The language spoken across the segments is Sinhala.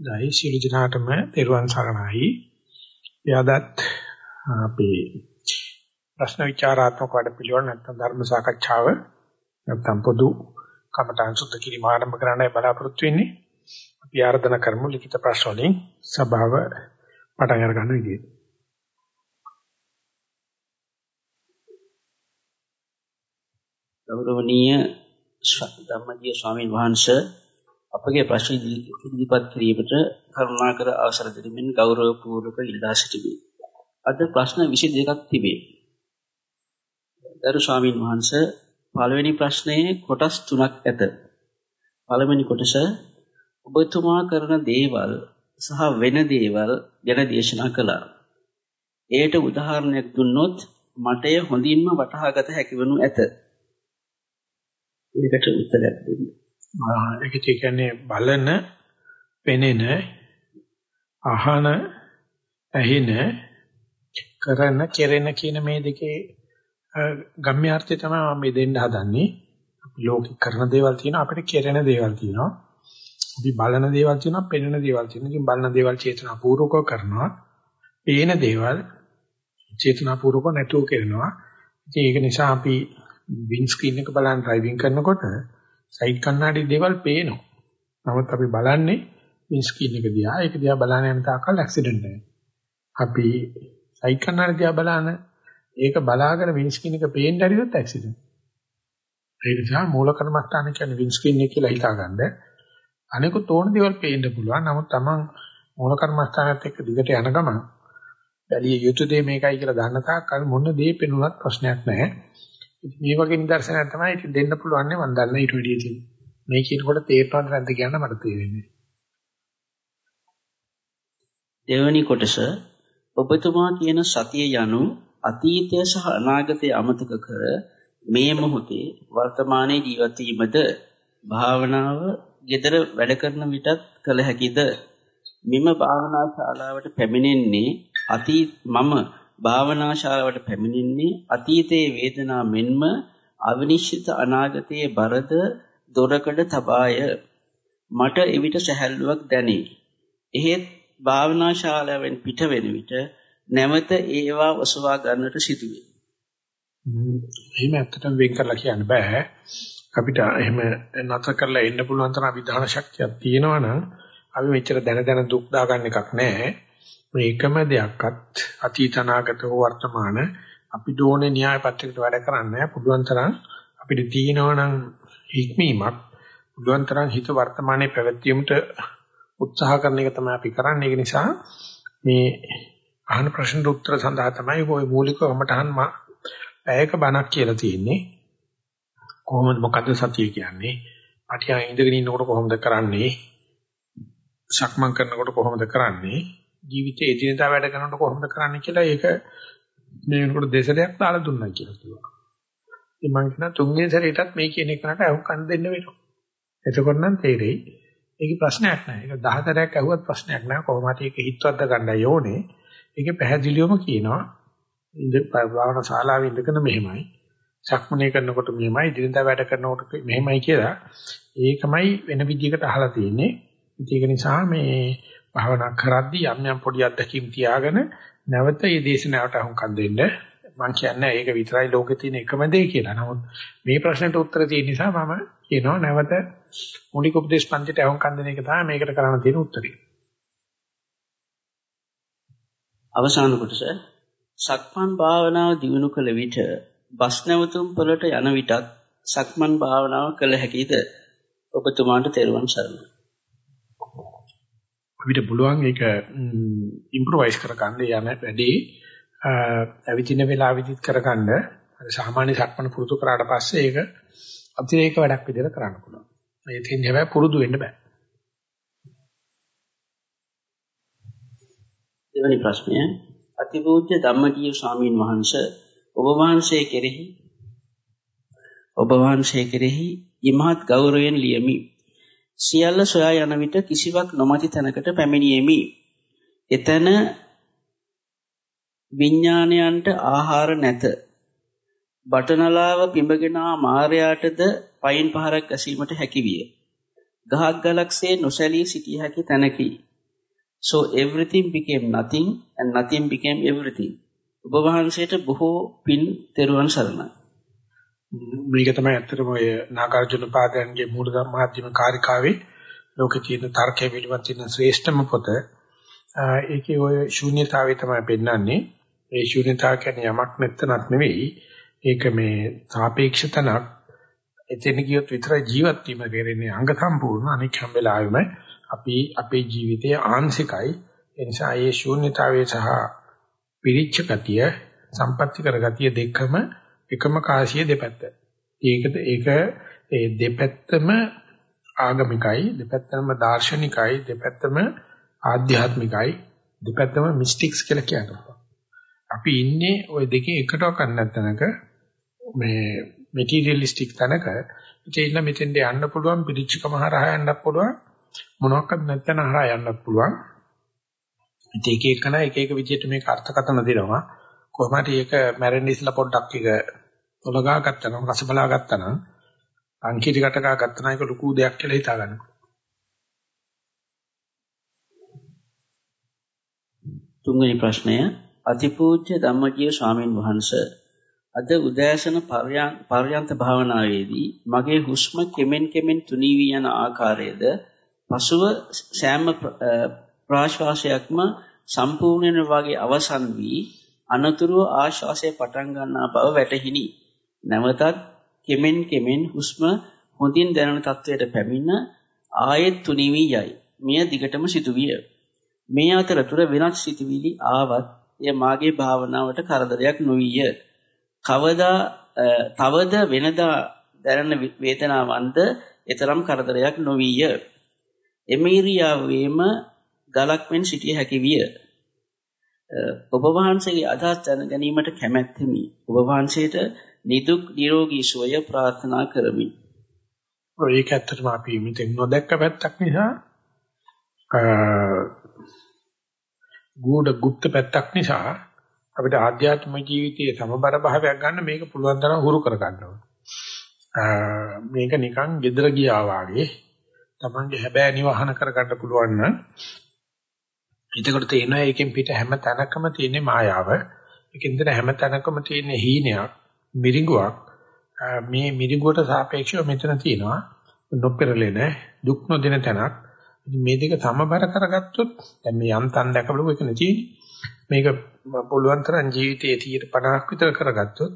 දෛ ශිළු දිනාටම පෙරවන් සරණයි. එයාදත් අපේ ප්‍රශ්න විචාරාත්මක වැඩ පිළිවෙල නැත්නම් ධර්ම සාකච්ඡාව නැත්නම් පොදු කමඨාන් සුද්ධ කිරීම ආරම්භ කරන්නයි බලාපොරොත්තු වෙන්නේ. අපි ආරාධනා කරමු ලිඛිත ප්‍රශ්න වලින් සභාව පටන් අර ගන්න විදියට. ගෞරවනීය ධම්මජීව ස්වාමීන් වහන්සේ අපගේ ප්‍රශ්න ඉදිරිපත් කිරීමට කරුණාකර අවසර දෙමින් ගෞරවපූර්වක ඉල්ලා සිටිමි. අද ප්‍රශ්න 22ක් තිබේ. දරු ස්වාමීන් වහන්සේ පළවෙනි ප්‍රශ්නයේ කොටස් තුනක් ඇත. පළවෙනි කොටස ඔබතුමා කරන දේවල් සහ වෙන දේවල් ගැන දේශනා කළා. එයට උදාහරණයක් දුන්නොත් මට හොඳින්ම වටහාගත හැකි වනු ඇත. ඒකට උත්තරයක් දෙන්න. ඒක කියන්නේ බලන, පෙනෙන, අහන, ඇහෙන, කරන, කෙරෙන කියන මේ දෙකේ ගම්ම්‍යාර්ථය තමයි මම මේ දෙන්න හදන්නේ. අපි ලෝකේ කරන දේවල් තියෙනවා අපිට කෙරෙන දේවල් තියෙනවා. අපි බලන දේවල් තියෙනවා පෙනෙන දේවල් තියෙනවා. ඉතින් බලන දේවල් චේතනාපූර්වකව කරනවා. පේන දේවල් චේතනාපූර්වකව නැතුව කරනවා. ඉතින් ඒක නිසා අපි වින් ස්ක්‍රීන් එක බලන් ඩ්‍රයිවිං කරනකොට සයිඩ් කණ්ණාඩි දේවල් පේනවා. නමුත් අපි බලන්නේ වින් ස්ක්‍රීන් එක දිහා. ඒක දිහා බලන යන තාක්කල් ඇක්සිඩන්ට් නැහැ. අපි සයිඩ් කණ්ණාඩි දිහා බලන ඒක බලාගෙන වින් ස්ක්‍රීන් එක පේන්න හරියොත් ඇක්සිඩන්ට්. ඒ නිසා මූල කර්මස්ථාන කියන්නේ වින් ස්ක්‍රීන් එක කියලා හිතාගන්න. අනිකුත් ඕන දේවල් පේන්න පුළුවන්. නමුත් Taman මූල කර්මස්ථානත් එක්ක දිගට යන ගමන් බැලිය යුතු දේ මේකයි කියලා දන්න තාක්කල් මොන දේ පෙනුනත් ප්‍රශ්නයක් නැහැ. ඉතින් මේ වගේ නිදර්ශනයක් තමයි ඉතින් දෙන්න පුළුවන් නේ මම දන්න ඊට වැඩිය තියෙන. මේ කියනකොට තේරෙනවද නැද්ද කියන්න මට තේරෙන්නේ. දෙවැනි කොටස ඔබතුමා කියන සතිය යනු අතීතය සහ අනාගතය අමතක කර මේ මොහොතේ වර්තමානයේ ජීවත් වීමද භාවනාව gedara වැඩ කරන විටත් කළ හැකිද මෙම භාවනා ශාලාවට පැමිණෙන්නේ අතීත මම භාවනා ශාලාවට පැමිණෙන්නේ අතීතයේ වේදනා මෙන්ම අවිනිශ්චිත අනාගතයේ බරද දොරකඩ තබාය. මට එවිට සැහැල්ලුවක් දැනේ. එහෙත් භාවනා ශාලාවෙන් පිට වෙන විට නැවත ඒවා ඔසවා ගන්නට සිදුවේ. එහෙම ඇත්තටම වෙන් කරලා කියන්න බෑ. අපිට එහෙම නැතර කරලා එන්න පුළුවන් තරම් විධාන ශක්තියක් තියෙනවා නම් අපි මෙච්චර දැන දැන දුක් දාගන්න එකක් නැහැ මේකම දෙයක්වත් අතීත අනාගත හෝ වර්තමාන අපි දෝනේ න්‍යාය පත්‍රයකට වැඩ කරන්නේ පුළුවන් තරම් අපිට තියෙනවනම් හික්මීමක්. පුළුවන් තරම් හිත වර්තමානයේ පැවැත්වීමට උත්සාහ කරන එක තමයි අපි කරන්නේ. ඒ නිසා මේ අහන ප්‍රශ්නට උත්තර සඳහා තමයි ওই මූලිකවම තහන් මා පැයක බණක් කියලා තියෙන්නේ. කොහොමද මොකද්ද සතිය කියන්නේ? අටියා ඉඳගෙන ඉන්නකොට කොහොමද කරන්නේ? සක්මන් කරනකොට කොහොමද කරන්නේ? ජීවිතයේ එදිනදා වැඩ කරනකොට කොහොමද කරන්නේ කියලා ඒක මේ වෙනකොට දෙසරයක් දාලා දුන්නා කියලා කිව්වා. ඉතින් මම කියන තුන්වෙනි සැරේටත් මේ කියන එකට අහුම්කන් දෙන්න වෙනවා. එතකොට නම් තේරෙයි. ඒකේ ප්‍රශ්නයක් නැහැ. ඒක 10 සැරයක් අහුවත් ප්‍රශ්නයක් නැහැ. කොහොම හරි ඒක හිතවත්ද ගන්නයි ඕනේ. ඒකේ පැහැදිලිවම කියනවා ඉඳ භාවනා ශාලාවේ ඉඳගෙන මෙහෙමයි. සක්මනේ කරනකොට මෙහෙමයි, දිනදා වැඩ කරනකොට මෙහෙමයි කියලා. ඒකමයි වෙන විදිහකට අහලා තියෙන්නේ. ඒක නිසා මේ භාවනා කරද්දී යම් යම් පොඩි අත්දැකීම් තියාගෙන නැවත මේ දේශනාවට අහුම්කම් දෙන්න මම කියන්නේ ඒක විතරයි ලෝකේ තියෙන එකම දේ කියලා. නමුත් මේ ප්‍රශ්නෙට උත්තර තියෙන නිසා මම කියනවා නැවත මූලික උපදේශ පන්තිට අහුම්කම් දෙන එක තමයි මේකට කරන්න තියෙන උත්තරේ. අවසාන කොටස සක්මන් භාවනාව දිනු කළ විට බස් නැවතුම් වලට යන විටත් සක්මන් භාවනාව කළ හැකිද? ඔබතුමාට තෙරුවන් සරණයි. අපිට පුළුවන් ඒක ඉම්ප්‍රොවයිස් කරගන්න යන වැඩේ ඇවිදින වෙලාවෙදිත් කරගන්න සාමාන්‍ය සක්මන පුරුදු කරාට පස්සේ ඒක අතිරේක වැඩක් විදිහට කරන්න පුළුවන්. ඒ තියෙන්නේ හැබැයි පුරුදු වෙන්න බෑ. දෙවැනි ප්‍රශ්නය අතිපූජ්‍ය ධම්මජීව ස්වාමීන් වහන්සේ ඔබ වහන්සේ කෙරෙහි ඔබ වහන්සේ කෙරෙහි ඉමහත් ගෞරවයෙන් ලියමි. සියල්ල සොයා යන විට කිසිවක් නොමැති තැනකට පැමිණියෙමි. එතන විඥාණයන්ට ආහාර නැත. බටනලාව පිඹගෙන මාර්යාටද පයින් පහරක් ඇසීමට හැකිවිය. ගහක් ගලක්සේ නොසැලී සිටිය හැකි තැනකි. So everything became nothing and nothing became everything. ඔබ වහන්සේට බොහෝ පින් තෙරුවන් සරණයි. මේක තමයි ඇත්තටම ඔය නාගාර්ජුන පාදයන්ගේ මූල මාධ්‍යම කාර්යකාවේ ලෝකේ තියෙන තර්කයේ පිළිබඳ තියෙන ශ්‍රේෂ්ඨම පොත. ඒකේ ඔය ශූන්‍යතාවය තමයි පෙන්වන්නේ. ඒ ශූන්‍යතාව කියන්නේ යමක් නැත්තනක් නෙවෙයි. ඒක මේ සාපේක්ෂ තනක්. එතන ගියොත් විතරයි ජීවත් වීම කෙරෙන්නේ අංග සම්පූර්ණ අනික් හැම වෙලාවෙම අපි අපේ ජීවිතයේ ආංශිකයි. ඒ නිසා මේ ශූන්‍යතාවය සහ පිරිච්ච ගතිය, සම්පත්‍ති කර ගතිය දෙකම එකම කාසිය දෙපැත්ත. ඒකද ඒක ඒ දෙපැත්තම ආගමිකයි, දෙපැත්තම දාර්ශනිකයි, දෙපැත්තම ආධ්‍යාත්මිකයි, දෙපැත්තම මිස්ටික්ස් කියලා කියනවා. අපි ඉන්නේ ওই දෙකේ එකටව ගන්න තැනක මේ මෙටීරියලිස්ටික් තැනක ඉතින් මෙතෙන්ට යන්න පුළුවන් පිළිච්චකම හරහා යන්නත් පුළුවන් මොනවාක්වත් නැත්නම් හරහා යන්නත් පුළුවන් ඉතින් එක එකන එක එක විදිහට මේක අර්ථකථන දෙනවා කොහොම හරි ඒක මැරෙන්න ඉස්සලා පොඩ්ඩක් එක ඔලගා ගත්තා නම් රස බලා ගත්තා නම් අංකී ටිකට ගා ගත්තා නම් ඒක ලুকু දෙයක් කියලා හිතා ගන්න. තුන්වෙනි ප්‍රශ්නය අතිපූජ්‍ය ධම්මජීව ස්වාමීන් වහන්සේ අද උදෑසන පර්යන්ත භාවනාවේදී මගේ හුස්ම කෙමෙන් කෙමෙන් තුනී වී යන ආකාරයද පසුව සෑම ප්‍රාශ්වාසයක්ම සම්පූර්ණයෙන් වගේ අවසන් වී අනතුරුව ආශ්වාසය පටන් ගන්නා බව වැටහිනි. නැවතත් කෙමෙන් කෙමෙන් හුස්ම හොඳින් දැනෙන තත්වයට පැමිණ ආයෙත් තුනී වී යයි. මෙය දිගටම සිදුවිය. මේ අතරතුර වෙනත් සිතුවිලි ආවත් එය මාගේ භාවනාවට කරදරයක් නොවිය. කවදා තවද වෙනදා දැනෙන වේදනාවන්ද එතරම් කරදරයක් නොවිය. එමීරියාවේම ගලක් මෙන් සිටිය හැකි විය. ඔබ වහන්සේගේ අදහස් දැන ගැනීමට කැමැත්තෙමි. ඔබ වහන්සේට නිදුක් නිරෝගී සුවය ප්‍රාර්ථනා කරමි. ඔය ඒක ඇත්තටම අපි මෙතෙන් නොදැක්ක පැත්තක් නිසා ගුඩ গুপ্ত පැත්තක් නිසා අපිට ආධ්‍යාත්මික ජීවිතයේ සමබර භාවයක් ගන්න මේක පුළුවන් තරම් හුරු කර ගන්නවා. මේක නිකන් gedara ගියා වාගේ තමන්ගේ හැබෑ නිවහන කර ගන්න පුළුවන් නම් එතකොට තේනවා ඒකෙන් පිට හැම තැනකම තියෙන මායාව. ඒකෙන් දෙන හැම තැනකම තියෙන හීනයක්, මිරිඟුවක්. මේ මිරිඟුවට සාපේක්ෂව මෙතන තියෙනවා නොපෙරලෙන දුක් නොදෙන තැනක්. මේ දෙක සමබර කරගත්තොත් දැන් මේ යන්තම් දැකබලු එක නෙචි මේක පුළුවන් තරම් ජීවිතයේ 50ක් විතර කරගත්තොත්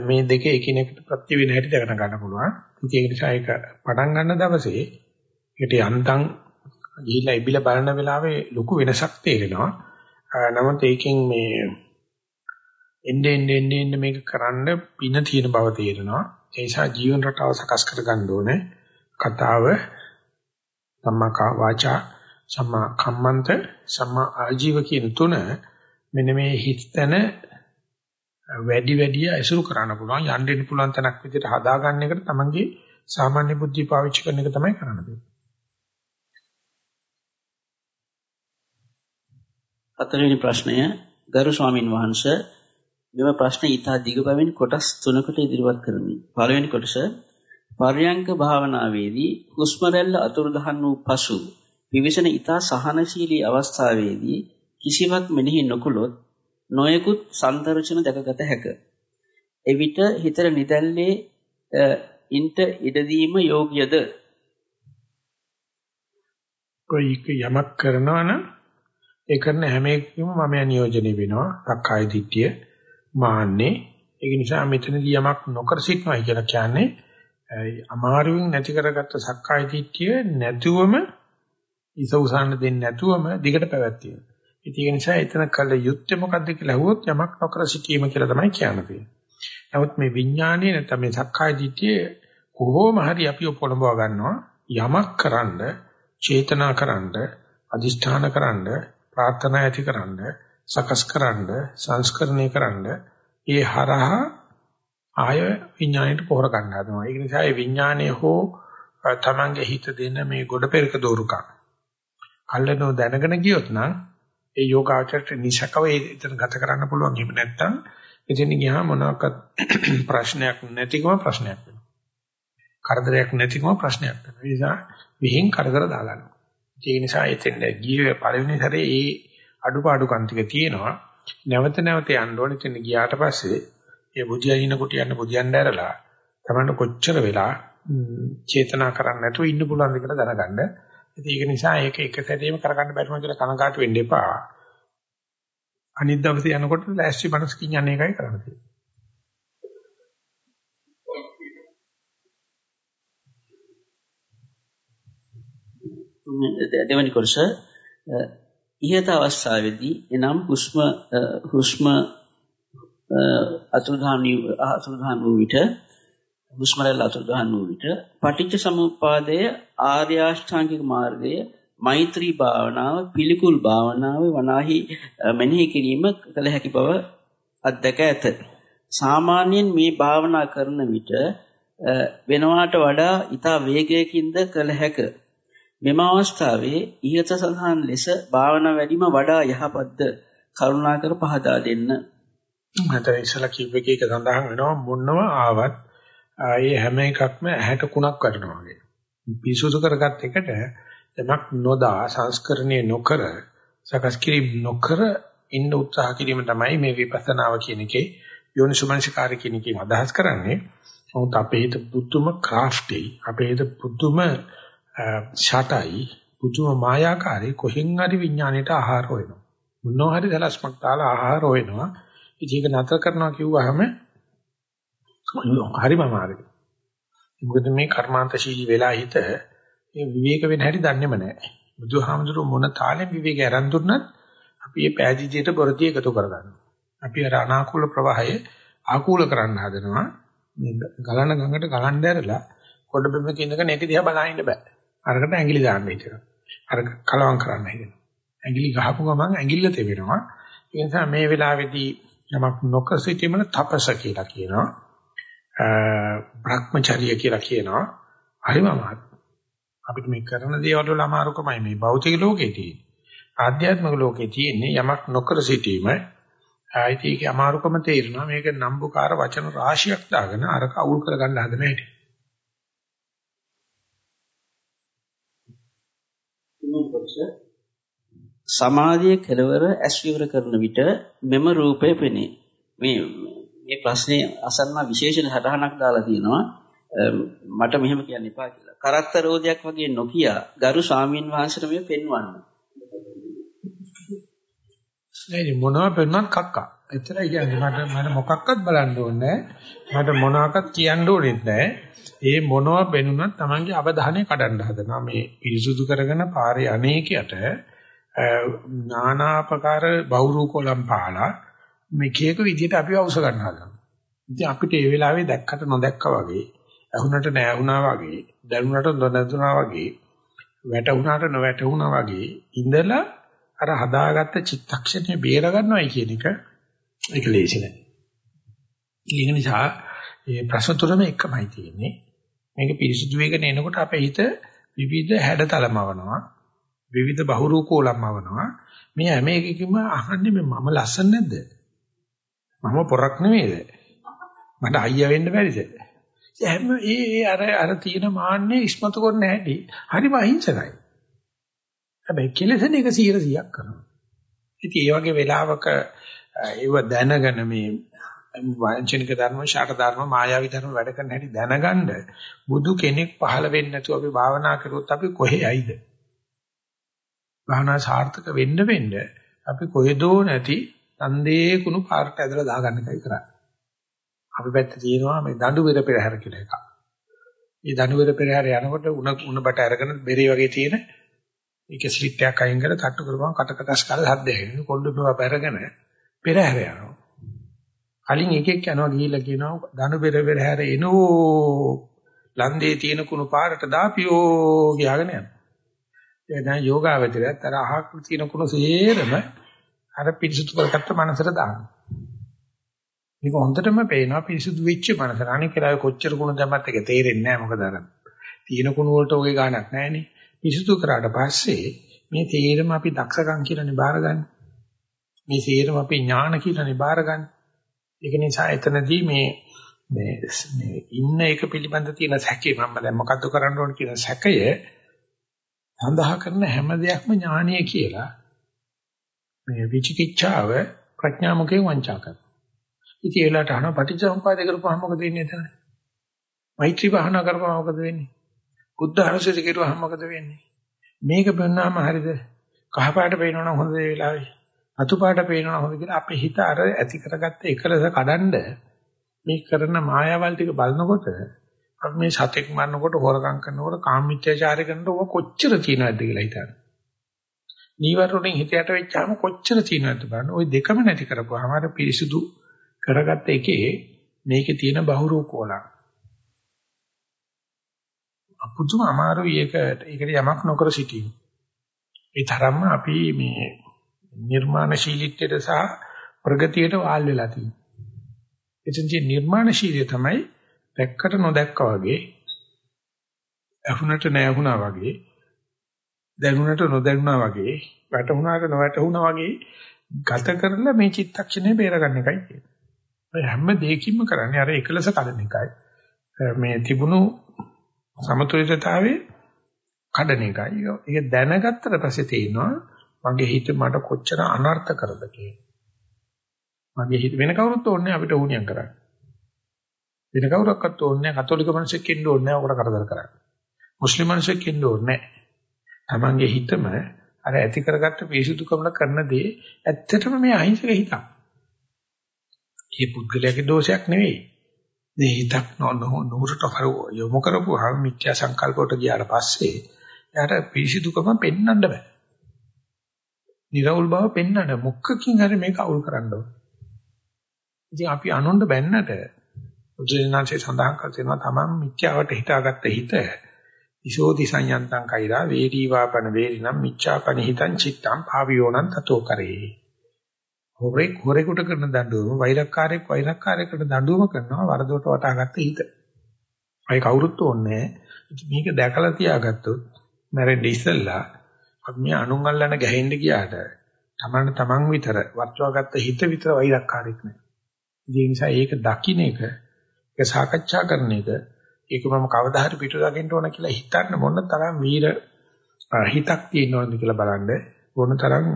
මේ දෙක එකිනෙකට ප්‍රති වෙන හැටි දැක ගන්න පුළුවන්. ඒක නිසා ඒක පටන් ගන්න දවසේ ඒකට යන්තම් ගිහිල්ලා ඉබිලා බලන වෙලාවේ ලොකු වෙනසක් තේරෙනවා. නමුත් ඒකෙන් මේ එන්නේ එන්නේ එන්නේ මේක කරන්න පින තියෙන බව තේරෙනවා. ඒ නිසා ජීවන රටාව සකස් කර ගන්න ඕනේ. කතාව සම්මා වාචා සම්මා කම්මන්ත සම්මා ආජීව කියන තුන මෙන්න මේ හිතන වැඩි වැඩි ඇසුරු කරන්න පුළුවන් යන්න දෙන්න පුළුවන් තැනක් විදිහට හදාගන්න එකට තමන්ගේ සාමාන්‍ය බුද්ධිය පාවිච්චි කරන එක තමයි කරන්න තියෙන්නේ. හතරවෙනි ප්‍රශ්නය ගරු ස්වාමින් වහන්සේ මෙම ප්‍රශ්න ඊටා දිග බැවින් කොටස් තුනකට ඉදිරිපත් කරමි. පළවෙනි කොටස පර්යංක භාවනාවේදී හුස්ම රැල්ල අතුරුදහන් වූ පසු විවිෂණ ඊටා සහනශීලී අවස්ථාවේදී කිසිවක් මෙනෙහි නොකළොත් නොයෙකුත් සන්දර්ශන දැකගත හැක. එවිට හිතර නිදැල්ලේ ඉන්ට ඉඩදීම යෝග්‍යද? කොයික යමක් කරනවා නම් ඒ කරන හැම එකකම මම නියෝජනය වෙනවා. සක්කාය දිට්ඨිය, මාන්නේ. ඒක නිසා මෙතනදී යමක් නොකර සිටනවා කියලා කියන්නේ අමාරුවෙන් නැති කරගත්ත සක්කාය දිට්ඨිය නැතුවම ඉස උසන්න දෙන්නේ නැතුවම දිගට පැවැත්වීම. ඒක නිසා එතන කල යුත්තේ මොකද්ද කියලා අහුවොත් යමක් නොකර සිටීම කියලා තමයි කියන්නේ. නමුත් මේ විඥානයේ නැත්නම් මේ සක්කාය දිට්ඨිය කොහොම හරි අපිව පොළඹව ගන්නවා යමක් කරන්න, චේතනා කරන්න, අදිෂ්ඨාන කරන්න, ප්‍රාර්ථනා ඇතිකරන්න, සකස්කරන්න, සංස්කරණය කරන්න, ඒ හරහා ආය විඥාණයට පොහොර ගන්න හදනවා. ඒක නිසා ඒ විඥාණය හෝ තමන්ගේ හිත දෙන මේ ගොඩ පෙරක දෝරුකම්. කල්ලනෝ දැනගෙන ගියොත් නම් ඒ යෝගාචරයට නිසකව එතන ගත කරන්න පුළුවන්. එහෙම නැත්නම් එතන ගියාම මොනවාක්වත් ප්‍රශ්නයක් නැතිකම ප්‍රශ්නයක් වෙනවා. කරදරයක් නැතිකම ප්‍රශ්නයක් වෙනවා. ඒ නිසා විහිං කරදර දාගන්නවා. ඒ නිසා එතෙන් ගියේ පළවෙනි සැරේ ඒ අඩුපාඩුකම් ටික තියෙනවා. නැවත නැවත යන්න ඕනේ. එතන ගියාට පස්සේ ඒ බුදියන කොට යන්න බුදියන් දැරලා තමන්න කොච්චර වෙලා චේතනා කරන්නේ නැතුව ඉන්න පුළුවන්ද කියලා දැනගන්න. ඉතින් ඒක නිසා ඒක එක සැරේම කරගන්න බැරි වුණා කියලා කනකාට වෙන්න එපා. අනිත් දවසේ යනකොට ලෑස්ති මනසකින් යන්නේ එකයි කරන්න තියෙන්නේ. දෙවැනි කොටස ඉහත අවස්ථාවේදී එනම් හුස්ම හුස්ම අතුරුදහන් අතුරුදහන් වූ විට හුස්ම රැල්ල අතුරුදහන් වූ විට පටිච්ච සමුප්පාදය ආර්ය අෂ්ටාංගික මාර්ගය මෛත්‍රී භාවනාව පිළිකුල් භාවනාව වනාහි මෙනෙහි කිරීම කළ හැකි බව අත්දැක ඇත. සාමාන්‍යයෙන් මේ භාවනා කරන විට වෙනවාට වඩා ඊට වේගයකින්ද කළ හැකිය. මෙම අවස්ථාවේ ඉහත සඳහන් ලෙස භාවනා වැඩිම වඩා යහපත්ද කරුණාකර පහදා දෙන්න. මට ඉස්සලා කිව්ව එක එක සඳහන් වෙනවා මොනව ආවත් ඒ හැම එකක්ම ඇහැට කුණක් වටනවා වගේ. පිසුසු කරගත් එකට යමක් නොදා සංස්කරණය නොකර සකස් කිරීම නොකර ඉන්න උත්සාහ කිරීම තමයි මේ විපස්සනාව කියන එකේ යෝනිසුමනසිකාරය කියන එකෙන් අදහස් කරන්නේ. නමුත් අපේ හිත පුදුම ක්‍රාෆ්ටි අපේ හිත පුදුම ෂටයි පුදුම මායාකාරී කොහෙන් හරි විඥාණයට ආහාර හොයනවා. මොනවා හරි දලස්මක් දාලා ආහාර හොයනවා. ඉතින් ඒක නතර කරනවා කිව්වහම හරිම අමාරුයි. මොකද මේ කර්මාන්තශීලී වෙලා හිත මේ විවේක වෙන හැටි දන්නේම නැහැ. බුදුහාමුදුරුවෝ මොන තාලෙන් විවේකය අරන් දුන්නත් අපි මේ පෑදීජයට බොරදී එකතු කරගන්නවා. අපි අර අනාකූල ප්‍රවාහය ආකූල කරන්න හදනවා. මේ ගලන ගඟට ගලන් දැරලා කොට බෙමක ඉඳගෙන ඒක දිහා බලන්න බෑ. අරකට ඇඟිලි දාන්න හිතෙනවා. අර කලවම් කරන්න හිතෙනවා. ඇඟිලි ගහපු ගමන් ඇඟිල්ල තෙවෙනවා. ඒ නිසා මේ වෙලාවේදී යමක් නොකර සිටීමන තපස කියලා කියනවා. භ්‍රමචර්ය කියලා කියනවා. හරිම අමාරු. අපිට මේ කරන දේවල් වල අමාරුකමයි මේ භෞතික ලෝකේ තියෙන්නේ. ආධ්‍යාත්මික ලෝකේ තියෙන්නේ යමක් නොකර සිටීම. ආයිතිගේ අමාරුකම තේරෙනවා. මේක නම්බුකාර වචන රාශියක් දාගෙන අරක අවුල් කරගන්න හදන හැටි. සමාධිය කෙලවර ඇස් විවර කරන විට මෙම රූපය පෙනේ. මේ මේ ප්‍රශ්නේ අසන්න විශේෂණ සටහනක් දාලා තියෙනවා. මට මෙහෙම කියන්න එපා කියලා. කරත්ත රෝධයක් වගේ නොකිය ගරු ස්වාමීන් වහන්සේට මේ පෙන්වන්න. නෑ මොනවා පෙන්වන්නත් කක්කා. එච්චරයි කියන්නේ මට මට මොකක්වත් බලන්න ඕනේ මට මොනවාක්වත් කියන්න ඕනෙත් නෑ. ඒ මොනවා බෙනුනත් Tamange අවධානය කඩන්න හදනවා. මේ පිරිසුදු කරගෙන පාරේ අනේකයට නානාපකාර බහුරූපලම් පාලා මේක එක විදිහට අපිව අවශ්‍ය ගන්න හදනවා. ඉතින් අපිට ඒ වෙලාවේ දැක්කට නොදැක්කා වගේ, අහුනට නැහැ වගේ, දැනුණට නොදැනුණා වගේ, වැටුණාට නොවැටුණා වගේ ඉඳලා අර හදාගත්ත චිත්තක්ෂණය බේර ගන්නවයි කියන එක ඒක ලේසි නෑ. ඒක නිසා මේ ප්‍රශ්න තුනම එකමයි තියෙන්නේ. මේක පිරිසුදු වෙගෙන එනකොට අපේ හිත විවිධ හැඩතලමවනවා. විවිධ බහුරූපෝලම්මවනවා. මේ හැම එකකින්ම අහන්නේ මම ලස්සන නැද්ද? මම පොරක් නෙමෙයිද? මට අයියා වෙන්න බැරිද? හැම ඒ ඒ අර අර තියෙන මාන්නේ ඉස්මතු කරන්න හැටි හරිම අහිංසකයි. හැබැයි කෙලෙසන එක 100ක් කරනවා. ඉතින් ඒ වගේ වෙලාවක ඒව දැනගෙන මේ වංචනික ධර්ම, ශාට ධර්ම, මායාවී ධර්ම වැඩ කරන හැටි දැනගන්න බුදු කෙනෙක් පහළ වෙන්නේ නැතුව අපි භාවනා කරුවොත් අපි කොහේ යයිද? භාවනා සාර්ථක වෙන්න වෙන්න අපි කොහෙදෝ නැති තන්දේ කුණු පාරට ඇදලා දාගන්න එකයි කරන්නේ. අපි පැත්තේ තියෙනවා මේ දඬු බෙර පෙරහැර කියලා එකක්. මේ දඬු බෙර පෙරහැර යනකොට උණ උණ බට අරගෙන බෙරේ වගේ තියෙන ඒක ස්ලිට් එකක් අයින් කරලා තට්ටු කරපුවම කටකටස් කාලා හද්ද හැදෙනවා. කොණ්ඩු මේවා පැරගෙන පෙරහැර යනවා. කලින් එකෙක් යනවා ගිහිල්ලා කියනවා දඬු බෙර පෙරහැර එනෝ ලන්දේ තියෙන කුණු පාරට දාපියෝ කියාගෙන යනවා. ඒ දැන් යෝගාවචරයත් අර අහක් තියෙන කුණු සේරම අර පිරිසුදු කරගත්ත මනසට දානවා. මේක හොඳටම පේනවා පිරිසුදු වෙච්ච මනස. අනික කියලා කොච්චර කුණු දැම්මත් ඒක තේරෙන්නේ නැහැ මොකද අර. තියෙන කුණු වලට ඔගේ ගාණක් නැහැනේ. පිරිසුදු කරාට පස්සේ මේ තේරම අපි දක්ෂකම් කියලානේ බාරගන්නේ. මේ තේරම අපි ඥාන කියලානේ බාරගන්නේ. ඒක නිසා එතනදී මේ මේ මේ ඉන්න එක පිළිබඳ තියෙන සැකේ මම දැන් මොකද්ද කරන්න ඕන කියන සැකය සඳහා කරන හැම දෙයක්ම ඥානීය කියලා මේ විචිකිච්ඡාව ප්‍රඥා මුඛයෙන් වංචා කරනවා. ඉතින් ඒලට අහන පටිච්චසමුපාද කරපුවාම මොකද වෙන්නේ එතන? මෛත්‍රී භාවනා කරපුවාම මොකද වෙන්නේ? බුද්ධ අනුසතිය කරුවාම මොකද වෙන්නේ? මේක බන්නාම හරියද? කහ පාට පේනවනම් හොඳ ඒ වෙලාවේ. අතු පාට පේනවනම් හොඳ කියලා අපේ හිත අර ඇති කරගත්ත එකලස කඩන්ඩ මේ කරන මායාවල් ටික බලනකොට අපි මේ සතෙක් මරනකොට හොරකම් කරනකොට කාමීත්‍යචාරය කරනකොට ඔක කොච්චර තියෙනවද කියලා හිතන්න. නීවරණෙන් හිත යට වෙච්චාම කොච්චර තියෙනවද බලන්න. ওই දෙකම නැති කරපුවාම අර පිරිසුදු කරගත්ත එකේ මේකේ තියෙන බහුරූපෝලං. අපුතුම අමාරුයි ඒක ඒකට යමක් නොකර සිටීම. ඒ තරම්ම අපි මේ නිර්මාණශීලීත්වයට සහ ප්‍රගතියට වාල් වෙලා තියෙනවා. එතෙන්දී නිර්මාණශීලිය තමයි දැක්කට නොදැක්කා වගේ ඇහුනට නැහුණා වගේ දැනුණට නොදැනුණා වගේ වැටුණාට නොවැටුණා වගේ ගත කරලා මේ චිත්තක්ෂණය බේරගන්න එකයි කියන්නේ. ඔය හැම දෙයකින්ම කරන්නේ අර එකලස කඩන එකයි. මේ තිබුණු සමතුලිතතාවයේ කඩන එකයි. ඒක දැනගත්තට පස්සේ තේිනවා මගේ හිත මට කොච්චර අනර්ථ කරද කියලා. මගේ හිත වෙන කවුරුත් ඕනේ අපිට ඕනියම් කරන්න. වෙන කවුරක්වත් ඕනේ නැහැ. කතෝලික මිනිස්සෙක් ඉන්න ඕනේ නැහැ ඔකට කරදර කරන්න. මුස්ලිම් මිනිස්සෙක් ඉන්න ඕනේ නැහැ. තමන්ගේ හිතම අර ඇති කරගත්ත පිරිසුදුකම කරන දේ ඇත්තටම මේ අහිංසක හිතක්. මේ පුද්ගලයාගේ දෝෂයක් නෙවෙයි. මේ හිතක් නොනුරට යොමු කරපුවාම මිත්‍යා සංකල්පවලට ගියාට පස්සේ එයාට පිරිසුදුකම පෙන්වන්න බෑ. නිර්වුල් බව පෙන්වන්න මොකකින් හරි මේක අවුල් කරන්න ඕන. ඉතින් අපි අනුන්ට බැන්නට බුදුරජාණන්සේ සඳහන් කර තියෙනවා තමන් මිත්‍යාවට හිතාගත්ත හිත ඉසෝති සංයන්තං කෛරා වේදීවාපන වේරිනම් මිච්ඡාපන හිතං චිත්තං භාවියෝනං තතෝ කරේ හොරේ හොරේකට කරන දඬුවම වෛරක්කාරයෙක් වෛරක්කාරයෙකුට දඬුවම කරනවා වරදොට වටාගත්ත හිත. අය කවුරුත් ඕනේ මේක දැකලා තියාගත්තොත් මැරෙන්න ඉස්සෙල්ලා අපි මේ අනුන් අල්ලන ගැහෙන්න ගියාට තමන්න තමන් විතර වර්චවාගත්ත හිත විතර වෛරක්කාරයෙක් නෑ. ඒ නිසා ඒක දකින්න එක ඒක සාකච්ඡා කරන එක. ඒක මම කවදා හරි පිටු දකින්න ඕන කියලා හිතන්න මොන තරම් වීර හිතක් තියෙනවද කියලා බලන්න. මොන තරම්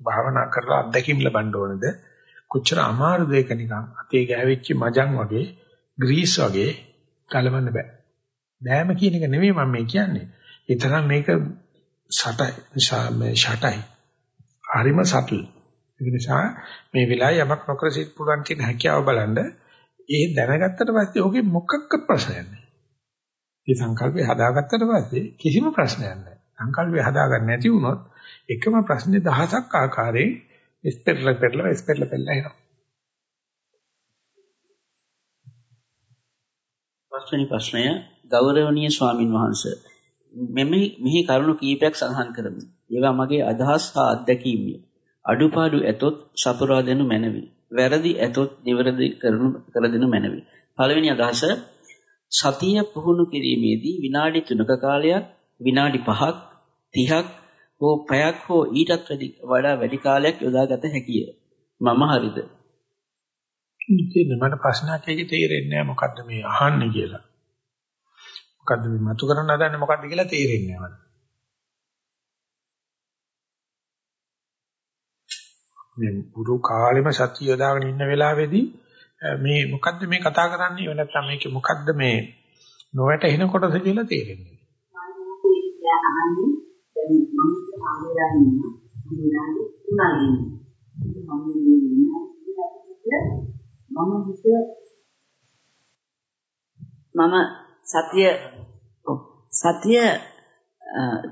භාවනා කරලා අත්දැකීම් ලබන්න ඕනද? කොච්චර අමාරුද ඒක නිකන්? අතේ ගෑවිච්ච මජන් වගේ ග්‍රීස් වගේ කලවන්න බෑ. බෑම කියන එක නෙමෙයි මම මේ කියන්නේ. ඒ තරම් මේක සටයි ෂටයි. හරිම සටල්. ඒ නිසා මේ වෙලාවේ යමක් නොකර සිට පුළුවන් කියන හැකියාව බලන්න. ඒ දැනගත්තට පස්සේ ඔහුගේ මොකක්ක ප්‍රශ්නයක් නැහැ. මේ සංකල්පය හදාගත්තට පස්සේ කිසිම ප්‍රශ්නයක් නැහැ. සංකල්පය හදාගන්න නැති වුණොත් එකම ප්‍රශ්නේ දහසක් ආකාරයෙන් ස්පෙරල පෙරල ස්පෙරල පෙරල එනවා. පස්වෙනි ප්‍රශ්නය ගෞරවනීය ස්වාමින් වහන්සේ මෙමෙහි මෙහි කරුණු කීපයක් සඳහන් කරමි. ඒවා මගේ අදහස් හා අත්දැකීම්ය. අඩුපාඩු ඇතොත් සපුරා දෙනු මැනවි. වැරදි ඇතොත් නිවැරදි කරනු කර දෙනු මැනවි. පළවෙනි අදහස සතිය පුහුණු කිරීමේදී විනාඩි 3ක කාලයක් විනාඩි 5ක් 30ක් හෝ පැයක් හෝ ඊටත් වඩා වැඩි කාලයක් යොදාගත හැකිය. මම හරිද? ඉතින් මට ප්‍රශ්නයක් ඒකේ තේරෙන්නේ නැහැ මොකද්ද මේ අහන්නේ කියලා. මොකද්ද මේ මතු කරන්න හදන්නේ මොකද්ද කියලා තේරෙන්නේ නැහැ මේ පුරු කාලෙම සතිය යොදාගෙන ඉන්න වෙලාවේදී මේ මොකද්ද මේ කතා කරන්නේ? එහෙම නැත්නම් මේක මොකද්ද මේ නොවැටෙන කොටස කියලා තේරෙන්නේ. මම සතිය සතිය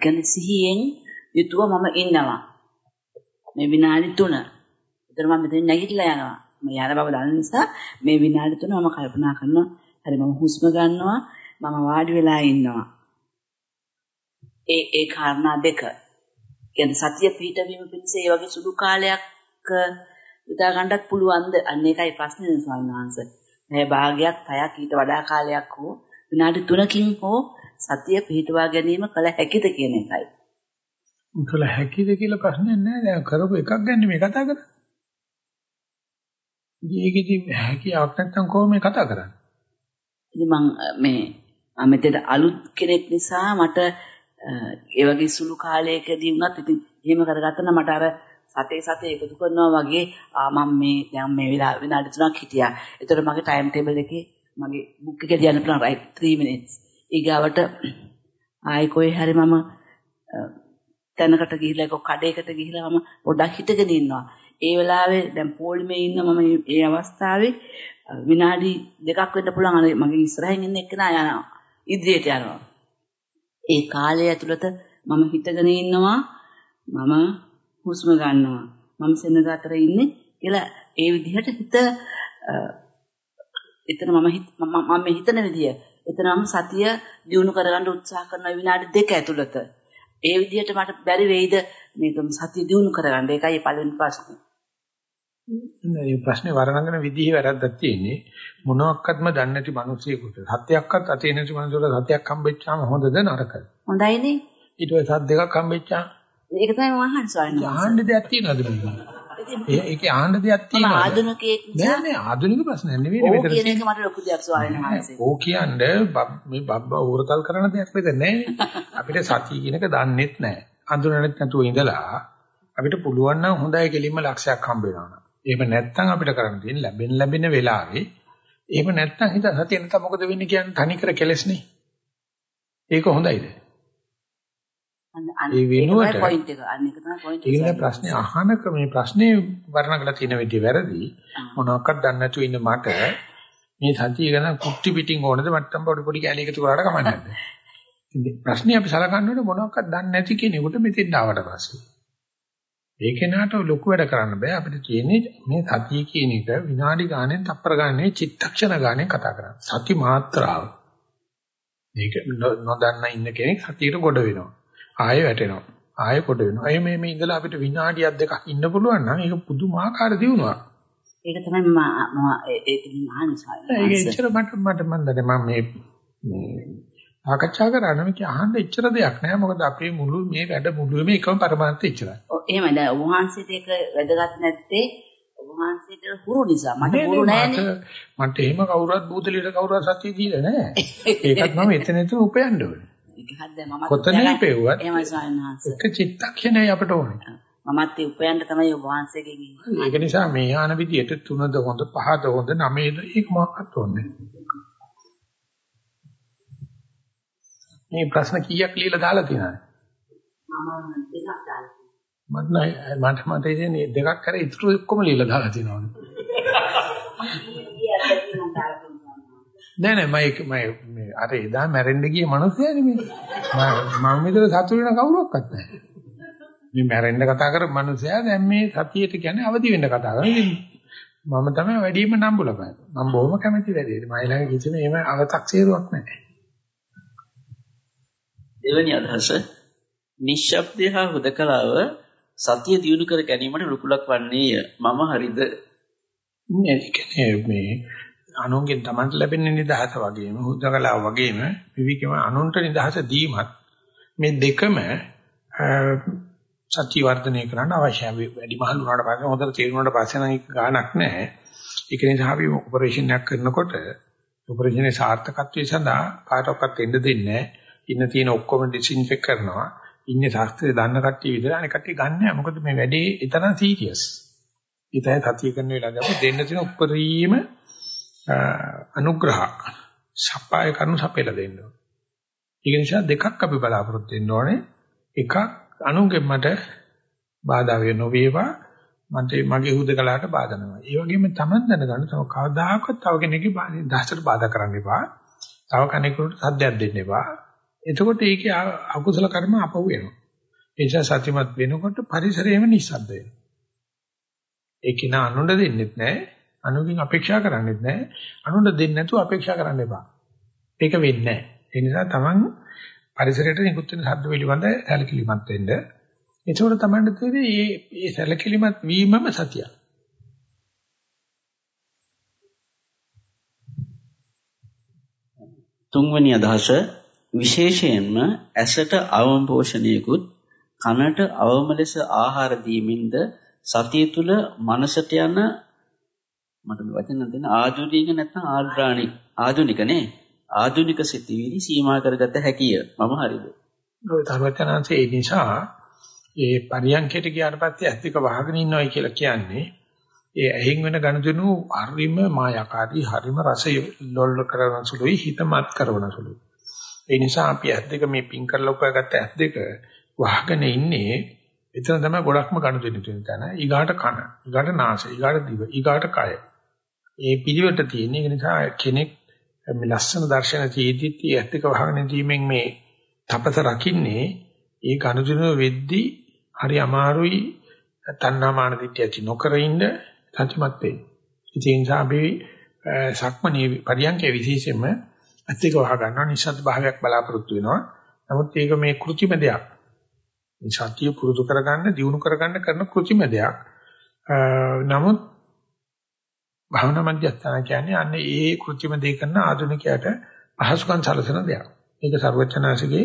ගැන සිහියෙන් යුතුව මම ඉන්නවා. මේ විනාඩි 3 ඒතර මම මෙතන නැගිටලා යනවා. මම යන බව දන්න නිසා මේ විනාඩි තුන මම කල්පනා කරනවා. හරි මම හුස්ම ගන්නවා. මම වාඩි වෙලා ඉන්නවා. ඒ ඒ කාරණා දෙක. කියන්නේ සතිය පිටවීම පිණිස ඒ වගේ සුදු කාලයක් උදා ගන්නත් පුළුවන්ද? අන්න ඒකයි ප්‍රශ්නේ ස්වාමීන් වහන්සේ. මේ භාගයක් පැයක් ඊට වඩා කාලයක් හෝ විනාඩි 3කින් හෝ සතිය පිටවා ගැනීම කල හැකිද කියන එකයි. කළ හැකිද කියලා ප්‍රශ්නයක් නැහැ. දැන් කරපු එකක් ගැන මේ කතා කරන්නේ. ඒකෙදි හැකියාවක් නැත්නම් කොහොම මේ කතා කරන්නේ? ඉතින් මම මේ මම මෙතන අලුත් කෙනෙක් නිසා මට ඒ වගේ සුළු කාලයකදී වුණත් ඉතින් එහෙම කරගත්තා නම් මට අර සතේ සතේ එකතු කරනවා වගේ ආ මම මේ දැන් මේ වෙලාව විනාඩි 3ක් හිටියා. ඒතර මගේ ටයිම් ටේබල් එකේ මගේ බුක් එකේ තියන්න පුළුවන් right 3 minutes. ඊගාවට ආයි කොයි හරි මම තැනකට ගිහිල්ලා ඒක කඩේකට ගිහිල්ලා මම පොඩ්ඩක් හිටගෙන ඉන්නවා. ඒ වෙලාවේ දැන් පොලිමේ ඉන්න මම මේ අවස්ථාවේ විනාඩි දෙකක් වෙන්න පුළුවන් අර මගේ ඉස්සරහින් ඉන්න එක්කෙනා යනවා. ඉදිරියට යනවා. ඒ කාලය ඇතුළත මම හිටගෙන ඉන්නවා. මම හුස්ම ගන්නවා. මම සෙනග අතර ඉන්නේ කියලා ඒ විදිහට හිත එතන මම මම හිතන විදිය එතනම සතිය දිනු කරගන්න උත්සාහ කරන විනාඩි දෙක ඇතුළත ඒ විදිහට මට බැරි වෙයිද මේක සතිය දිනු කරගන්න ඒකයි පළවෙනි ප්‍රශ්නේ මේ ප්‍රශ්නේ වර්ණගෙන විදිහේ වැරද්දක් තියෙන්නේ. මොනවාක්වත්ම දන්නේ නැති මිනිස්සෙකුට සත්‍යයක්වත් අතේ නැති මිනිසෙකුට සත්‍යයක් හම්බෙච්චාම හොඳද නරකද? හොඳයිනේ. ඊට පස්සේ සත් දෙකක් හම්බෙච්චාම? ඒක තමයි මම අහන්නේ ස්වාමීන්. වහන්සේ ආහන්න දෙයක් තියෙනවද මේක? ඒකේ ආහන්න දෙයක් තියෙනවද? ආධුනිකයෙක් නෑ නෑ ආධුනික ප්‍රශ්නයක් නෙවෙයි මෙතන කියන එක මට ලොකු දෙයක් ස්වාමීන් වහන්සේ ඕ කියන්නේ මේ බබ්බා උරතල් කරන දෙයක් වෙද නෑ. අපිට සතිය කියන එක දන්නෙත් නෑ. අඳුරනෙත් නැතුව ඉඳලා අපිට පුළුවන් නම් හොඳයි කෙලින්ම ලක්ෂයක් හම්බ වෙනවා එහෙම නැත්නම් අපිට කරන්න තියෙන ලැබෙන ලැබෙන වෙලාවේ එහෙම නැත්නම් හිත සතිය නැත්නම් මොකද වෙන්නේ කියන්නේ? තනිකර කෙලස්නේ. ඒක හොඳයිද? ඒ වෙනුවට- ඒක point එක. අන්න ඒක තමයි කියන්නේ එක. ප්‍රශ්නේ අහන ක්‍රමේ ප්‍රශ්නේ වර්ණ කරලා තියෙන විදිහ වැරදි. මොනවාක්වත් දන්නේ නැතුව ඉන්න මට මේ සතිය ගැන කුට්ටි පිටින් ඕනද? මට්ටම් පොඩි පොඩි කැලේ එකතු කරාට කමක් නැහැ. ප්‍රශ්නේ අපි සලකන්න මොනවාක්වත් දන්නේ නැති කෙනෙකුට මෙතෙන් ආවට පස්සේ. ඒ කෙනාට ලොකු වැඩ කරන්න බෑ අපිට තියෙන්නේ මේ සතිය කියන එක විනාඩි ගානේ තප්පර ගානේ චිත්තක්ෂණ ගානේ කතා කරන්නේ. සති මාත්‍රාව. මේක නොදන්න ඉන්න කෙනෙක් සතියට ගොඩ වෙනවා. ආයෙ වැටෙනවා. ආයෙ කොට වෙනවා. අය මේ මේ ඉඳලා අපිට විනාඩියක් දෙකක් ඉන්න පුළුවන් නම් ඒක පුදුමාකාර දියුණුවක්. ඒක තමයි මම ඒක මහාන ස්වාමීන් ඒක එච්චර මට මට මන් දන්නේ මම මේ මේ සාකච්ඡා කරන්න මේක අහන්න එච්චර දෙයක් නෑ මොකද අපේ මුළු මේ වැඩ මුළුමේ එකම පරමාර්ථය එච්චරයි. ඔව් එහෙමයි දැන් ඔබ වහන්සේට ඒක වැදගත් නැත්තේ ඔබ වහන්සේට හුරු නිසා මට හුරු නෑනේ මට එහෙම කවුරුත් බූදලියට කවුරුත් සත්‍ය දීලා නෑ. ඒකත් මම එතන එතන උපයන්න ඕනේ. ඒක හරිද මම කොතන ඉපෙව්වත් එහෙමයි ස්වාමීන් වහන්සේ එක චිත්තක්ෂණයි අපට ඕනේ. මමත් ඒ උපයන්න තමයි ඔබ වහන්සේගෙන් ඉන්නේ. ඒක නිසා මේ ආන විදියට තුනද හොඳ පහද හොඳ නවයද ඒක මොකක්වත් ඕනේ නෑ. මේ ප්‍රශ්න කීයක් ලියලා දාලා තියෙනවද? මම දෙකක් දාලා මට නෑ මට මට ඉතින් දෙකක් කර ඉතුරු ඔක්කොම ලියලා දාලා තියෙනවා. නෑ නෑ මම ඒක මම මේ අර එදා මැරෙන්න ගිය මනුස්සයනේ මේ. මම මම විතර සතුටු වෙන කවුරක්වත් නැහැ. මේ මැරෙන්න කතා කරපු මනුස්සයා දැන් මේ සතියේට කියන්නේ අවදි වෙන්න කතා කරනවා. ඉතින් මම තමයි වැඩිම නම්බුලපෑ. මම බොහොම කැමති වැඩේට. මම ළඟ කිසිම එහෙම අව탁සීරුවක් නැහැ. දෙවැනි අදහස නිශ්ශබ්දය හා හුදකලාව සතිය දියුණු කර ගැනීමට රුකුලක් වන්නේය. මම හරිද? නෑ ඒ කියන්නේ මේ අනුන්ගෙන් Tamanට ලැබෙන නිදහස වගේම හුදකලාව වගේම විවිකම අනුන්ට නිදහස දීමත් මේ දෙකම අ, සත්‍ය වර්ධනය කරන්න අවශ්‍යයි. වැඩි මහල් වුණාට පස්සේ හොඳට තේරුණාට පස්සේ නම් ඒක ගාණක් නැහැ. ඒක නිසා අපි ඔපරේෂන් එකක් කරනකොට ඔපරේෂනේ සාර්ථකත්වය සඳහා කාටවත් එන්න දෙන්නේ නැහැ. ඉන්න තියෙන ඔක්කොම ඩිස්ඉන්ෆෙක්ට් කරනවා. ඉන්නේ ශාස්ත්‍රය දන්න කට්ටිය විතර අනික කට්ටිය ගන්න නැහැ. මොකද මේ වැඩේ ඊතරම් සීරියස්. ඊටයි සතිය කරන වෙලාවදී අපි දෙන්න තියෙන උපරිම අ, අනුග්‍රහ සප්පාය කරනු සපෙලා දෙන්න ඕනේ. ඒක නිසා දෙකක් අපි බලාපොරොත්තු වෙන්න ඕනේ. එකක් අනුගෙන් මට බාධා වෙ නොවේවා මන්ට මගේ හුදකලාට බාධා නොවේවා. ඒ වගේම Taman දැනගන්න තව කවදාකවත් තව කෙනෙක්ගේ දහසට බාධා කරන්න එපා. තව කෙනෙකුට සද්දයක් දෙන්න එපා. එතකොට ඒකේ අ- අකුසල කර්ම අපහු වෙනවා. ඒ නිසා සත්‍යමත් වෙනකොට පරිසරයේම නිස්සද්ද වෙනවා. ඒක නා අනුන්ට දෙන්නෙත් නැහැ. අනුන්ගෙන් අපේක්ෂා කරන්නෙත් නැහැ. අනුන්ට දෙන්නේ නැතුව අපේක්ෂා කරන්න එපා. ඒක වෙන්නේ නැහැ. ඒ නිසා Taman පරිසරයට නිකුත් වෙන ශබ්ද පිළිබඳ සැලකිලිමත් වෙන්න. ඒකෝට තමයි තේරෙන්නේ මේ මේ සැලකිලිමත් වීමම සතිය. තුන්වෙනි අදහස විශේෂයෙන්ම ඇසට අවම පෝෂණයකුත් කනට අවම ලෙස ආහාර දීමින්ද සතිය තුල මනසට යන මට මේ වචන දෙන්න ආධුනික නැත්නම් ආර්ද්‍රාණික ආධුනික නේ? ආධුනික සිතිවිලි සීමා කරගත හැකිය. මම හරිද? ඔය තරවචනාංශේ ඒ නිසා ඒ පරියන්කයට ගියාට පස්සේ ඇස් දෙක වහගෙන ඉන්නවයි කියලා කියන්නේ. ඒ ඇහෙන් වෙන ගනුදෙනු හරිම මායාකාරී හරිම රසය ලොල් කරන සුළුයි හිතමත් කරන සුළුයි. ඒ නිසා අපි ඇස් දෙක මේ පින් කරලා උපයාගත්ත ඇස් දෙක වහගෙන ඉන්නේ එතන තමයි ගොඩක්ම ගනුදෙනු තියෙන තැන. ඊගාට කන, ඊගාට නාසය, ඊගාට දිව, ඊගාට කය. ඒ පිළිවෙලට තියෙන. ඒ නිසා කෙනෙක් මේ ලස්සන දර්ශන චේතිත් ඇස් දෙක වහගෙන දීමෙන් මේ තපස රකින්නේ ඒ ගනුදෙනු වෙද්දී හරි අමාරුයි තණ්හාමාන දිට්ඨිය ඇති නොකර ඉන්න සත්‍යමත් වෙන්නේ. ඒ නිසා අපි සක්මණේ පරියන්කේ විශේෂයෙන්ම ඇත්ත එක වහ ගන්නවා නිසත් භාවයක් බලාපොරොත්තු වෙනවා. නමුත් ඒක මේ કૃතිම දෙයක්. මේ සතිය පුරුදු කරගන්න, දියුණු කරගන්න කරන કૃතිම දෙයක්. නමුත් භාවනා මධ්‍යස්ථාන කියන්නේ අන්නේ ඒ કૃතිම දෙය කරන ආධුනිකයට පහසුකම් සැලසෙන දෙයක්. ඒක ਸਰවචනාසිකේ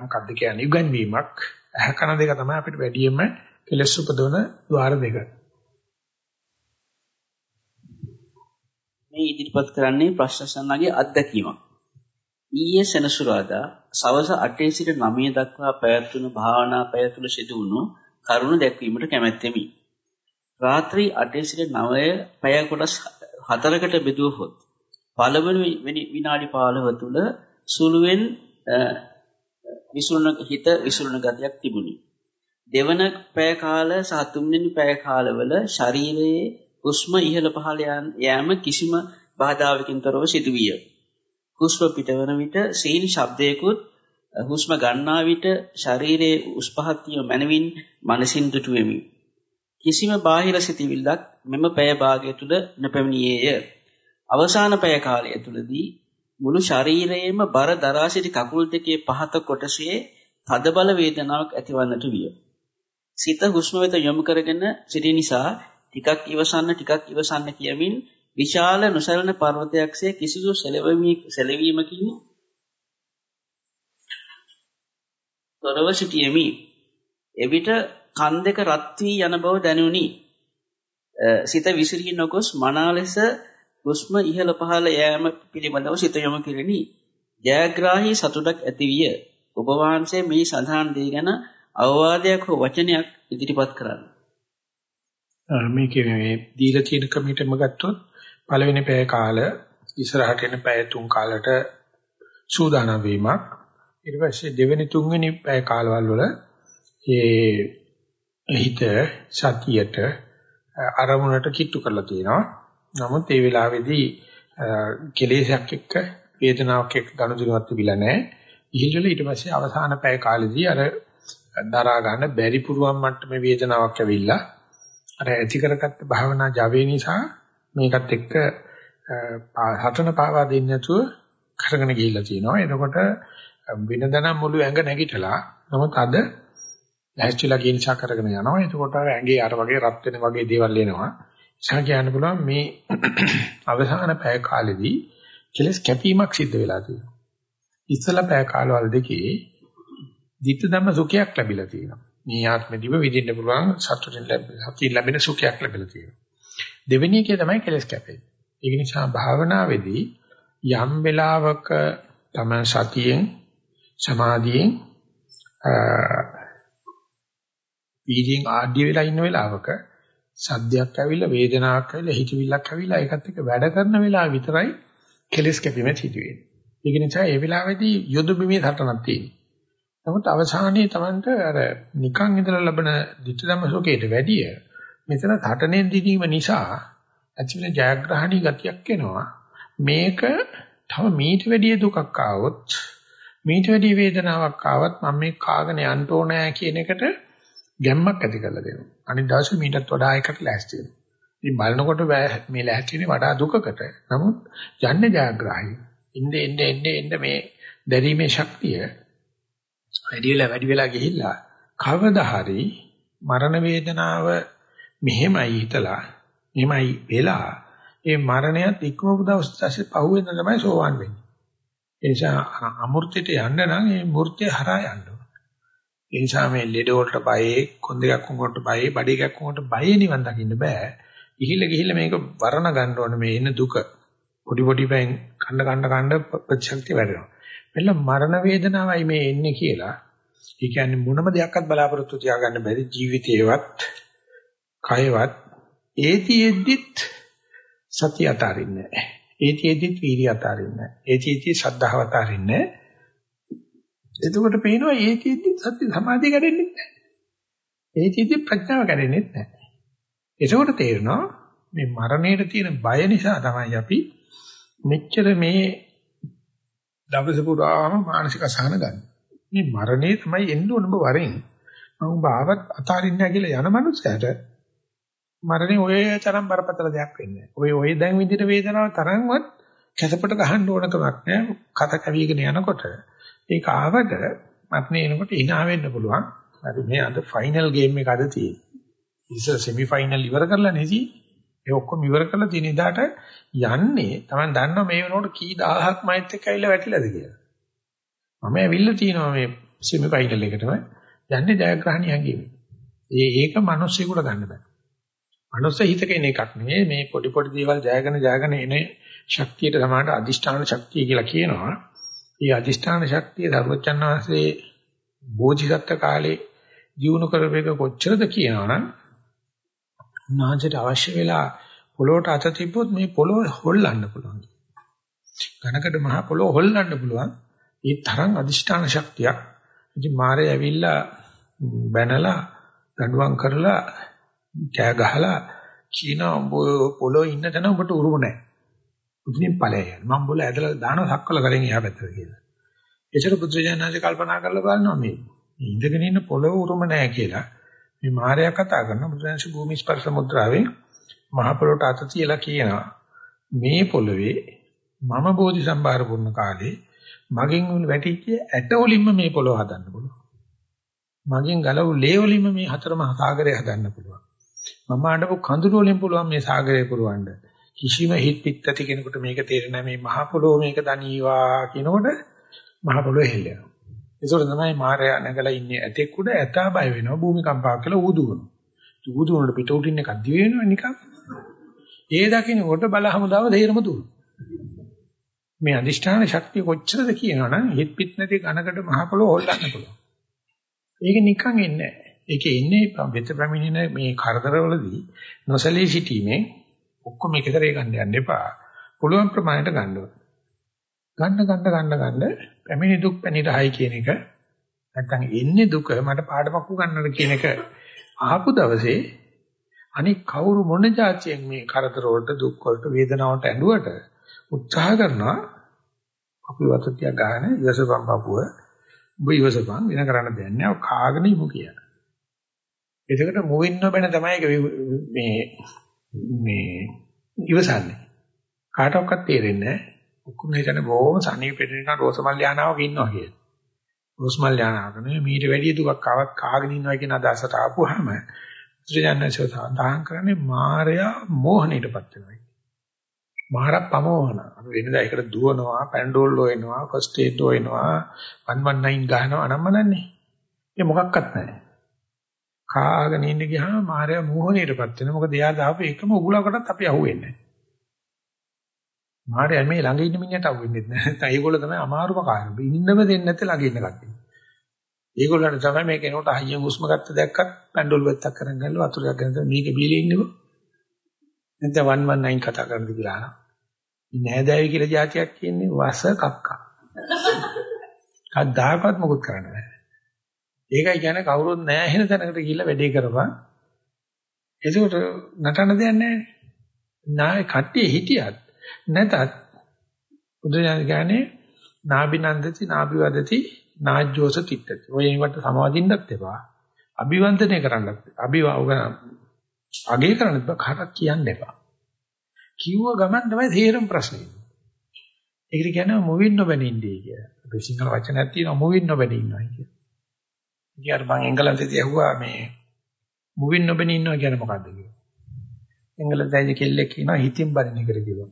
මොකක්ද කියන්නේ උගන්වීමක්. ඇහ කන දෙක තමයි අපිට වැඩියෙන්ම කෙලස් උපදවන ద్వාර දෙක. මේ ඉදිරිපත් කරන්නේ ප්‍රශ්න සන්නගේ අත්දැකීමක්. ඊයේ සෙනසුරාදා සවස 8 සිට 9 දක්වා පැවැත්වුණු භාවනා පැය තුල සිදු වුණු කරුණ දැක්වීමට කැමැත්තෙමි. රාත්‍රී 8 සිට 9 පැය කොටස් 4කට බෙදුවහොත් පළවෙනි විනාඩි 15 තුල සුළුවෙන් විසුණු හිත විසුණු ගතියක් තිබුණි. දෙවන පැය කාල සහ තුන්වෙනි පැය කාලවල ශරීරයේ හුස්ම ඉහළ පහළ යෑම කිසිම බාධාවකින් තොරව සිදුවිය. හුස්ම පිටවන විට සීල් ශබ්දයකුත් හුස්ම ගන්නා විට ශරීරයේ උස් පහත් වීම මනවින් මනසින් දුටුවෙමි. කිසිම බාහිර සිතිවිල්ලක් මෙම පැය භාගය තුල නොපැමිණියේය. අවසාන පැය කාලය තුලදී මුළු ශරීරයේම බර දරා සිටි කකුල් දෙකේ පහත කොටසේ තදබල වේදනාවක් ඇතිවන්නට විය. සිත හුස්ම වෙත යොමු කරගෙන සිටි නිසා ටිකක් ඉවසන්න ටිකක් ඉවසන්න කියමින් විශාල නොසැලෙන පර්වතයක්සේ කිසිදු සැලවීමකින් තොරව සිටියෙමි. එවිට කන් දෙක රත් වී යන බව දැනුනි. සිත විසිරී නොගොස් මනා ලෙස හුස්ම ඉහළ පහළ යෑම පිළිබඳව සිත යොමු කෙරෙනි. ජයග්‍රාහී සතුටක් ඇතිවිය. ඔබ වහන්සේ මේ සඳහන් දේ ගැන අවවාදයක් හෝ වචනයක් ඉදිරිපත් කරන්න. මේකේ මේ දීලා තියෙන කමිටම ගත්තොත් පළවෙනි පැය කාල ඉස්සරහට එන පැය තුන් කාලට සූදානම් වීමක්. ඊට පස්සේ දෙවෙනි තුන්වෙනි පැය කාලවල වල ඒ හිත සතියට අරමුණට කිට්ටු කරලා තියෙනවා. නමුත් ඒ වෙලාවේදී කෙලෙසයක් එක්ක වේදනාවක් එක්ක ගනුදෙනුවක් තිබිලා නැහැ. ඉහිල්වල ඊට පස්සේ අවසාන පැය කාලෙදී අර දරා ගන්න බැරි පුරුවන් මට්ටමේ වේදනාවක් ඇවිල්ලා අර ඇති කරගත්ත භාවනා ජවයේ නිසා මේකත් එක්ක හතන පාවා දෙන්නේ නැතුව කරගෙන ගිහිල්ලා තියෙනවා. එතකොට වෙනදනම් මුළු ඇඟ නැගිටලා නමුත් අද ලැහැස්තිලා ගිය නිසා කරගෙන යනවා. එතකොට ඇඟේ අර වගේ රත් වෙන වගේ දේවල් එනවා. ඉතින් කියන්න පුළුවන් මේ අවසාන පැය කාලෙදී කෙලස් කැපීමක් සිද්ධ වෙලා තියෙනවා. ඉස්සලා පැය කාලවල දෙකේ ධිට ධම්ම සුඛයක් ලැබිලා තියෙනවා. මේ ආත්මෙදිම විඳින්න පුළුවන් සතුටින් ලැබෙන සතිය ලැබෙන සුඛයක් ලැබිලා තියෙනවා. දෙවෙනි එකේ තමයි කෙලස් කැපෙන්නේ. ඒක නිසා භාවනාවේදී යම් වෙලාවක තම සතියෙන් සමාධියෙන් වීර්යයෙන් ආඩ්‍ය වෙලා ඉන්න වෙලාවක සද්දයක් ඇවිල්ලා වේදනාවක් ඇවිල්ලා හිතවිල්ලක් ඇවිල්ලා ඒකත් එක්ක වැඩ කරන වෙලාව විතරයි කෙලස් කැපීම සිදු වෙන්නේ. ඒක නිසා ඒ වෙලාවේදී යොදු බිමේ සටනක් තියෙනවා. නමුත් අවසානයේ Tamanට අර නිකන් ඉඳලා ලබන ditthදම සෝකයට වැඩිය මෙතන ඝටනෙන් දිනීම නිසා ඇතිවෙන ජයග්‍රහණී ගතියක් එනවා. මේක තව මීට වැඩිය දුකක් ආවොත් මීට වැඩිය වේදනාවක් ආවත් මම මේ කාගෙන යන්න ඕනෑ කියන එකට ගැම්මක් ඇති කරලා දෙනවා. අනිත් දවසේ මීටත් වඩා එකකට ලෑස්ති වෙනවා. ඉතින් බලනකොට මේ ලෑස්තිනේ වඩා දුකකට. නමුත් යන්නේ ජයග්‍රහයි. ඉන්නේ එන්නේ එන්නේ එන්නේ මේ දැරීමේ ශක්තිය වැඩි වෙලා වැඩි වෙලා ගිහිල්ලා කවදා හරි මරණ වේදනාව මෙහෙමයි හිතලා මෙහෙමයි වෙලා ඒ මරණයත් ඉක්මවපු දවස් දැසේ පහුවෙන තමයි සෝවන් වෙන්නේ. ඒ නිසා අමෘතයට යන්න නම් ඒ මූර්තිය හරහා යන්න ඕන. ඒ නිසා මේ ලෙඩ වලට බයේ, කොන් දෙකක් වුණාට බයේ, බඩ එකක් වුණාට බයේ නිවන් දකින්න බෑ. ගිහිල්ලා ගිහිල්ලා මේක වරණ ගන්න ඕනේ මේ එන දුක. පොඩි පොඩි පැන් කන්න කන්න කන්න ප්‍රතිශක්තිය වැඩෙනවා. මෙන්න මරණ වේදනාවයි මේ එන්නේ කියලා. ඒ කියන්නේ මොනම දෙයක්වත් බලාපොරොත්තු තියාගන්න බැරි ජීවිතේවත් කයවත් ඒතිෙද්දිත් සතිය අතාරින්නේ නැහැ. ඒතිෙද්දිත් වීර්ය අතාරින්නේ නැහැ. ඒතිෙද්දි ශ්‍රද්ධාව අතාරින්නේ නැහැ. එතකොට පේනවා ඒතිෙද්දි සත්‍ය සමාධිය කැඩෙන්නේ නැහැ. ඒතිෙද්දි ප්‍රඥාව කැඩෙන්නේ නැහැ. එතකොට තේරෙනවා මේ මරණයට තියෙන බය නිසා තමයි අපි මෙච්චර මේ දවස පුරාම මානසික අසහන ගන්න. මේ මරණය තමයි එන්න ඕනම වරෙන්. මම බාවත් අතාරින්න කියලා යන මනුස්සයට මරණය ඔය තරම් බරපතල දෙයක් වෙන්නේ නැහැ. ඔය ඔය දැන් විඳින වේදනාව තරම්වත් කැසපට ගහන්න ඕන කමක් නැහැ. කත කැවිගෙන යනකොට ඒක ආවට මරණය එනකොට hina වෙන්න පුළුවන්. හරි මේ අද ෆයිනල් ගේම් එක අද තියෙන්නේ. ඉතින් සෙමි ෆයිනල් ඉවර කරලා නැති ඒ ඔක්කොම ඉවර කරලා තියෙන ඉදාට යන්නේ Taman දන්නවා මේ වෙනකොට කී දහහක් මයිත් එක්ක ඇවිල්ලා වැටිලාද කියලා. මම ඇවිල්ලා තියෙනවා මේ සෙමි ෆයිනල් එකටම යන්නේ ජයග්‍රහණිය හැංගීමේ. ඒ ඒක මිනිස්සුෙකුට ගන්න බෑ. මනුස්ස හිතක එන එකක් නෙවෙයි මේ පොඩි පොඩි දේවල් ජයගෙන ජයගෙන එන ශක්තියට සමානට අදිෂ්ඨාන ශක්තිය කියලා කියනවා. මේ අදිෂ්ඨාන ශක්තිය ධර්මචන් වහන්සේ බෝධිසත්ව කාලේ ජීවුන කරපේක කොච්චරද කියනවනම් උන්වහන්සේට අවශ්‍ය වෙලා පොළොවට අත තිබ්බොත් මේ පොළොව හොල්ලන්න පුළුවන්. ඝනකඩ මහ පොළොව හොල්ලන්න පුළුවන්. ඒ තරම් අදිෂ්ඨාන ශක්තියක්. ඉතින් මාරේ ඇවිල්ලා බැනලා දඬුවම් කරලා කෑ ගහලා කියනවා උඹ පොළොව ඉන්න තැන ඔබට උරුම නැහැ. උදින් ඵලය යන. මම බොල ඇදලා දාන සක්වල කරෙන් එහා පැත්තට කියලා. එචර බුදුජානනාංශ කල්පනා කරලා බලනවා මේ ඉඳගෙන ඉන්න පොළොව උරුම නැහැ කියලා. මේ මායя කතා කරන බුදුන්ස භූමි ස්පර්ශ මුද්‍රාවේ මහ පොළොට අත තියලා කියනවා මේ පොළවේ මම බෝධි සම්භාර පුරන කාලේ මගෙන් වැටිච්ච ඇට වලින්ම මේ පොළොව හදන්න පුළුවන්. මගෙන් ගලවු ලේ වලින්ම මේ හතරම සාගරය හදන්න පුළුවන්. මම අඬපු කඳුළු වලින් පුළුවන් මේ සාගරය පුරවන්න. කිසිම හිත් පිට ඇති කෙනෙකුට මේක තේරෙන්නේ නැහැ මේ මහ පොළොව මේක දනීවා කියනකොට මහ පොළොව හෙල්ලෙනවා. ඒසොර තමයි මාරයා නැගලා ඉන්නේ ඇතෙක් උඩ ඇතා බය වෙනවා භූමිකම්පාවක් කියලා ඌදුවනවා. ඌදුවනට පිට උටින් එකක් දිව වෙනවා නිකන්. ඒ දකින්නකොට බල හමුදාව දෙයරම දුවන. මේ අදිෂ්ඨාන ශක්තිය කොච්චරද කියනවනම් හිත පිට නැති ඝනකට මහ පොළොව හොල්ලන්න පුළුවන්. ඒක නිකන් එන්නේ නැහැ. ඒකේ ඉන්නේ වෙත පැමිණෙන මේ කරදරවලදී නොසලී සිටීමෙන් ඔක්කොම එකතරේ ගන්න යන්න එපා. පුළුවන් ප්‍රමාණයට ගන්න ඕන. ගන්න ගන්න ගන්න ගන්න පැමිණි දුක් පැනිරහයි කියන එක නැත්තම් එන්නේ දුක මට පාඩමක් උගන්නන්න කියන එක ආපු දවසේ අනික කවුරු මොන જાතියෙන් මේ කරදර වලට දුක් වලට වේදනාවට ඇඬුවට උත්සාහ කරනවා අපි වතතිය ගන්න ඉවසපන් බපුව ඔබ ඉවසපන් වෙන කරන්න දෙයක් නෑ කාගෙන ඉමු කියන. එතකොට මොවින්න බැන තමයි මේ මේ ඉවසන්නේ. කාටවත් තේරෙන්නේ නෑ. ඔක්කොම හිතන්නේ බොහොම සනීපෙට නිකන් රෝසමල් යානාවක ඉන්නවා කියලා. රෝසමල් යානාවක නෙවෙයි මීට වැඩි දුකක් ආවත් කාගෙන ඉන්නවා කියන අදහසට ආපුවාම ත්‍රිජානසෝ සඳහන් කරන්නේ මායя මෝහණයටපත් වෙනවා. මාර ප්‍රමෝහන. අපි වෙනදා ඒකට දුවනවා, පැන්ඩෝල් හොයනවා, ෆස්ට් ඒඩ් හොයනවා, 119 ගහනවා අනම්මනන්නේ. ඒ මොකක්වත් නැහැ. කාගෙන ඉන්න ගියාම මායя මෝහණයටපත් වෙනවා. මොකද එයා දාපු එකම උගලකටත් අපි අහුවෙන්නේ නැහැ. මාරයා මේ ළඟ ඉන්න මිනිහට අහුවෙන්නේ නැහැ. නැත්නම් ඒගොල්ලෝ තමයි අමාරුම කාරණා. ඉන්නම දෙන්නේ නැත්te ළඟ ඉන්න කට්ටිය. ඒගොල්ලන්ට තමයි මේ කෙනෙකුට හයියෙන් හුස්ම ගත්ත දැක්කත් පැන්ඩෝල් වෙත්තක් කරන් ගල්ලා වතුරක් ගෙන මේක බීලේ ඉන්නකො. නැත්නම් 119 කතා කරන්න කියලා අහනවා. නෑදෑවි කියලා જાතියක් කියන්නේ වස කක්කා. කද්දාකවත් මොකුත් කරන්න බෑ. ඒකයි කියන්නේ කවුරුත් නෑ එහෙන තැනකට ගිහිල්ලා වැඩේ කරපන්. එතකොට නටන්න දෙයක් නෑනේ. නාය කට්ටිය හිටියත් නැතත් බුදුරජාණන් කියන්නේ නාබිනන්දති නාබිවදති නාජ්ජෝස තිට්ඨති. ඔය ඒවට සමාදින්නත් එපා. අභිවන්දනය කරන්නත් අභිව අගේ කරන්නත් බෑ කාටවත් කියන්න එපා. කිව්ව ගමන් තමයි තේරෙන ප්‍රශ්නේ. ඒකට කියනවා මොවින් නොබැනින්නේ කියලා. අපි සිංහල වචනයක් තියෙනවා මොවින් නොබැනී ඉන්නවා කියලා. ඉතින් මම එංගලන්තයේදී ඇහුවා මේ මොවින් නොබැනී ඉන්නවා කියන්නේ මොකද්ද කියලා. එංගලන්තයේ කෙල්ලෙක් කියනවා හිතින් බලින එකට කිව්වා.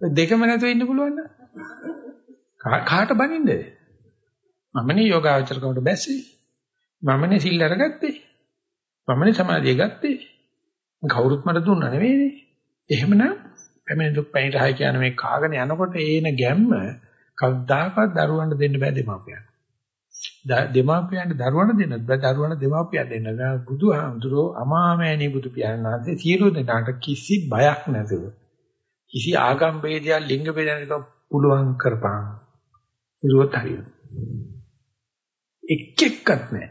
දෙකම නැතුව ඉන්න පුළුවන් නේද? කාට බනින්ද? මමනේ යෝගාචරකමට බැස්සේ. මමනේ සිල් අරගත්තේ. මමනේ සමාධිය ගත්තේ. කවුරුත් මට දුන්නා නෙවෙයිනේ. එහෙමනම් පැමිණි දුක් පැණිරහයි කියන මේ කාගෙන යනකොට ඒන ගැම්ම කවදාකවත් දරුවන්ට දෙන්න බෑ දෙමාපියන්. දෙමාපියන්ට දරුවන්ට දෙන්නත් බෑ දරුවන්ට දෙමාපියන් දෙන්න බෑ. බුදුහාමුදුරෝ අමාමෑණි බුදු පියාණන් වහන්සේ සියලු දෙනාට කිසි බයක් නැතුව කිසි ආගම් ભેදයක් ලිංග ભેදයක් පුළුවන් කරපන්. ඉරුවත් හරියට. එක් එක්කත් නැහැ.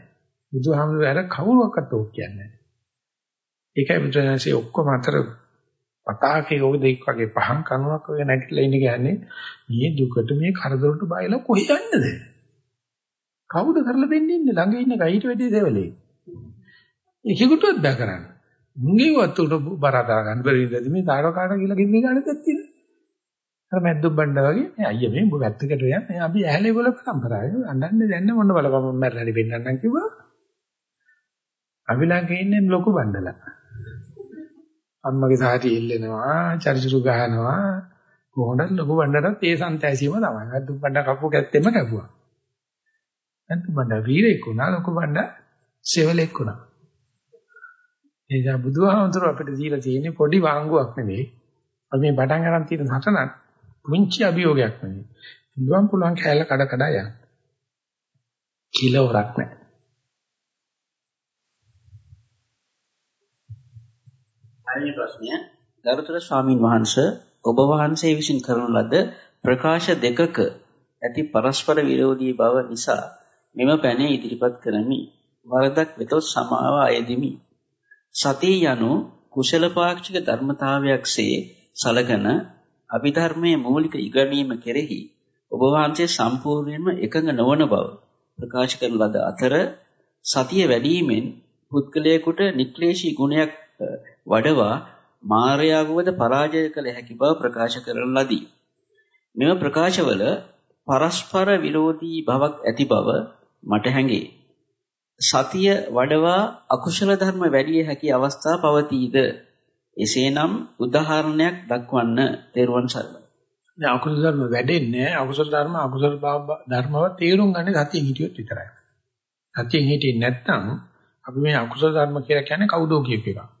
බුදුහාමුදුරේ අර කවුරුවක්වත් ඕක කියන්නේ නැහැ. ඒකයි බුදුරජාණන්සේ ඔක්කොම අතර පතාකේ ඔය දෙයක් වගේ පහන් කනුවක් වගේ නැගිටලා ඉන්නේ කියන්නේ මේ දුකට මේ කරදරට බයලා කොහෙ යන්නද? කවුද කරලා දෙන්නේ ඉන්නේ ළඟ ඉන්න ගයිට වැඩි දෙවලේ. ඒකෙකුටවත් බෑ කරන්න. මුංගේ වතුට බර දා ගන්න බැරි ඉඳදී මේ දාර කාට කියලා ගින්නේ ගන්නත් තියෙන. අර මැද්දු බණ්ඩ වගේ මේ අයියා මේ ඔබ වැත්තකට යන්නේ අපි ඇහැලේ වල පරම්පරාවේ අඬන්නේ දැන්න මොන බලපම මැරලා දෙන්නන්නම් කිව්වා. අපි ළඟ ඉන්නේ ලොකු බණ්ඩලා. අම්මගේ සාටි ඉල්ලෙනවා, චරිචුරු ගහනවා. කොහොමද ලොකු බණ්ඩටත් ඒ සන්තෑසීම තමයි. මැද්දු බණ්ඩ කප්පු කැත්තෙම කැපුවා. මැද්දු බණ්ඩ වීරෙක් වුණා, ලොකු බණ්ඩ සෙවලෙක් වුණා. එනිසා බුදුහාමුදුරුවෝ අපිට දීලා තියෙන්නේ පොඩි වාංගුවක් නෙවෙයි. අපි මේ පටන් ගන්න තියෙන හටනක් පුංචි අභියෝගයක් නෙවෙයි. පුළුවන් පුළුවන් කැලල කඩ කඩ යන්න. කිලවරක් නැහැ. පළවෙනි ප්‍රශ්නය ගරුතර ස්වාමින් වහන්සේ ඔබ වහන්සේ විසින් කරන ලද ප්‍රකාශ දෙකක ඇති පරස්පර විරෝධී බව නිසා මෙම පැනේ ඉදිරිපත් කරමි. වරදක් වෙතොත් සමාව අයදිමි. සතිය යනු කුසල පාක්ෂික ධර්මතාවයක්සේ සලකන අභිධර්මයේ මූලික ඉගැන්වීම කෙරෙහි ඔබ වහන්සේ සම්පූර්ණයෙන්ම එකඟ නොවන බව ප්‍රකාශ කරන ලද අතර සතිය වැඩිවීමෙන් පුද්ගලයාට නික්ලේශී ගුණයක් වඩවා මායාවවද පරාජය කළ හැකි බව ප්‍රකාශ කරන ලදී. මෙම ප්‍රකාශවල පරස්පර විරෝධී බවක් ඇති බව මට හැඟේ. සතිය වඩවා අකුශල ධර්ම වැඩි හැකි අවස්ථා පවතීද? එසේනම් උදාහරණයක් දක්වන්න තෙරුවන් සරණයි. දැන් අකුසල ධර්ම වැඩෙන්නේ අකුසල ධර්ම අකුසල ධර්මව තේරුම් ගන්න සතියෙන් හිටියොත් විතරයි. සතියෙන් හිටියේ නැත්නම් අපි මේ අකුසල ධර්ම කියලා කියන්නේ කවුදෝ කියප එකක්.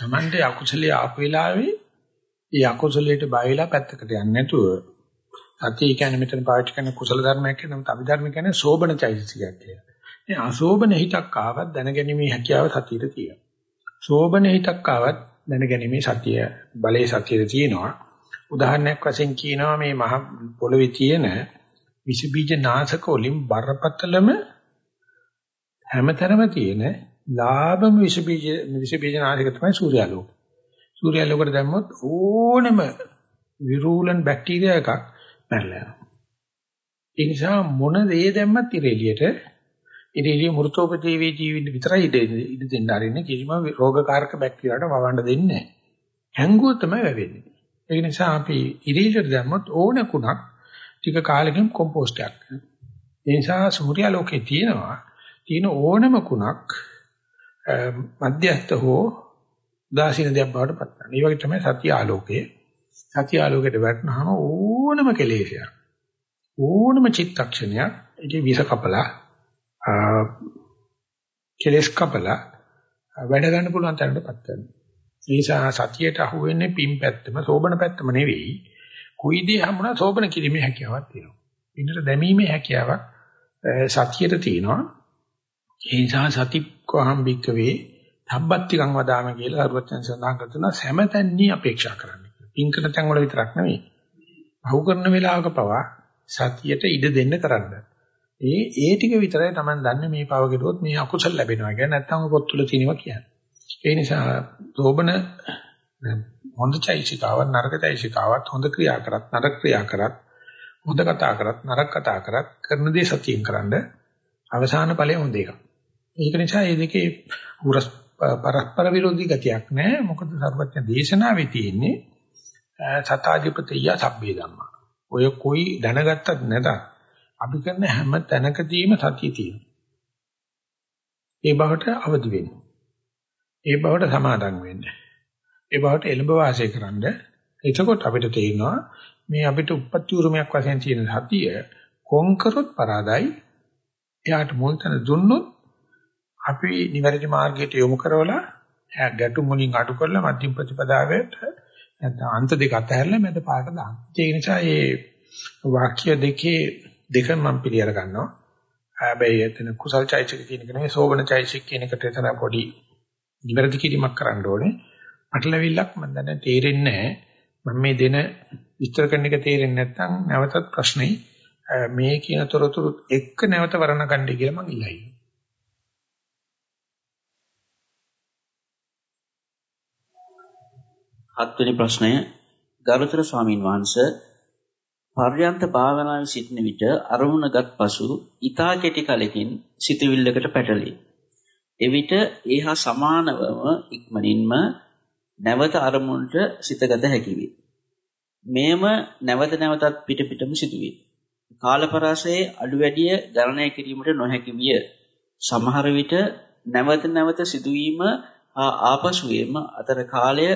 Tamante අකුසලයේ ආපු වෙලාවේ ඒ අකුසලයට බය වෙලා පැත්තකට යන්නේ නැතුව සතිය කියන්නේ මෙතන පාවිච්චි කරන කුසල ධර්මයක් කියන නමුත් අභිධර්ම කියන්නේ සෝබන චෛතසිකයක් කියලා. මේ අසෝබන හිතක් ආවත් දැනගැනීමේ හැකියාව සතියට තියෙනවා. සෝබන හිතක් ආවත් දැනගැනීමේ සතිය බලයේ සතියට තියෙනවා. උදාහරණයක් වශයෙන් කියනවා මේ මහ පොළවේ තියෙන විස බීජ නාශක වලින් බරපතලම හැමතැනම තියෙන ලාභම විස බීජ විස බීජ නාශක තමයි සූර්යාලෝක. සූර්යාලෝකයට දැම්මොත් ඕනෙම විරූලන් බැක්ටීරියා එකක් මැරලා යනවා. ඒ නිසා මොන දේ දැම්මත් ඉරෙලියට ඉරෙලිය මෘතෝපජීවී ජීවිත විතරයි ඉඳ දෙන්න ආරින්නේ කිසිම රෝගකාරක බැක්ටීරියාවට වවන්න දෙන්නේ නැහැ. හැංගුව තමයි වැවෙන්නේ. ඒ නිසා අපි ඉරෙලියට දැම්මොත් ඕන කුණක් ටික කාලෙකින් කොම්පෝස්ට් එකක්. ඒ නිසා සූර්යාලෝකයේ තියෙනවා තියෙන ඕනම කුණක් මධ්‍යස්ථ හෝ උදාසීන දෙයක් බවට පත් කරනවා. ඒ වගේ තමයි සත්‍ය ආලෝකයේ. සත්‍ය ආලෝකයට වැටෙනහම ඕනම කෙලෙසයක් ඕනම චිත්තක්ෂණයක් ඒකේ විස කපලා කෙලස් කපලා වැඩ ගන්න පුළුවන් තරමටපත් කරනවා. ඒ නිසා සතියට අහු වෙන්නේ පින් පැත්තම සෝබන පැත්තම නෙවෙයි. කුයි දේ හමුණා සෝබන කිරීමේ හැකියාවක් තියෙනවා. පින්නට දැමීමේ හැකියාවක් සතියට තියෙනවා. ඒ නිසා සතික්වහම් බික්කවේ ධම්බත්තිකං වදාම කියලා අරුවචන් සඳහන් කරනවා හැමතැනී අපේක්ෂා කරන්න. පින්කන තැන් වල විතරක් නෙවෙයි. පහු කරන වෙලාවක පවා සතියට ඉඩ දෙන්න කරන්න. ඒ ඒ ටික විතරයි Taman දන්නේ මේ පව කෙරුවොත් මේ අකුසල ලැබෙනවා කියන්නේ නැත්නම් පොත් තුල තියෙනවා කියන්නේ. ඒ නිසා සෝබන හොඳ චෛසිකාවක් නරක චෛසිකාවක් හොඳ ක්‍රියා කරත් නරක ක්‍රියා කරත් හොඳ කතා කරත් නරක කතා කරත් කරන දේ සතියෙන් කරන්න අවසාන ඵලය හොඳ එකක්. ඒක නිසා මේ දෙකේ පරස්පර විරෝධී ගතියක් නැහැ. මොකද සර්වඥ දේශනාවේ තියෙන්නේ සතාධිපතිය සබ්බේ ධම්මා. ඔය કોઈ දැනගත්තත් නැතත් අපි කරන හැම තැනකදීම සතිය තියෙනවා. ඒ බවට අවදි වෙන්න. ඒ බවට සමාදන් වෙන්න. ඒ බවට එළඹ වාසය කරන්න. එතකොට අපිට තේරෙනවා මේ අපිට උපත්ති උරුමයක් වශයෙන් තියෙන සතිය කොන්කරොත් පරාදයි එයාට මුල් තැන දුන්නොත් අපි නිවැරදි මාර්ගයට යොමු කරවලා ගැටුම් වලින් අඩු කරලා මධ්‍යම ප්‍රතිපදාවට නැත්නම් අන්ත දෙක අතහැරලා මැද පාට දාන්න. ඒ නිසා මේ වාක්‍ය දෙකේ දෙක මම පිළිඅර ගන්නවා. හැබැයි එතන කුසල් චෛතසික කියන එක නෙවෙයි සෝබන චෛතසික කියන එකට එතන පොඩි නිවැරදි කිරීමක් කරන්න ඕනේ. අටලවිල්ලක් මම දැන් තේරෙන්නේ නැහැ. මම මේ දෙන විස්තර කරන එක තේරෙන්නේ නැත්නම් නැවතත් ප්‍රශ්නේ මේ කියන තොරතුරු එක්ක නැවත වර්ණ ගන්නයි කියලා මම ඉල්ලයි. හත්වෙනි ප්‍රශ්නය ගරුතර ස්වාමින් වහන්සේ පර්යන්ත භාවනාවේ සිටින විට අරමුණගත් පසු ඊතා කෙටි කලකින් සිතවිල්ලකට පැටලී. එවිට ඒහා සමානවම ඉක්මනින්ම නැවත අරමුණට සිතගත හැකි වේ. මෙයම නැවත නැවතත් පිට පිටම සිදුවේ. කාලපරාසයේ අඩු වැඩිය ගණනය කිරීමට නොහැකි විය. සමහර විට නැවත නැවත සිදුවීම හා ආපසුවේම අතර කාලය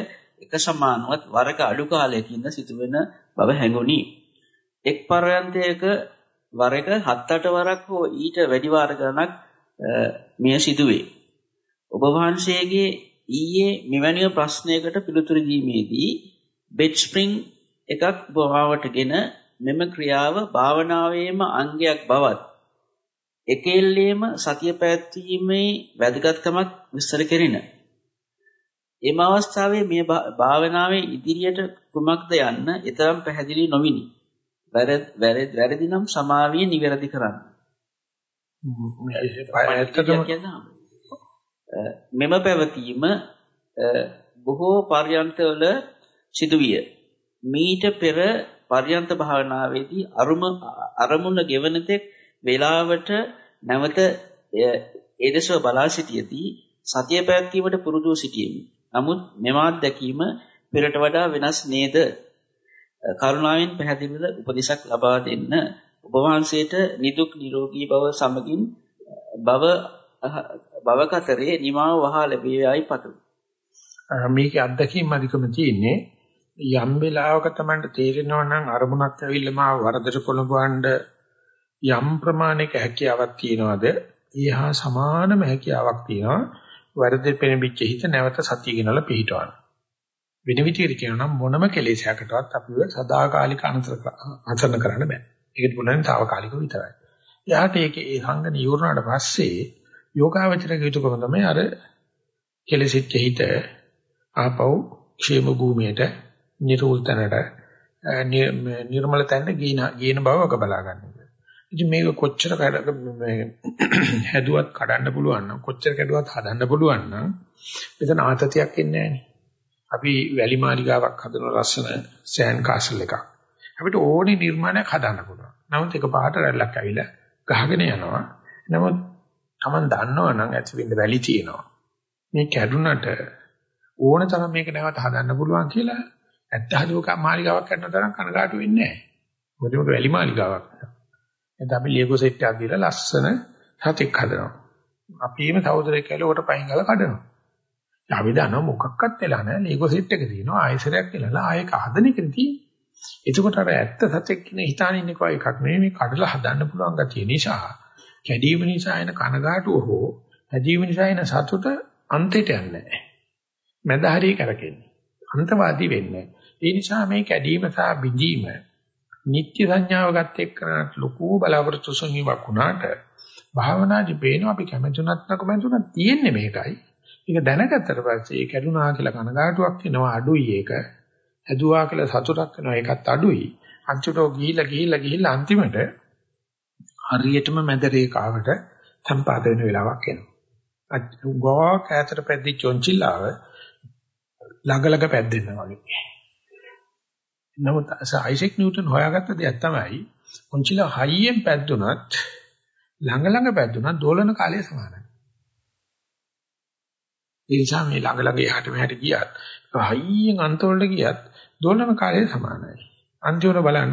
එක සමානවත් වරක අඩු කාලයකින්ද සිදුවෙන බව හැඟුණි. එක් පරයන්තයක වරක 7-8 වරක් හෝ ඊට වැඩි වාර ගණනක් මෙය සිදුවේ. ඔබ වහන්සේගේ ඊයේ මෙවැනි ප්‍රශ්නයකට පිළිතුරු දීමේදී බෙඩ් ස්ප්‍රින්ග් එකක් බවවටගෙන මෙම ක්‍රියාව භාවනාවේම අංගයක් බවත් එකෙල්ලේම සතිය පැවැත්වීමේ වැදගත්කමක් විස්තර කෙරින. එම අවස්ථාවේ මේ භාවනාවේ ඉදිරියට කුමක්ද යන්න ඊතරම් පැහැදිලි නොවිනි. වැරදි නම් සමාවිය නිවැරදි කරන්න. මෙම පැවතීම බොහෝ පර්යන්තවල සිදුවිය. මීට පෙර පර්යන්ත භාවනාවේදී අරුම අරමුණ ගෙවන තෙක් වේලාවට නැවත එදෙසව බලා සිටියදී සතිය පැවැත්වීමට පුරුදු සිටියෙමි. නමුත් මෙම අත්දැකීම පෙරට වඩා වෙනස් නේද? කරුණාවෙන් පැහැදිලිව උපදෙසක් ලබා දෙන්න. ඔබ වහන්සේට නිදුක් නිරෝගී බව සමගින් බව බව කතරේ නිමාව වහා ලැබේවයි පතමි. මේකේ අත්දැකීම් අධිකම තියෙන්නේ යම් වෙලාවක තමයි තේරෙනවා නම් අරමුණක් ඇවිල්ලා මාව වරදට පොළඹවන්න යම් ප්‍රමාණයක හැකියාවක් තියනවාද ඊහා සමානම හැකියාවක් තියෙනවා වර්ධි පෙනෙච්ච හිත නැවත සතිය ගෙනලා පිහිටවන. වෙන විදිහට කියනවා නම් මොනම කෙලෙසයකටවත් අපිව සදාකාලික අනතර අසන්න කරන්න බෑ. ඒකත් පුළුවන් తాවකාලිකව විතරයි. යාට ඒකේ ඒ සංගණ යෝරණාට පස්සේ යෝගාවචරක යුතුයකම තමයි අර කෙලෙසිච්ච හිත ආපහු ക്ഷേම භූමියට නිරෝල් තැනට නිර්මල තැනට ගේන ගේන බව ඔක බලා ගන්න. ඉතින් මේක කොච්චර හැදුවත් කඩන්න පුළුවන් නම් කොච්චර කැඩුවත් හදන්න පුළුවන් නම් මෙතන ආතතියක් එන්නේ නැහැ අපි වැලි මාලිගාවක් හදන ලස්සන සෑන් කාසල් එකක්. අපිට ඕනේ නිර්මාණයක් හදන්න පුළුවන්. නමුත් එක පාට රැල්ලක් ඇවිල්ලා ගහගෙන යනවා. නමුත් Taman දන්නවනම් ඇති වෙන්න වැලි තියෙනවා. මේ කැඩුනට ඕන තරම් මේක නැවත හදන්න පුළුවන් කියලා ඇත්ත හදුවක මාලිගාවක් කරන තරම් කනගාටු වෙන්නේ නැහැ. මොකද මේක වැලි මාලිගාවක්. එතන අපි ලියගෝ සෙට් එකක් දීලා ලස්සන සතෙක් හදනවා. අපිම සහෝදරයෙක් කියලා උකට පයින් ගාලා කඩනවා. අපි දන්නවා මොකක්වත් වෙලා නැහැ. ලීගෝ සෙට් එක තියෙනවා. ආයෙසරයක් කියලා ආයෙක හදන එක තියෙන්නේ. එතකොට අර ඇත්ත සත්‍යක් කියන හිතාන ඉන්නේ කෝ එකක් නෙමෙයි මේ කඩලා හදන්න පුළුවන් ගතිය නිසා කැඩීම නිසා එන කනගාටුව හෝ හැදීම නිසා එන සතුට අන්තයට යන්නේ නැහැ. මැද හරිය කරකෙන්නේ. අන්තවාදී වෙන්නේ. ඒ නිසා මේ කැඩීම සහ බිඳීම නිත්‍ය සංඥාව ගත එක්කනට ලොකු බලාපොරොත්තු සංයමක් වුණාට භාවනාදී පේනවා අපි කැමතුණත් නැකමතුණත් තියෙන්නේ මේකයි. ඒක දැනගත්තට පස්සේ ඒ කැඩුනා කියලා කනගාටුවක් වෙනවා අඩුයි ඒක. හැදුවා කියලා සතුටක් වෙනවා ඒකත් අඩුයි. අන්තිමට ගිහිල්ලා ගිහිල්ලා ගිහිල්ලා අන්තිමට හරියටම මැද රේඛාවට සම්පාද වෙන වෙලාවක් එනවා. ගෝක ඈතට පැද්දි චොන්චිලාව ළඟ ළඟ පැද්දෙනවා වගේ. නමුත් අයිසෙක් නිව්ටන් හොයාගත්ත දෙයක් තමයි චොන්චිලාව හයියෙන් පැද්දුනත් ළඟ ළඟ පැද්දුනත් දෝලන කාලය සමානයි. ඒ නිසා මේ ළඟ ළඟ එහාට මෙහාට ගියත් හයියෙන් අන්තවලට ගියත් දෝලන කාලය සමානයි. අන්තිමට බලන්න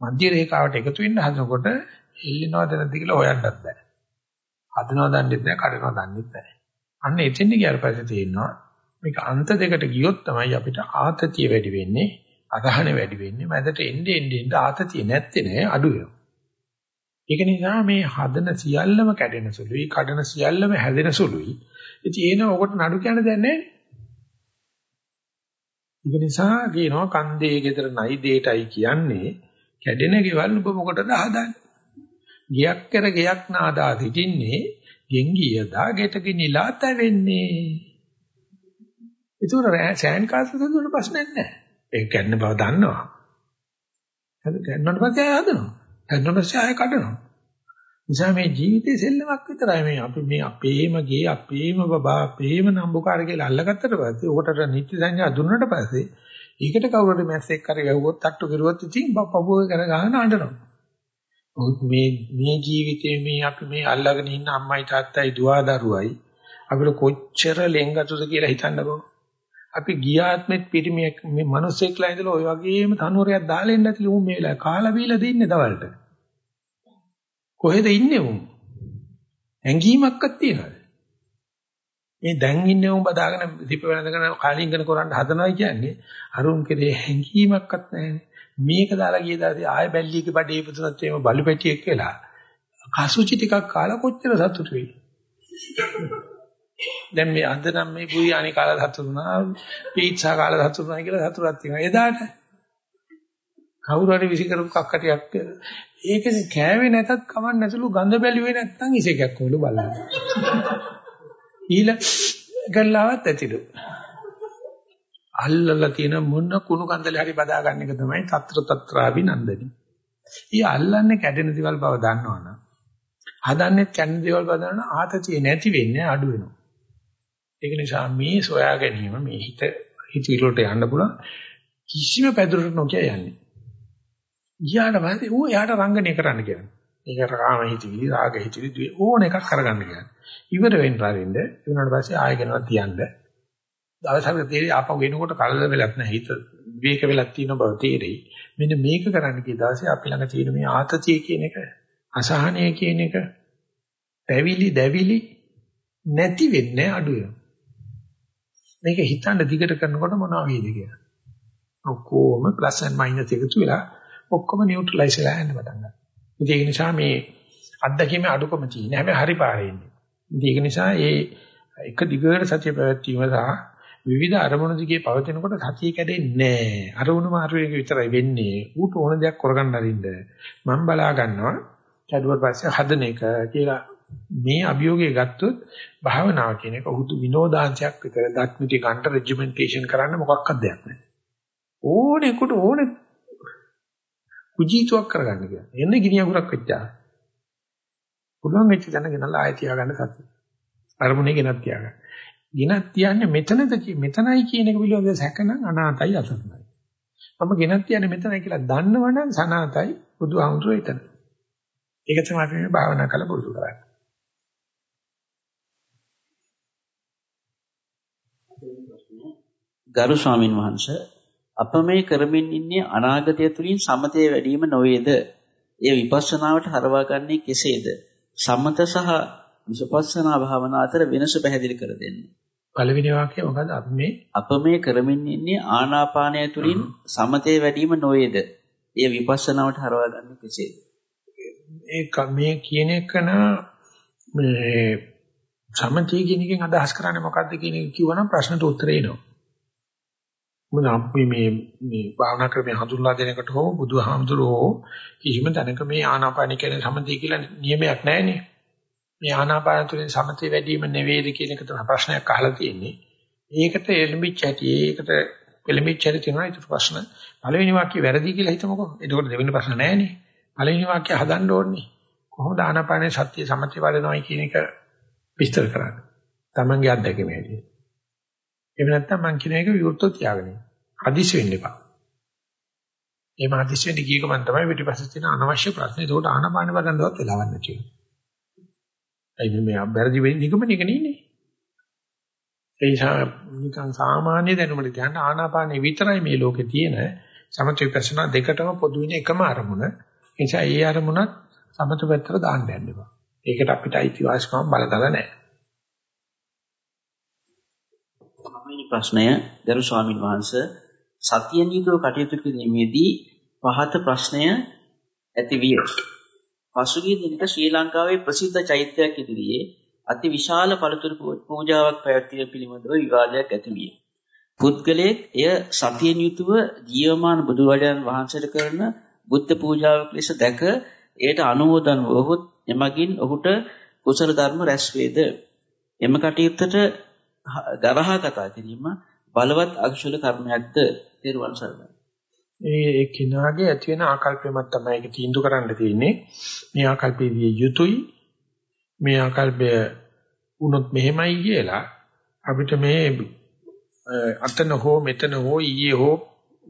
මධ්‍ය රේඛාවට එකතු වෙන්න හදනකොට හෙල්ලෙනවද නැද්ද කියලා හොයන්නත් බෑ. හදනවද දන්නෙත් නෑ, කඩනවද දන්නෙත් නෑ. අන්න එතෙන්ද ගියාට පස්සේ තේරෙනවා මේක අන්ත දෙකට ගියොත් තමයි අපිට ආතතිය වැඩි වෙන්නේ, අදහන වැඩි වෙන්නේ. මැදට එන්නේ එන්නේ ආතතිය නැත්තේ නෑ අඩු වෙනවා. ඒක නිසා මේ හදන සියල්ලම කැඩෙන සුළුයි, කඩන සියල්ලම හැදෙන සුළුයි. ඉතින් ඒන ඔකට නඩු කියන දෙයක් නැහැ. ඒක නිසා කියනවා කන්දේ ගෙදර නයි දෙයටයි කියන්නේ කැඩෙන ගෙවල් ඔබ මොකටද හදන්නේ? ගියක් කර ගයක් නාදා සිටින්නේ ගෙංගියදා ගෙටකිනිලා තැවෙන්නේ. ඒතර සෑන් කාසස් දුන්න ප්‍රශ්නයක් නැහැ. ඒක කැඩෙන බව දන්නවා. හද කැඩුණාට පස්සේ ආය හදනවා. කැඩුණාට පස්සේ ආය කඩනවා. නිසා මේ ජීවිතේ සෙල්ලමක් විතරයි මේ අපි මේ අපේම ගේ අපේම බබා අපේම නම්බුකාර කියලා අල්ලගත්තට පස්සේ උකට නිත්‍ය සංඥා දුන්නට පස්සේ ඒකට කවුරුහරි මැස්සෙක් කරේ ගැහුවොත් තට්ටු කරුවොත් ඉතින් පපුව කර ගන්න අඬනවා. මේ මේ ජීවිතේ මේ අපි මේ අල්ලගෙන ඉන්න අම්මයි තාත්තයි දුව දරුවයි අපිට කොච්චර ලෙන්ගතුද කියලා හිතන්නකෝ. අපි ගියාත්මෙත් පිරිමියෙක් මේ මිනිස්සෙක්ලා ඉඳලා ওই වගේම තනුවරයක් දාලා ඉන්න ඇති උන් මේ වෙලාව කාලා බීලා දෙන්නේ දවල්ට. කොහෙද ඉන්නේ උන්? ඇඟීමක්වත් තියනද? මේ දැන් ඉන්නේ උඹ දාගෙන දීප වෙනදගෙන කාලින්ගන කරන්න හදනවා කියන්නේ අරුන් කෙරේ හැඟීමක්වත් නැහැනේ. මේක දාලා ගිය දාසේ ආය බැල්ලියක බඩේ ඉපදුනත් එහෙම බලු පැටියෙක් වෙලා කසුචි ටිකක් කාලා කොච්චර සතුටු වෙයි. දැන් මේ අද නම් මේ බුරියානි කාලා සතුටු වුණා, පීට්සා කාලා සතුටු වුණා කියලා සතුටක් තියෙනවා. එදාට කවුරු හරි විසි කරපු කක්කටියක් ඒකනේ කෑවේ නැතත් කමක් නැතුළු ගඳ බැලුවේ නැත්නම් ඉසේකක් වලු බලන්න. ඊළ ගල්ලාවත් ඇතිලු. අල්ලලා තියෙන මොන කුණු කන්දලේ හරි බදා ගන්න එක තමයි తත්‍ර తත්‍රාභිනන්දනි. ඊ අල්ලන්නේ කැඩෙන දේවල් බව දන්නවනම් හදන්නේ කැඩෙන දේවල් බව දන්නවනම් ආතතිය නැති වෙන්නේ අඩු වෙනවා. ඒක නිසා මේ සොයා ගැනීම මේ හිත හිතවිලට යන්න පුළුවන් කිසිම පැදුරට නොකිය යන්නේ. ගියාට පස්සේ ඌ එයාට රංගනය කරන්න කියන්නේ. ඒක රාම හිතවිලි, රාග හිතවිලි ඕන එකක් කරගන්න කියන්නේ. ඉවර වෙන්න ආරින්ද ඊුණාට පස්සේ ආයෙ ගෙනවා තියන්න. දවසකට තේරෙයි ආපහු එනකොට කලල වෙලක් නැහැ. හිත විවේක වෙලක් තියෙන බව තේරෙයි. මෙන්න මේක කරන්න කී දවසේ අපි ළඟ තියෙන මේ ආතතිය කියන එක, අසහනය කියන එක, පැවිලි දැවිලි නැති වෙන්නේ අඩු වෙනවා. මේක හිතන්න දිගට කරනකොට මොනවා වේද කියලා. ඔක්කොම ප්ලස් ඇන්ඩ් මයිනස් එකතු වෙලා ඔක්කොම නියුට්‍රලයිස් වෙලා යන්න පටන් ගන්නවා. ඒක නිසා මේ අත්දැකීමේ අඩුකම තියෙන හැබැයි හරි පාරේ ඉන්නේ. ඒක නිසා ඒ එක දිගට සතිය පැවැත්වීම සහ විවිධ අරමුණු දිගේ පවතිනකොට සතිය කැඩෙන්නේ නැහැ. අරමුණු මාරු එක විතරයි වෙන්නේ. ඌට ඕන දෙයක් කරගන්න අරින්න. මම බලා ගන්නවා කැඩුවට පස්සේ හදන එක කියලා මේ අභියෝගය ගත්තොත් භාවනාව කියන එක උහුතු විනෝදාංශයක් විතර දක්මිටි ගන්න රෙජිමෙන්ටේෂන් කරන්න මොකක්වත් දෙයක් නැහැ. ඕනෙකට ඕනේ කුජීතුවක් කරගන්න කියලා. එන්නේ ගිනි අඟුරක් වෙච්චා. පුළුවන් වෙච්ච තැන ගෙනල්ලා ආයෙ තියාගන්න සතිය. අරමුණේ ගෙනත් තියාගන්න. ගෙනත් තියන්නේ මෙතනද මෙතනයි කියන එක පිළිබඳව සැකනම් අනාතයි අසරණයි. මම ගෙනත් තියන්නේ මෙතනයි කියලා දන්නවනම් සනාතයි බුදුහාමුදුරුවෝ එතන. ඒක තමයි අපි මේ භාවනා කළ පුරුදු කරන්නේ. ගරු ස්වාමින් වහන්සේ අප මේ කරමින් ඉන්නේ අනාගතය තුලින් සමතේ වැඩිම නොවේද? එය විපස්සනාවට හරවා ගන්නේ කෙසේද? සමත සහ විපස්සනා භාවනා අතර වෙනස පැහැදිලි කර දෙන්න. පළවෙනි වාක්‍යය මොකද? අපි මේ අප මේ කරමින් ඉන්නේ ආනාපානය තුලින් සමතේ වැඩිම නොවේද? එය විපස්සනාවට හරවා ගන්නේ කෙසේද? ඒක මේ කියන එකන මේ සමතේ කියන එකෙන් අදහස් කරන්නේ මොකද්ද කියන එක කිව්වනම් ප්‍රශ්නට උත්තරේ එනවා. මොකද අපි මේ මේ භාවනා ක්‍රමය හඳුන්වා දෙනකොට හෝ බුදුහාමුදුරුවෝ කිසිම තැනක මේ ආනාපාන කියන සමතය කියලා නියමයක් නැහැනේ. මේ ආනාපාන තුළින් සමතය වැඩි වීම නෙවෙයිද කියන එක තමයි ප්‍රශ්නයක් අහලා තියෙන්නේ. ඒකට එළඹිච්ච හැටි ඒකට එළඹිච්ච හැටි තියෙනවා ඒක ප්‍රශ්න. පළවෙනි වාක්‍ය වැරදි කියලා හිතමුකෝ. එතකොට දෙවෙනි ප්‍රශ්න නැහැනේ. පළවෙනි වාක්‍ය හදන්න ඕනේ. කොහොමද ආනාපානයේ සත්‍ය සමතය වඩනවයි කියන එක විස්තර කරන්න. Tamange අත්දැකීම හැටියට. එහෙම නැත්නම් මං කියන එක විවෘතව තියාගෙන ඉන්න. අදිශ වෙන්න එපා. එහෙම අදිශ වෙන්න ගිය ගමන් තමයි පිටිපස්සේ තියෙන අනවශ්‍ය ප්‍රශ්න. ඒකට ආනපාන වඩන්නවත් වෙලාවක් නැති වෙනවා. ඒ මේ බැරදි වෙන්නේ නිකමනේ නෙන්නේ. ඒ නිසා නිකන් සාමාන්‍ය දැනුමට කියන්න ආනාපානෙ විතරයි මේ ලෝකේ තියෙන සමථ විපස්සනා දෙකටම පොදු වෙන එකම අරමුණ. ඒ නිසා ඒ අරමුණත් සමථ පැත්තට දාන්න යන්න එපා. ඒකට අපිට අයිතිවාසිකම් බලතල නැහැ. පළවෙනි ප්‍රශ්නය ගරු ස්වාමින් වහන්සේ සතිය නීතිව කටයුතු කිරීමේදී පහත ප්‍රශ්නය ඇති විය. පසුගිය දිනක ශ්‍රී ලංකාවේ ප්‍රසිද්ධ චෛත්‍යයක් ඉදිරියේ අති විශාල පළතුරු පූජාවක් පැවැත්වීම පිළිබඳව විවාදයක් ඇති විය. පුද්ගලයෙක් එය සතියෙන් යුතුව ජීවමාන බුදුරජාණන් වහන්සේට කරන බුද්ධ පූජාවක් ලෙස දැක එයට අනුමෝදන් වූහොත් එමගින් ඔහුට කුසල ධර්ම රැස් වේද. එම කටයුත්තට ගරහා කතා කිරීම බලවත් අකුසල කර්මයක්ද තෙරුවන් සරණයි. ඒ ඒ කිනාගේ ඇති වෙන ආකල්පෙමත් තමයි ඒක තීන්දුව කරන්න තියෙන්නේ. මේ ආකල්පේ විය යුතුයි. මේ ආකල්පය වුණොත් මෙහෙමයි කියලා අපිට මේ අතන හෝ මෙතන හෝ ඊයේ හෝ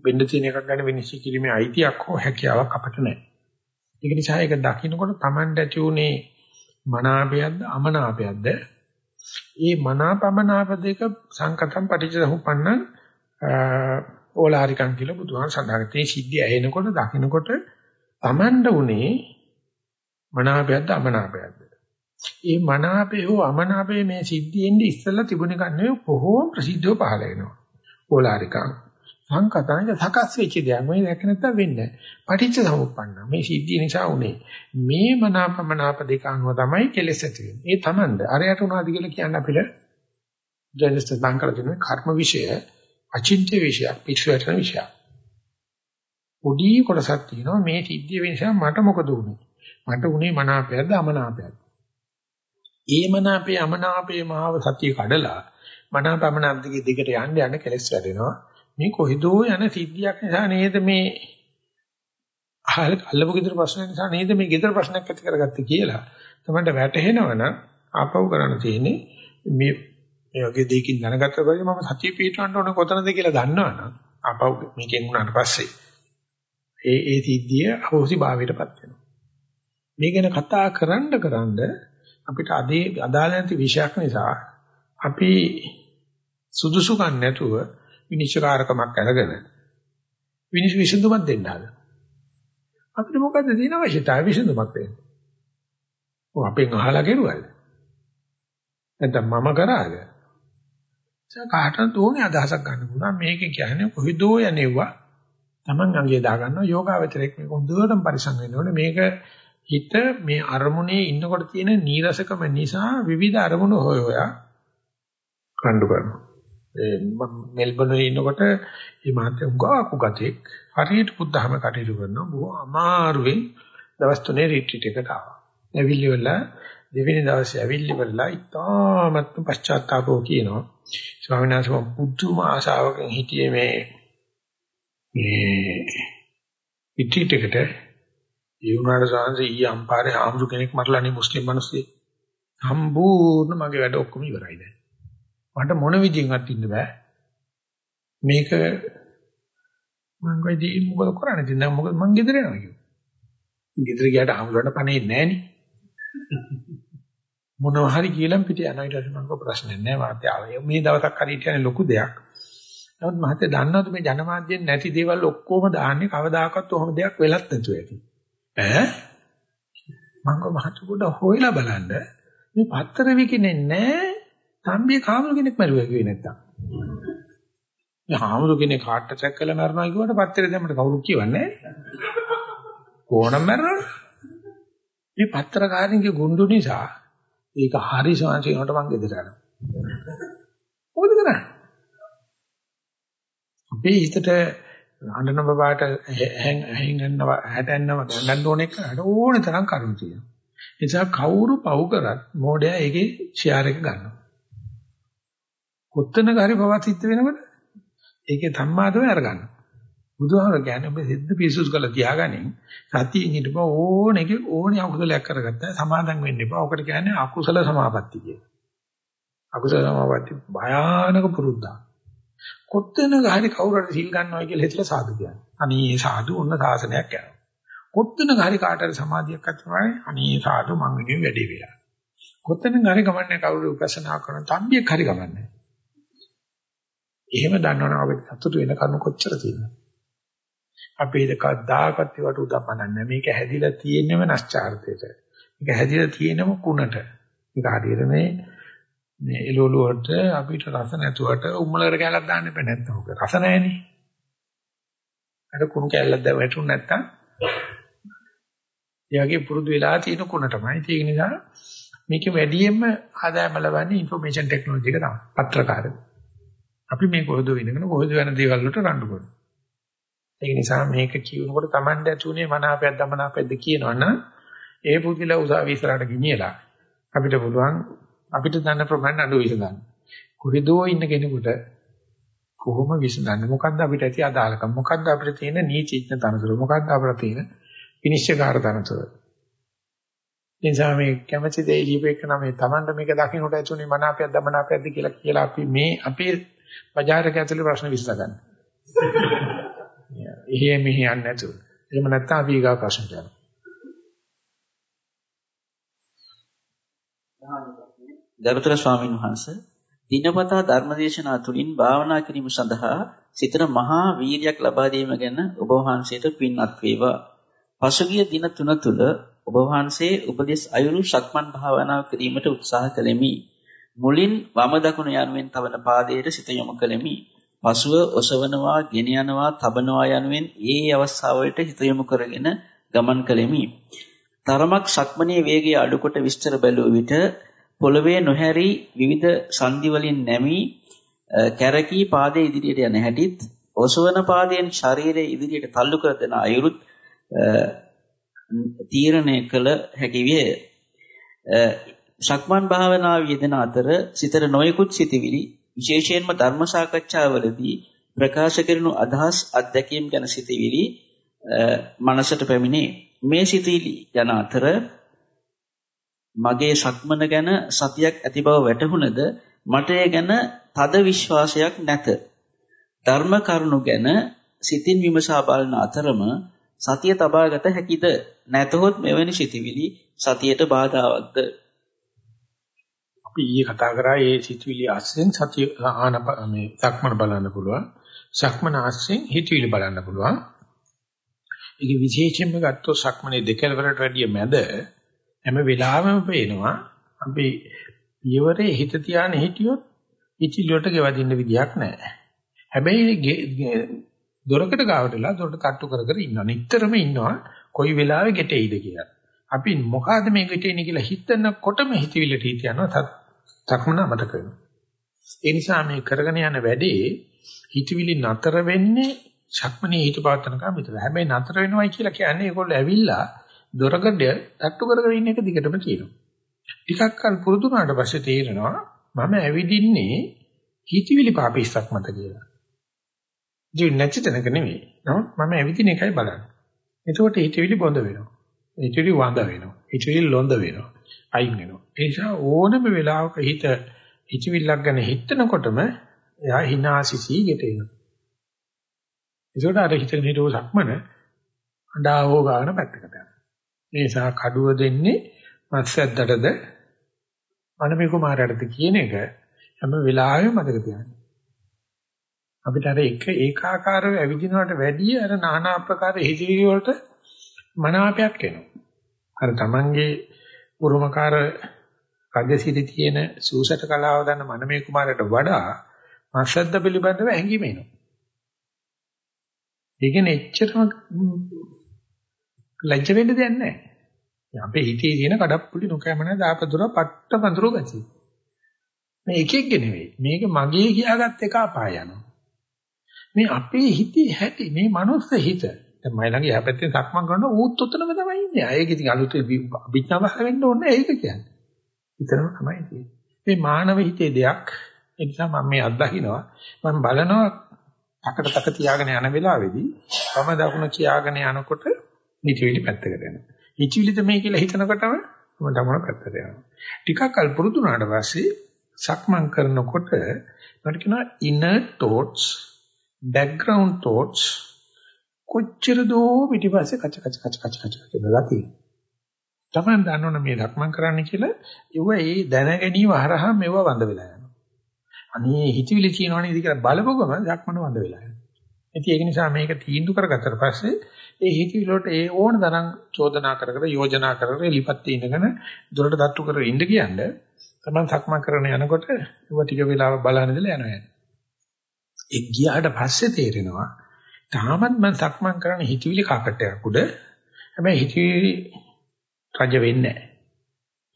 වෙන්න තියෙන එකක් ගැන විනිශ්චය කිරීමේ අයිතියක් හෝ හැකියාවක් අපිට නැහැ. ඒක නිසා ඒක දකින්නකොට Tamanට ඇති උනේ මනාපයක්ද අමනාපයක්ද? ඒ මනාපමනාප දෙක සංකතම් පටිච්චසමුප්පන්න ඕලාරිකම් කියලා බුදුහාම සඳහන් කරේ. සිද්ධිය ඇහෙනකොට දකින්නකොට Tamanට උනේ මනාපයක්ද අමනාපයක්ද? ඒ මනාපේ හෝ අමනාපේ මේ සිද්ධියෙන්ද ඉස්සෙල්ලා තිබුණ එකක් නෙවෙයි බොහෝම ප්‍රසිද්ධව පහළ වෙනවා. ඕලාරිකම්. සංකතංග සකස් වෙච්ච දෙයක්. මේ දැක නැත්තම් වෙන්නේ නැහැ. පටිච්ච සමුප්පන්න. මේ සිද්ධිය නිසා උනේ. මේ මනාපමනාප දෙක අනුව තමයි කෙලෙස් ඇති වෙන්නේ. ඒ තමන්ද අරයට උනාද කියලා කියන්න අපිට ජනස්ත බංකල දෙන කර්ම විෂය අචින්ත්‍ය විෂයක් පිටුවටන විෂයක්. පොඩි කොටසක් තියෙනවා මේ සිද්ධිය නිසා මට මොකද උනේ? මට උනේ මනාපයක්ද අමනාපයක්ද? ඒ මනාපේ අමනාපේ මාව සතිය කඩලා මනාපමනාප දෙකේ දිගට යන්න යන කෙලස් වැඩෙනවා. මේ කොහෙදෝ යන සිද්ධියක් නිසා නේද මේ අහල අල්ලපු ගෙදර ප්‍රශ්න නිසා නේද මේ ගෙදර ප්‍රශ්නයක් ඇති කරගත්තේ කියලා. තමයි වැටහෙනවනම් ආපහු කරන්න තියෙන්නේ මේ මේ වගේ දෙයකින් දැනගත්ත පස්සේ මම සතිය පිටවන්න ඕන කොතනද කියලා දන්නවනම් ආපහු මේකෙන් උනාට පස්සේ ඒ ඒ සිද්ධිය අහෝසි භාවයටපත් වෙනවා. මේ ගැන කතා කරන්න කරන්න අපිට අදී අදාළ නැති විශයක් නිසා අපි සුදුසුකම් නැතුව විනිශ්චයකාරකමක් අරගෙන විනිශ්චය විසඳුමක් දෙන්න හදනවා. අපිට මොකද්ද තියෙන අවශ්‍යතාවය විසඳුමක් දෙන්න. ඔව් අපෙන් අහලා කෙරුවද? නැත්නම් මම කරාද? කාටවත් ඕනේ අදහසක් ගන්න පුළුවන් මේක කියන්නේ කොහොදෝ යන්නේවා Taman අංගය දා ගන්නවා යෝගාවචරයක් මේක හොඳටම පරිසම් වෙන්න ඕනේ මේක හිත මේ අරමුණේ ඉන්නකොට තියෙන නීරසකම නිසා විවිධ අරමුණු හොය හොයා කණ්ඩු කරනවා ඒ මෙල්බන් වල ඉන්නකොට මේ මාත්‍ය උගාකු ගතෙක් හරියට බුද්ධහම කටයුතු කරනවා බොහොම අමාරුවෙන් දවස් තුනේ රිට්‍රීට් එකට ආවා. ඇවිල්ලි වල දෙවෙනි දවසේ ඇවිල්ලි වල ඉතාමත් පශ්චාත්තාපෝ කියනවා. ස්වාමීන් වහන්සේ පුදුම ආශාවකින් හිටියේ මේ මේ රිට්‍රීට් එකට ඒ වුණාට සාංශ ඊ අම්පාරේ ආම්සු කෙනෙක් මරලා නේ මුස්ලිම් මිනිස්සු. සම්පූර්ණ මගේ වැඩ ඔක්කොම ඉවරයි දැන්. මට මොන විදිහෙන්වත් ඉන්න බෑ. මේක මං ගොඩේ මොකද කරන්නේ? ඉතින් දැන් මොකද මං ගෙදර යනවා කිව්වා. ගෙදර ගියාට හම්බුනට පණේ නෑනේ. මොනවා හරි කියලා පිට යනවා ඊට පස්සේ මම කව ප්‍රශ්නේ නෑ මාත්‍යාව. මේ දවසක් හරි කියන්නේ ලොකු දෙයක්. නමුත් මහත්තයා දන්නවද මේ ජනමාධ්‍යෙන් නැති දේවල් ඔක්කොම දාන්නේ කවදාකවත් ඔහොම දෙයක් වෙලත් නැතුව ඇති. ඈ මම කව මහත්තයා හොයලා බලන්න මේ පත්තර විකිනේ නෑ තම්බිය කාමරු කෙනෙක් මරුවා කිව්වේ නැත්තම්. මේ හාමුදුර කෙනෙක් කාට් ඇටැක් කරලා මරනවා කියවට පත්තරේ දැම්මට කවුරුත් කියවන්නේ ඕනම් මරනවා. මේ පත්‍රකාරින්ගේ ගුඬු නිසා ඒක හරි සංසිනවට මං ගෙදර යනවා. මොකද කරන්නේ? අපේ හිතට අඬන බබාට හැංගන්නව හැටන්නව ගන්නන්න ඕන එක ඕන තරම් කරුණු තියෙනවා. ඒ නිසා කවුරු පව් කරත් මොඩයා ඒකේ ෂෙයාර් එක ගන්නවා. කොත්තනක හරි පවත් සිද්ධ වෙනකොට ඒකේ ධම්මාදම අරගන්න. බුදුහාමර කියන්නේ ඔබ සිද්ධ පිසුස් කරලා තියාගනින් සතියින් හිටපුව ඕනෙක ඕනේ අකුසලයක් කරගත්තා සමාදම් වෙන්න එපා. ඔකට කියන්නේ අකුසල සමාපatti කියලා. අකුසල සමාපatti භයානක පුරුද්දක්. කොත්තනක හරි කවුරු හරි සිල් ගන්නවා කියලා හිතලා සාදු කියන්නේ. අනේ සාදු ඔන්න සාසනයක් යනවා. කොත්තනක හරි කාට හරි සමාධියක් අත්වරයි අනේ සාදු මං විදිහේ වැඩේ වෙලා. කොත්තනක හරි කමන්නේ කවුරු උපසනා කරන තම්බියක් හරි කමන්නේ. එහෙම දන්නවනම් අපිට සතුට වෙන කරුණු කොච්චර තියෙනවද? අපි දෙකදාකත් ඒවට උදාපන්නන්නේ මේක හැදිලා තියෙන්නම නැස්චාර්තයට. මේක හැදිලා තියෙනම කුණට. මේක හරියට මේ මේ එළවලුවට අපිට රස නැතුවට උම්මලකට කැලක් දාන්න එපා නැත්තම් ඔක රස නැහැනේ. අර කුණු කැලක් දැව වැටුන නැත්තම් එයාගේ පුරුදු වෙලා තියෙන කුණ තමයි. ඒක නිසා මේක වැඩියෙන්ම ආදායම ලබන්නේ ইনফরমේෂන් ටෙක්නොලොජි එක තමයි. පත්‍රකාරකම් අපි මේ කොහොද වෙනකන කොහොද වෙන දේවල් වලට රණ්ඩු කරනවා. ඒ නිසා මේක කියනකොට Tamande ඇතුනේ මනාපයක් දමනාපයක්ද කියනවනම් ඒ පුදුල උසාවි ඉස්සරහට ගෙනියලා අපිට පුළුවන් අපිට දන්න ප්‍රමාණය අඩු විසඳන්න. කොහෙදෝ ඉන්න කෙනෙකුට කොහොම විසඳන්නේ? මොකද්ද අපිට ඇති අදාළකම? මොකද්ද අපිට තියෙන නීතිඥ තනතුර? මොකද්ද අපිට තියෙන විනිශ්චයකාර තනතුර? නිසා මේ කැමැති දේ ලියපෙක නම් මේ Tamanda මේක දකින්නට ඇතුනේ මනාපයක් දමනාපයක්ද කියලා කියලා අපි මේ අපේ බજારක ඇතුලේ ප්‍රශ්න විසඳගන්න. එහෙ මෙහෙ යන්නේ නැතුව. එහෙම නැත්නම් අපි ඊගා ප්‍රශ්න කරනවා. ගරුතර ස්වාමීන් වහන්සේ දිනපතා ධර්මදේශනා තුලින් භාවනා කිරීම සඳහා සිතන මහා වීරියක් ලබා දීම ගැන ඔබ වහන්සේට පින්වත් වේවා. පසුගිය දින තුන තුල ඔබ වහන්සේ උපදෙස් අයුරු සක්මන් භාවනාව කිරීමට උත්සාහ කළෙමි. මුලින් වම දකුණ යනුවෙන් තවන පාදයට සිත යොමු කළෙමි. පසුව ඔසවනවා, ගෙන යනවා, තබනවා යනුවෙන් ඒ අවස්ථාවලට හිත යොමු කරගෙන ගමන් කළෙමි. තරමක් සක්මනේ වේගය අඩුකොට විස්තර බැලුව විට පොළවේ නොහැරි විවිධ සංදි වලින් නැමී කැරකී පාදයේ ඉදිරියට යන හැටිත් ඔසවන පාදයෙන් ශරීරය ඉදිරියට තල්ලු කර දෙන අයුරුත් තීරණය කළ හැකි විය. ශක්මන් භාවනාව යෙදෙන අතර සිතට නොයෙකුත් සිටිවිලි විශේෂයෙන්ම ධර්ම සාකච්ඡාවලදී ප්‍රකාශ කරනු අදහස් අත්දැකීම් ගැන සිටිවිලි මනසට පැමිණේ. මේ සිටිවිලි යන අතර මගේ සක්මන ගැන සතියක් ඇති බව වැටහුණද මට ඒ ගැන තද විශ්වාසයක් නැත. ධර්ම කරුණු ගැන සිතින් විමසා බලන අතරම සතිය තබාගත හැකිද නැතහොත් මෙවැනි සිතිවිලි සතියට බාධාවත්ද අපි ඊයේ කතා කරා මේ සිතිවිලි අස්සෙන් සතිය ආන මේ සක්මන බලන්න පුළුවන් සක්මන අස්සෙන් හිතවිලි බලන්න පුළුවන් ඒක විශේෂයෙන්ම ගත්තොත් සක්මනේ දෙකවරට වැඩිය මැද හැම වෙලාවෙම පේනවා අපි පියවරේ හිත තියාන හිටියොත් ඉචිලියට ගෙවදින්න විදියක් නැහැ. හැබැයි දොරකට ගාවටලා දොරට තට්ටු කර කර ඉන්නවා. නිටතරම ඉන්නවා කොයි වෙලාවෙ ගෙටෙයිද කියලා. අපි මොකಾದ මේ ගෙටෙන්නේ කියලා හිතනකොටම හිතවිල්ලට හිත යනවා තක්මන මතක වෙනවා. ඒ නිසා මේ කරගෙන යන වැඩේ හිතවිලි නතර වෙන්නේ ශක්මනේ හිත පවත්තනකම් විතරයි. හැබැයි නතර වෙනවයි කියලා කියන්නේ ඒගොල්ලෝ ඇවිල්ලා දොරකඩ තට්ටු කරගෙන ඉන්න එක දිගටම තියෙනවා. ටිකක් කල් පුරුදු වුණාට පස්සේ තේරෙනවා මම ඇවිදින්නේ හිතවිලි පාපිස්සක් මත කියලා. ජී නැති තැනක නෙවෙයි. නමුත් මම ඇවිදින එකයි බලන්නේ. එතකොට හිතවිලි බොඳ වෙනවා. හිතවිලි වඳ වෙනවා. හිතවිලි ලොඳ වෙනවා. අයින් වෙනවා. ඒ නිසා ඕනම වෙලාවක හිත හිතවිල්ලක් ගැන හිතනකොටම එයා hinaasisi ගෙටෙනවා. ඒකට අර හිතන හිතව සක්මන අඬාවෝ ගන්න පැත්තකට යනවා. මේ නිසා කඩුව දෙන්නේ මත්සැද්දටද මනමේ කුමාරයටද කියන එක හැම වෙලාවෙම මතක තියාගන්න. අපිට අර එක ඒකාකාරව ඇවිදිනවට වැඩිය අර নানা ආකාර හිතිවිලි වලට මනාපයක් එනවා. අර Tamange උරුමකාර රජසිරි තියෙන සූසට කලාව දන්න මනමේ කුමාරයට වඩා මත්සැද්ද පිළිබඳව හැඟීම එනවා. ඒ කියන්නේ එච්චරම ලැජ්ජ වෙන්න දෙයක් නැහැ. අපේ හිතේ තියෙන කඩප්පුලි නොකෑමන දාපදුර පට්ට පඳුර ගතිය. මේ එකෙක්ගේ නෙවෙයි. මේක මගේ කියාගත් එක අපාය යනවා. මේ අපේ හිතේ හැටි මේ මනුස්ස හිත. දැන් මයි ළඟ යහපැත්තෙන් සක්මන් කරනවා ඌත් උතනම තමයි ඉන්නේ. ඒක ඉතින් අලුත් අභිඥාව වෙන්න ඕනේ ඒක කියන්නේ. විතරම තමයි තියෙන්නේ. මේ මානව හිතේ දෙයක්. ඒ නිසා මම මේ අත්දකින්නවා. මම බලනවා අකට තක තියාගෙන යන වෙලාවේදී වම දකුණ කියාගෙන යනකොට හිතවිලි පැත්තකට යනවා. හිතවිලිද මේ කියලා හිතනකොටම මම දමන පැත්තට යනවා. ටිකක් කල් පුරුදු වුණාට පස්සේ සක්මන් කරනකොට මට කියනවා inner thoughts background thoughts කොච්චර දෝ පිටිපස්සේ කච කච කච කච කච කියලා තියෙනවා. තමයි දන්නවනේ මේ ලක්මන් කරන්න කියලා ඒව ඒ දැන ගැනීම හරහා මේව වඳ වෙලා යනවා. අනේ හිතවිලි කියනවනේ ඉතින් කියලා බලපුවම ලක්මන වඳ වෙලා යනවා. ඉතින් ඒක නිසා මේක තීන්දුව කරගත්තට පස්සේ ඒ හිතවිලි වලට ඒ ඕන තරම් චෝදනා කර කර යෝජනා කර කර එලිපත් ඉඳගෙන දොරට තට්ටු කර ඉඳ කියන්නේ තමයි සක්මන් කරන යනකොට ඒව ටික වෙලාවක් බලන ඉඳලා යනවා යන්නේ. ඒ ගියාට පස්සේ තේරෙනවා තාමත් මම සක්මන් කරන හිතවිලි කාකටයක් උඩ හැබැයි හිතවිලි රජ වෙන්නේ නැහැ.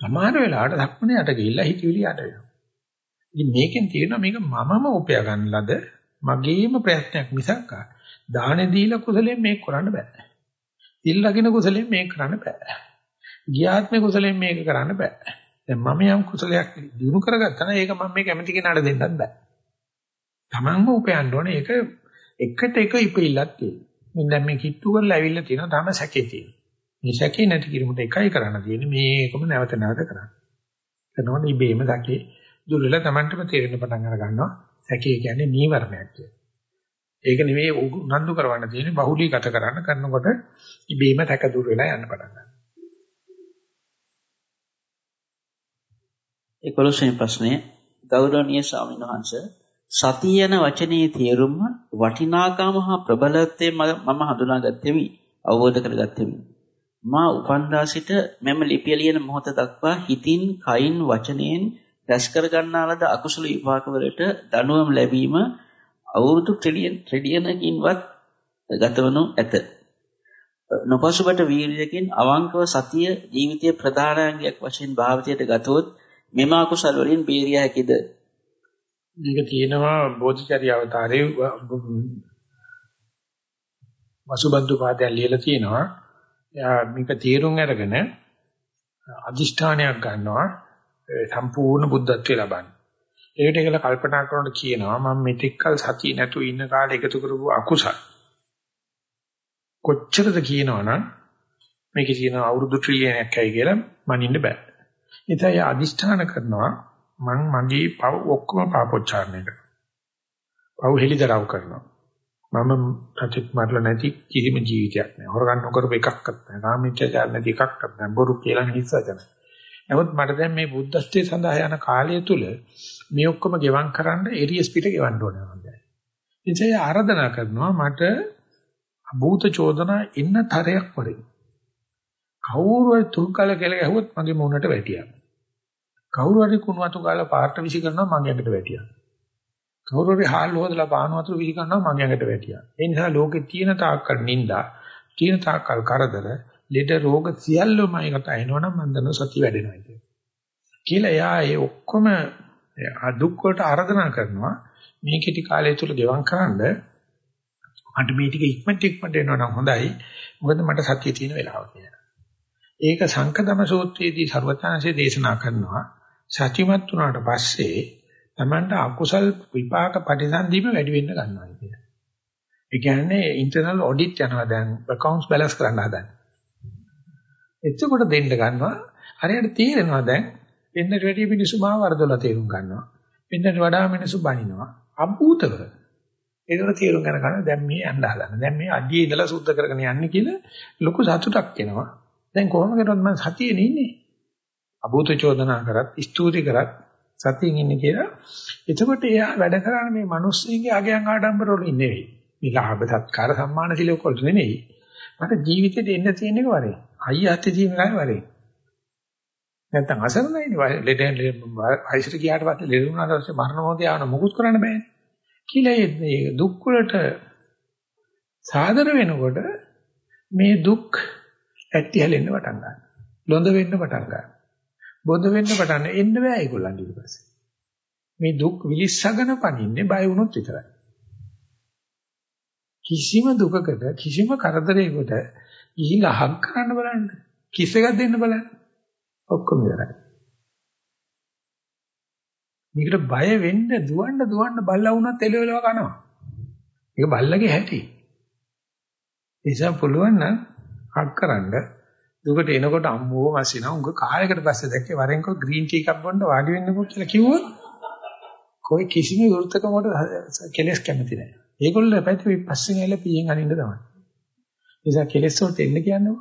සමහර වෙලාවට ධක්මනේ යට ගිහිල්ලා හිතවිලි යට වෙනවා. ඉතින් මේකෙන් තියෙනවා මේක මමම උපයා ගන්න ලද මගේම ප්‍රයත්නයක් මිසක් දාහනේ දීලා කුසලයෙන් මේක කරන්න බෑ. සිල් ලකින කුසලයෙන් මේක කරන්න බෑ. ගියාත්මේ කුසලයෙන් මේක කරන්න බෑ. දැන් මම යම් කුසලයක් දිනු කරගත්තා නම් ඒක මම මේ කැමති කෙනාට දෙන්නත් බෑ. Tamanම උපයන්න ඕනේ ඒක එකට එක ඉපිල්ලක් තියෙනවා. මම දැන් මේ කිට්ටු කරලා ඇවිල්ලා තියෙනවා තම සැකේ තියෙනවා. මේ සැකේ නැති කිරීමට එකයි කරන්න තියෙන්නේ මේකම නැවත නැවත කරන්න. කරනකොට ඉබේම සැකේ දුර්වල Tamanටම තේරෙන්න පටන් අර ගන්නවා. සැකේ කියන්නේ නීවරණයක් කියලා. ඒක නෙමෙයි උනන්දු කරවන්න තියෙන්නේ බහුලීගත කරන්න කරනකොට ඉබේම තැක දුර වෙලා යන්න පටන් ගන්නවා. 11 වෙනි ප්‍රශ්නය ගෞරවනීය ස්වාමීන් වහන්සේ සතිය යන වචනේ තේරුම වටිනාකම හා ප්‍රබලත්වය මම හඳුනාගත්තෙමි අවබෝධ කරගත්තෙමි මා උපන්දා සිට මෙම ලිපිය ලියන මොහොත දක්වා හිතින් කයින් වචනයෙන් රැස් කර ගන්නා ලද අකුසල විපාකවලට දනුවම් ලැබීම අවුරුදු ට්‍රිලියන් ට්‍රිලියනකින්වත් ගතවනු ඇත. නොපසුබට වීර්යයෙන් අවංකව සතිය ජීවිතයේ ප්‍රධානාංගයක් වශයෙන් භාවිතයට ගතොත් මෙම අකුසල වලින් බේරිය හැකිද? මේක තියෙනවා බෝධිචර්ය අවතාරයේ වසුබන්දු පාදයන් ලියලා තියෙනවා. එයා මේක තීරුම් අරගෙන අදිෂ්ඨානයක් ගන්නවා සම්පූර්ණ බුද්ධත්වයේ ලබන්න. ඒකට ඒකල කල්පනා කරනකොට කියනවා මම මෙතෙක්කල් සතිය නැතුව ඉන්න කාලේ එකතු කරපු අකුසල් කොච්චරද කියනවනම් මේකේ තියෙන අවුරුදු ට්‍රිලියනයක් ඇයි කියලා මනින්න බෑ. ඉතින් ඒ අදිෂ්ඨාන කරනවා මං මගේ පව ඔක්කොම පාපොච්චාරණය කරනවා. පව හෙලිදරව් කරනවා. මම ප්‍රතික් මරලා නැති කිසිම ජීවිතයක් නෑ. හොරගන්න නොකරපු එකක්වත් නෑ. කාමීච්ඡාචාර නැති එකක්වත් නෑ. බොරු කියලා හිස්සජන. නමුත් මට දැන් මේ බුද්ධත්වයේ සඳහා යන කාලය තුල මේ ඔක්කොම ගෙවම් කරන්න එරියස් පිට ගෙවන්න ඕනේ මම දැන්. ඉතින් ආරාධනා කරනවා මට අභූත චෝදනා එන්න තරයක් වරේ. කවුරු හරි තුන්කල කියලා ගැහුවොත් මගේ මුණට වැටියා. කවුරු හරි කුණු අතු ගාලා පාට විසි කරනවා මං යකට වැටියා. කවුරු හරි හාල් හොදලා පාන වතුර විසි කරනවා මං යකට වැටියා. ඒ නිසා ලෝකේ තියෙන තාක්කල් නින්දා, තියෙන තාක්කල් කරදර, ලෙඩ රෝග සියල්ලමයි කතා වෙනවනම් මං දන්නවා සතිය වැඩෙනවා කියලා. කියලා එයා ඒ ඔක්කොම දුක් වලට ආරාධනා කරනවා මේ කෙටි කාලය තුල ගෙවම් කරන්න මට මේ ටික ඉක්මනට ඉක්මනට එනවා නම් හොඳයි. මොකද මට සතිය තියෙන වෙලාව කියලා. ඒක සංකදම සූත්‍රයේදී ਸਰවඥාන්සේ දේශනා කරනවා. සත්‍යමත් වුණාට පස්සේ Tamanට අකුසල් විපාක ප්‍රතිසන්දීම වැඩි වෙන්න ගන්නවා කියලා. ඒ කියන්නේ ඉන්ටර්නල් ඔඩිට් යනවා දැන් accounts balance කරන්න හදන්නේ. එතකොට දෙන්න ගන්නවා හරියට තීරෙනවා දැන් වෙන්නට වැඩි මිනිස්සු මාව වරදොලා තේරුම් ගන්නවා. වෙන්නට වඩා මිනිස්සු බනිනවා. අභූතව. ඒකට තේරුම් ගන්න ගන්න දැන් මේ යන්න හදන. දැන් මේ අඩියේ ඉඳලා සුද්ධ කරගෙන යන්නේ කියලා ලොකු සතුටක් එනවා. දැන් කොහොම කරොත් මම සතියේ ඉන්නේ. අභූත චෝදනා කරත්, ස්තුති කරත් සතියෙන් ඉන්නේ කියලා. එතකොට එයා වැඩ කරන්නේ මේ මිනිස්සුන්ගේ අගයන් ආඩම්බර වලින් නෙවෙයි. මේ ලාභ සත්කාර සම්මාන සිලෝක වලට නෙවෙයි. මට ජීවිතේට එන්න තියෙන එක වරේ. අයිය අත්ති ජීවිතය වරේ. නැත්තම් අසරණයිනේ ලෙඩ වයසට ගියාට පස්සේ ලෙඩ වුණාට පස්සේ මරණ මොහොතේ ආවන මුකුත් කරන්න බෑනේ. කියලා මේ දුක් වලට සාදර වෙනකොට මේ දුක් ඇටි හැලෙන්න පටන් ගන්නවා. ලොඳ වෙන්න පටන් ගන්නවා. බොඳ වෙන්න පටන් එන්න බෑ ඒගොල්ලන් ඊට පස්සේ. මේ දුක් විලිස්සගෙන පනින්නේ බය වුණොත් විතරයි. කිසිම දුකකට කිසිම කරදරයකට ගිහිලා හක් කරන්න බලන්න. කිස් එකක් දෙන්න බලන්න. ඔක්කොම ඉවරයි. මේකට බය වෙන්න දුවන්න දුවන්න බල්ලා වුණත් එළවෙලව කනවා. ඒක බල්ලගේ හැටි. ඒ නිසා පුළුවන් නම් හක්කරන්න දුකට එනකොට අම්මෝ මැසිනා උඟ කායකට පස්සේ දැක්කේ වරෙන් කො ග්‍රීන් ටී එකක් බොන්න වාඩි වෙන්නකෝ කියලා කිව්වොත් કોઈ කිසිම වෘත්තකමකට කෙලස් කැමති නැහැ. ඒගොල්ලෝ පැති විපස්සනා එල පියෙන් අනින්න තමයි. ඒ නිසා කෙලස් වලට එන්න කියන්නේ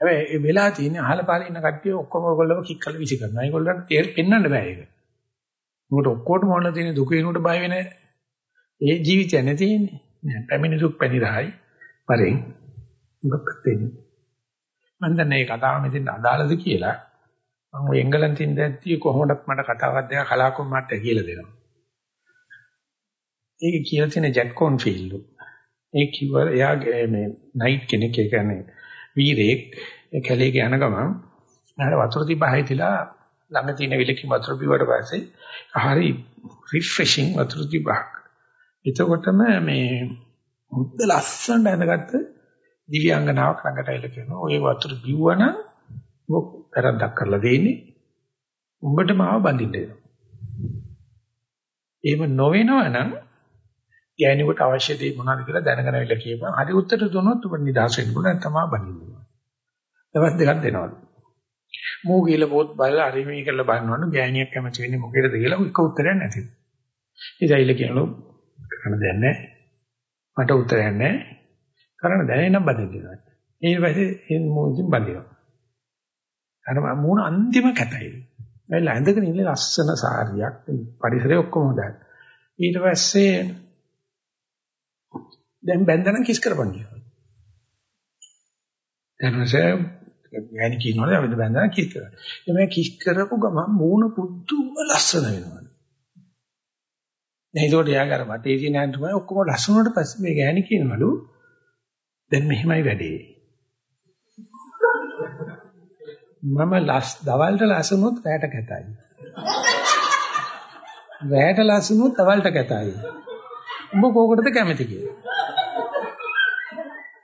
හැබැයි ඒ වෙලා තියෙන්නේ අහල පහල ඉන්න කට්ටිය ඔක්කොම ඔයගොල්ලෝ කික් කරලා විසි කරනවා. ඒගොල්ලන්ට තේර පෙන්වන්න බෑ ඒක. මොකට ඔක්කොටම ඕන තියෙන දුක වෙනුවට බය වෙන ඒ ජීවිතය නැතිනේ. නෑ පැමිණි දුක් පැනිරහයි. පරෙන් මොකක්ද වෙන්නේ. මම දැන් මේ කතාව මෙතෙන් අදාළද කියලා මම ඔය එංගලන්තෙන් දැද්දී කොහොමද මට කතාවක් දෙක කලාකුම් මට කියලා දෙනවා. ඒක කියලා තියෙන ජැක් කොන්ෆීල්ඩ්. ඒ කිව්වා එයාගේ මේ නයිට් කෙනෙක් ඒ කියන්නේ වීරෙක් කැලේක යන ගමන් මම වතුර තිබ්බා හිතලා ළඟ තියෙන විලකින් වතුර පිුවට පස්සේ හරි රිෆ්‍රෙෂින් වතුර තිබ්බා. එතකොටම මේ මුද්ද ලස්සනට ඇඳගත්ත දිව්‍යාංගනාවක් ළඟට ඇවිල්ලා කියනවා ඔය වතුර බිව්වනම් ඔක් වැරද්දක් කරලා දෙන්නේ. උඹට මාව බඳින්න වෙනවා. එහෙම නොවෙනවනම් ගෑණියෙකුට අවශ්‍ය දේ මොනවද කියලා දැනගෙන ඉන්න කියපන්. හරි උත්තර දුන්නොත් ඔබ නිදහස් වෙන්න පුළුවන් තමයි බඳින්න. දවස් දෙකක් දෙනවලු. මෝ කියලා පොත් බලලා හරි මේ කරලා බලනවලු ගෑණියක් කැමති වෙන්නේ මොකේද කියලා එක උත්තරයක් නැතිව. ඉතින් කියනලු කරන්න දෙයක් නැහැ. මට උත්තරයක් නැහැ. කරන්න දැනෙන්න බඳින්න. ඊට පස්සේ එන් මොකින් බඳිනවා. අර මූණ අන්තිම කැතයි. වෙලා ඇඳගෙන ඉන්නේ ලස්සන සාරියක් පරිසරය ඔක්කොම හොඳයි. ඊට පස්සේ දැන් බැඳනම් කිස් කරපන් කියනවා. ඊටසේ ගෑණි කියනවනේ අපි බැඳනම් කිස් කරා. එමේ කිස් කරපු ගමන් මූණ පුදුම ලස්සන වෙනවා. දැන් ඒකට යාගාර වටේ තියෙන හැන්තුමයි ඔක්කොම ලස්සන වුණාට පස්සේ මේ ගෑණි කියනවලු දැන් මෙහෙමයි වැඩේ. මම ලස් දවල්ට ලසමුත් රැට කැතයි. රැට ලසමුත් දවල්ට කැතයි. උඹ කෝකටද කැමති කියලා.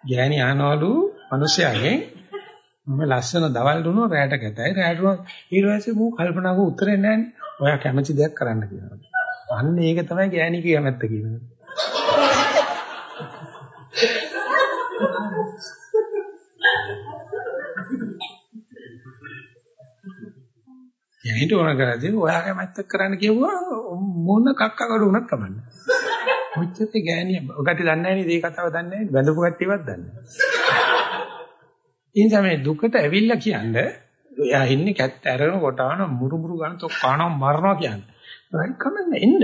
ගෑණි අහනවලු මිනිස්යාගෙන් මම ලස්සන දවල් දුන්නොත් රැට කැතයි. රැට ඊට පස්සේ මූ කල්පනා කරු උත්තරේ නැන්නේ. ඔයා කැමති දෙයක් කරන්න කියනවා. අන්න ඒක තමයි ගෑණිගේ කැමැත්ත කියන්නේ. යහිට ඕන කරදී ඔයා කැමැත්තක් කරන්න කිව්වා මොන කක්කකඩ උනත් කමන්නේ. කොච්චර ගෑණිය ඔකට දන්නේ නැහැ නේද මේ කතාව දන්නේ නැහැ බඳපු කට්ටියවත් දන්නේ නැහැ. ඉතින් තමයි දුකට ඇවිල්ලා කියන්නේ එයා ඉන්නේ කැත්ත ඇරගෙන කොටාන මුරුමුරු ගන්න තෝ කනවා මරනවා කියන්නේ. හරි කමන්නේ එන්න.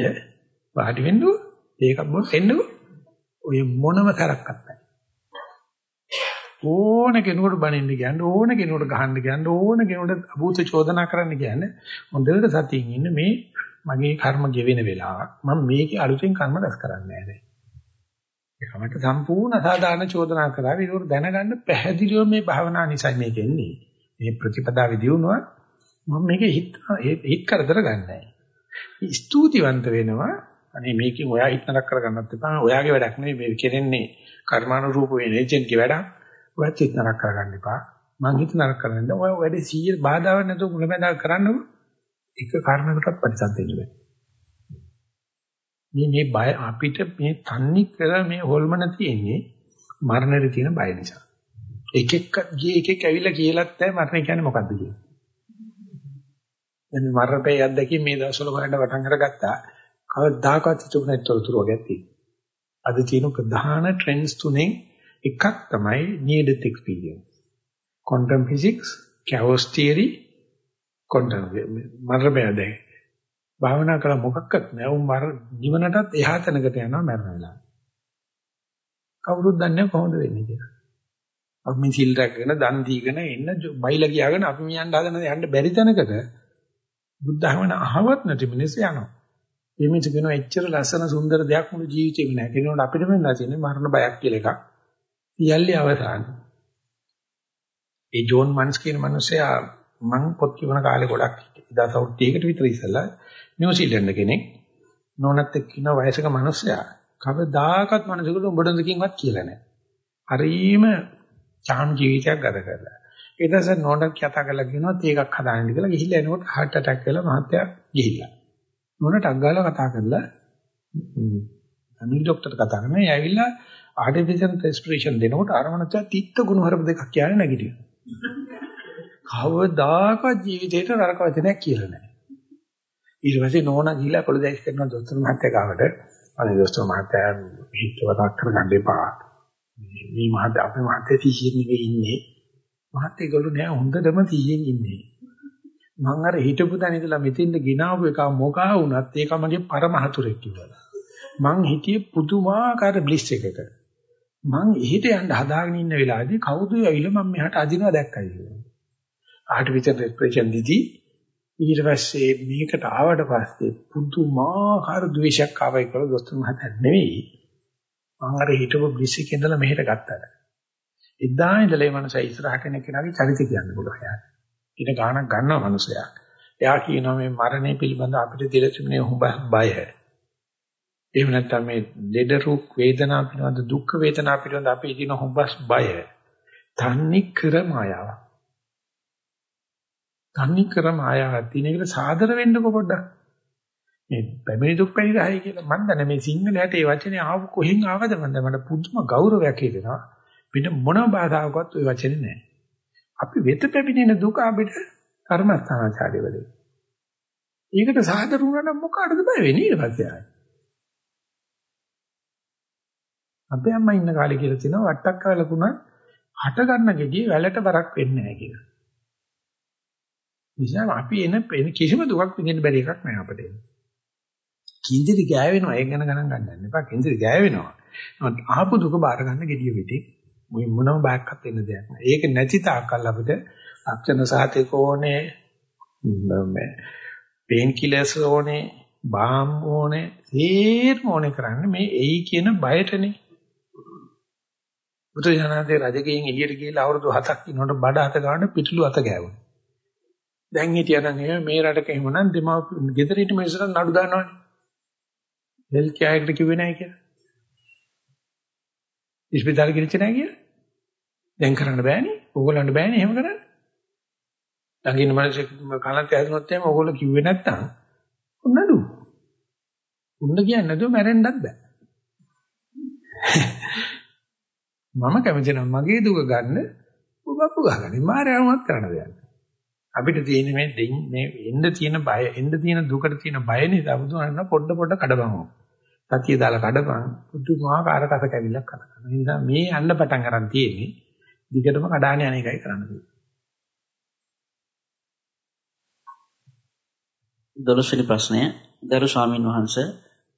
වාඩි වෙන්න ඒක මොකද එන්නකො. ඔය මොනම තරක්වත් නැහැ. ඕන කෙනෙකුට බනින්න කියන්නේ ඕන කෙනෙකුට ගහන්න කියන්නේ ඕන කෙනෙකුට අභූත චෝදනා කරන්න කියන්නේ හොඳට සතියින් ඉන්න මේ මගේ කර්ම ගෙවෙන වෙලාවක්. මම මේකේ අලුතෙන් කර්ම රැස් කරන්නේ නැහැ. ඒකමට සම්පූර්ණ සාධාරණ චෝදනා කරා ඒක දැනගන්න පැහැදිලිව මේ භාවනා නිසා මේක එන්නේ. මේ ප්‍රතිපදාවේ දියුණුව මම මේක හිත හිත කරදර ගන්නෑ. ස්තුතිවන්ත වෙනවා. අනේ මේකෙන් ඔයා හිත නරක කරගන්නත් එපා. ඔයාගේ වැඩක් නෙවෙයි මේ කෙරෙන්නේ කර්මානුරූප වෙන ඒජන්ට්ගේ වැඩක්. ඔයත් හිත නරක කරගන්න එපා. මං හිත නරක කරන්නේ නැහැ. ඔය වැඩේ 100 බාධාවක් නැතුව මුලැමැදාක කරන්නකො. එක කාරණයකටත් ප්‍රතිසන්ද දෙන්න බෑ. මේ මේ බය අපිට මේ තන්නේ කර මේ හොල්මන තියෙන්නේ මරණයට තියෙන බය නිසා. එක එක ගියේ එක එක ඇවිල්ලා කියලත් නැහැ මරණය කියන්නේ මොකද්ද කියලා. දැන් මරණේ අත්දැකීම් මේ දවස්වල බලන්න පටන් අරගත්තා. කවදාකවත් තිබුණේ තොරතුරු වගේ තියෙනවා. අද තියෙන ප්‍රධාන ට්‍රෙන්ඩ්ස් තුනෙන් එකක් තමයි near death experience. quantum physics, chaos theory, quantum මරණයද. භාවනා කළ මොකක්වත් නෑ උන් මර ජීවනටත් එහා තැනකට යනවා මරණ වෙලාව. කවුරුත් දන්නේ කොහොමද වෙන්නේ කියලා. අපි මේ සිල් රැකගෙන දන් දීගෙන ඉන්න බයිලා ගියාගෙන අපි මියන්න හදන යන්න බැරි තැනකට බුද්ධ ධර්මන අහවත් නැති මිනිස්සු යනවා. මේ මිනිස්සු කියනවා එච්චර ලස්සන සුන්දර දෙයක් මුළු ජීවිතේම නෑ. කියනකොට අපිට වෙනවා තියෙන්නේ මරණ බයක් කියලා එකක්. සියල්ලේ අවසාන. ඒ ජෝන් මන්ස් කියන මිනිසයා මං පොත් කියවන කාලේ ගොඩක් 1980කට විතර ඉස්සෙල්ලා නිව්සීලන්ත කෙනෙක් නෝනත් එක්ක ඉන්න වයසක මිනිසයා කවදාකවත් මිනිසෙකුට උඹඩඳකින්වත් කියලා නැහැ. හරීම චාම් ජීවිතයක් ගත කරලා. ඒ දවසේ නෝනත් කතා කරලා කියනවා තේකක් හදාන්න කියලා ගිහිල්ලා එනකොට heart attack වෙලා මහත්තයා ගිහිල්ලා. නෝනට අග්ගාලා කතා කරලා අනිත් ડોක්ටර් කතා කරනවා. එයා ඇවිල්ලා ආටිෆිෂල් රෙස්පිරේෂන් දෙනකොට අරමණච තිත්ත ගුණහරප දෙකක් කියන්නේ නැගිටිනවා. කවදාකවත් ජීවිතේට නරක වචනයක් කියලා නැහැ. ඊට පස්සේ නෝනා ගිහිල්ලා කොළදැස් කරන දොස්තර මහත්තයා ගාවට අනේ දොස්තර මහත්තයා හිතවතක් කරගන්න එපා. මේ මහත්තයා අපේ මහත්තයා තීහින් නෙවෙයි ඉන්නේ. මහත්තයා ඒගොල්ලෝ නෑ හොඳටම තීහින් ඉන්නේ. මං අර හිටපු තැන ඉඳලා මෙතෙන්ද ගෙනාවු එක මොකා වුණත් ඒක මගේ පරම හතුරෙක් කියලා. මං හිතියේ පුදුමාකාර බ්ලිස් එකක. මං එහෙට යන්න හදාගෙන ඉන්න වෙලාවේදී කවුද ඇවිල්ලා මම මෙහාට අදිනවා දැක්කයි කියලා. ආටිෆිෂල් රෙස්පිරේෂන් දිදී ඊට පස්සේ මේකට ආවට පස්සේ පුදුමාකාර ද්වේෂයක් ආවයි කියලා දොස්තර මහත්තයා නෙවෙයි. මං අර හිටපු බ්ලිස් එකේ ඉඳලා මෙහෙට ගත්තා. එදා ඉඳලා මේ මනස ඉස්සරහට එන කෙනාගේ චරිත කියන්න පුළුවන් යාට. ඊට ගානක් ගන්නවා මනුස්සයා. එයා කියනවා මේ මරණය පිළිබඳ අපිට දිලසුනේ හුඹ බය. එහෙම නැත්නම් මේ ලෙඩ රෝග වේදනා පිළිබඳ දුක් වේදනා පිළිබඳ අපේ තියෙන හුඹස් බය. තන්නේ කර මායාවක්. තන්නේ කර මායාවක් තියෙන එකට සාදර වෙන්නකො පොඩ්ඩක්. මේ පැමිණි දුක් පරිගහයි කියලා මම දන්නේ මේ සිංහලයට ඒ වචනේ ආව කොහෙන් ආවද මන්ද මට පුදුම ගෞරවයක් හිතෙනවා. පිට මොන බාධාවක්වත් ওই වචනේ නැහැ. අපි වෙත පැමිණෙන දුක අපිට කර්මස්ථානාචාර්යවලේ. ඒකට සාදර වුණා නම් මොකටද බය වෙන්නේ ඊට පස්සේ ආයේ. අපේ අම්මා ඉන්න කාලේ කියලා තියෙනවා වට්ටක් කවලකුණා හට ගන්න ගෙඩිය වැලට බරක් වෙන්නේ නැහැ කියලා. නිසා අපි එන කිසිම දුකක් විඳින්න බැරි එකක් නෑ අපිට. කිඳිරි ගෑවෙනවා ඒක ගැන ගණන් ගන්න එපා. කිඳිරි ගෑවෙනවා. නමුත් ආපු දුක බාර ගන්න ගෙඩිය පිටේ මොයි මොනම බයක්වත් වෙන්න දෙයක් නෑ. ඒක නැති තාක්කල් අපිට අක්ෂණ සාතික ඕනේ මේ පේන් කිලර්ස් ඕනේ බාම් ඕනේ හේරම ඕනේ කරන්නේ මේ එයි කියන බයටනේ. බුදුජානකේ රජකෙයින් එළියට ගිහලා අවුරුදු 7ක් ඉන්නකොට බඩ අත ගන්න පිටුළු අත ගෑවුණා. දැන් හිටියනම් එහෙම මේ රටක එහෙමනම් දෙමාපිය ගෙදර හිට මිනිස්සුන් නඩු දානවනේ. හෙල්ත් කෙයාර් එකට කිව්වේ නැහැ කියලා. ඉස්පිතාලෙ ගිහින් නැහැ කියලා. දැන් කරන්න බෑනේ. ඕගොල්ලන්ට බෑනේ එහෙම කරන්න. ළඟින් මිනිස්සු කලන්ත ඇතුනොත් එහෙම ඕගොල්ලෝ කිව්වේ නැත්තම් නඩු. උන්න කියන්නේ නැතුව මැරෙන්නත් බෑ. මම කැමති නම් මගේ දුක ගන්න බප්පු ගහගන්න. මාරයවමත් කරන්න දෙයක්. අපිට තියෙන මේ මේ එන්න තියෙන බය එන්න තියෙන දුකට තියෙන බය නිසා බුදුහාමන පොඩ පොඩ කඩපන්. සතිය දාලා කඩපන්. පුදුමාකාර කස කැවිල්ලක් කරනවා. ඒ නිසා මේ යන්න පටන් ගන්න තියෙන්නේ දිගටම කඩාගෙන යන එකයි කරන්න තියෙන්නේ. දොළොස්වෙනි ප්‍රශ්නය දරු ස්වාමින් වහන්සේ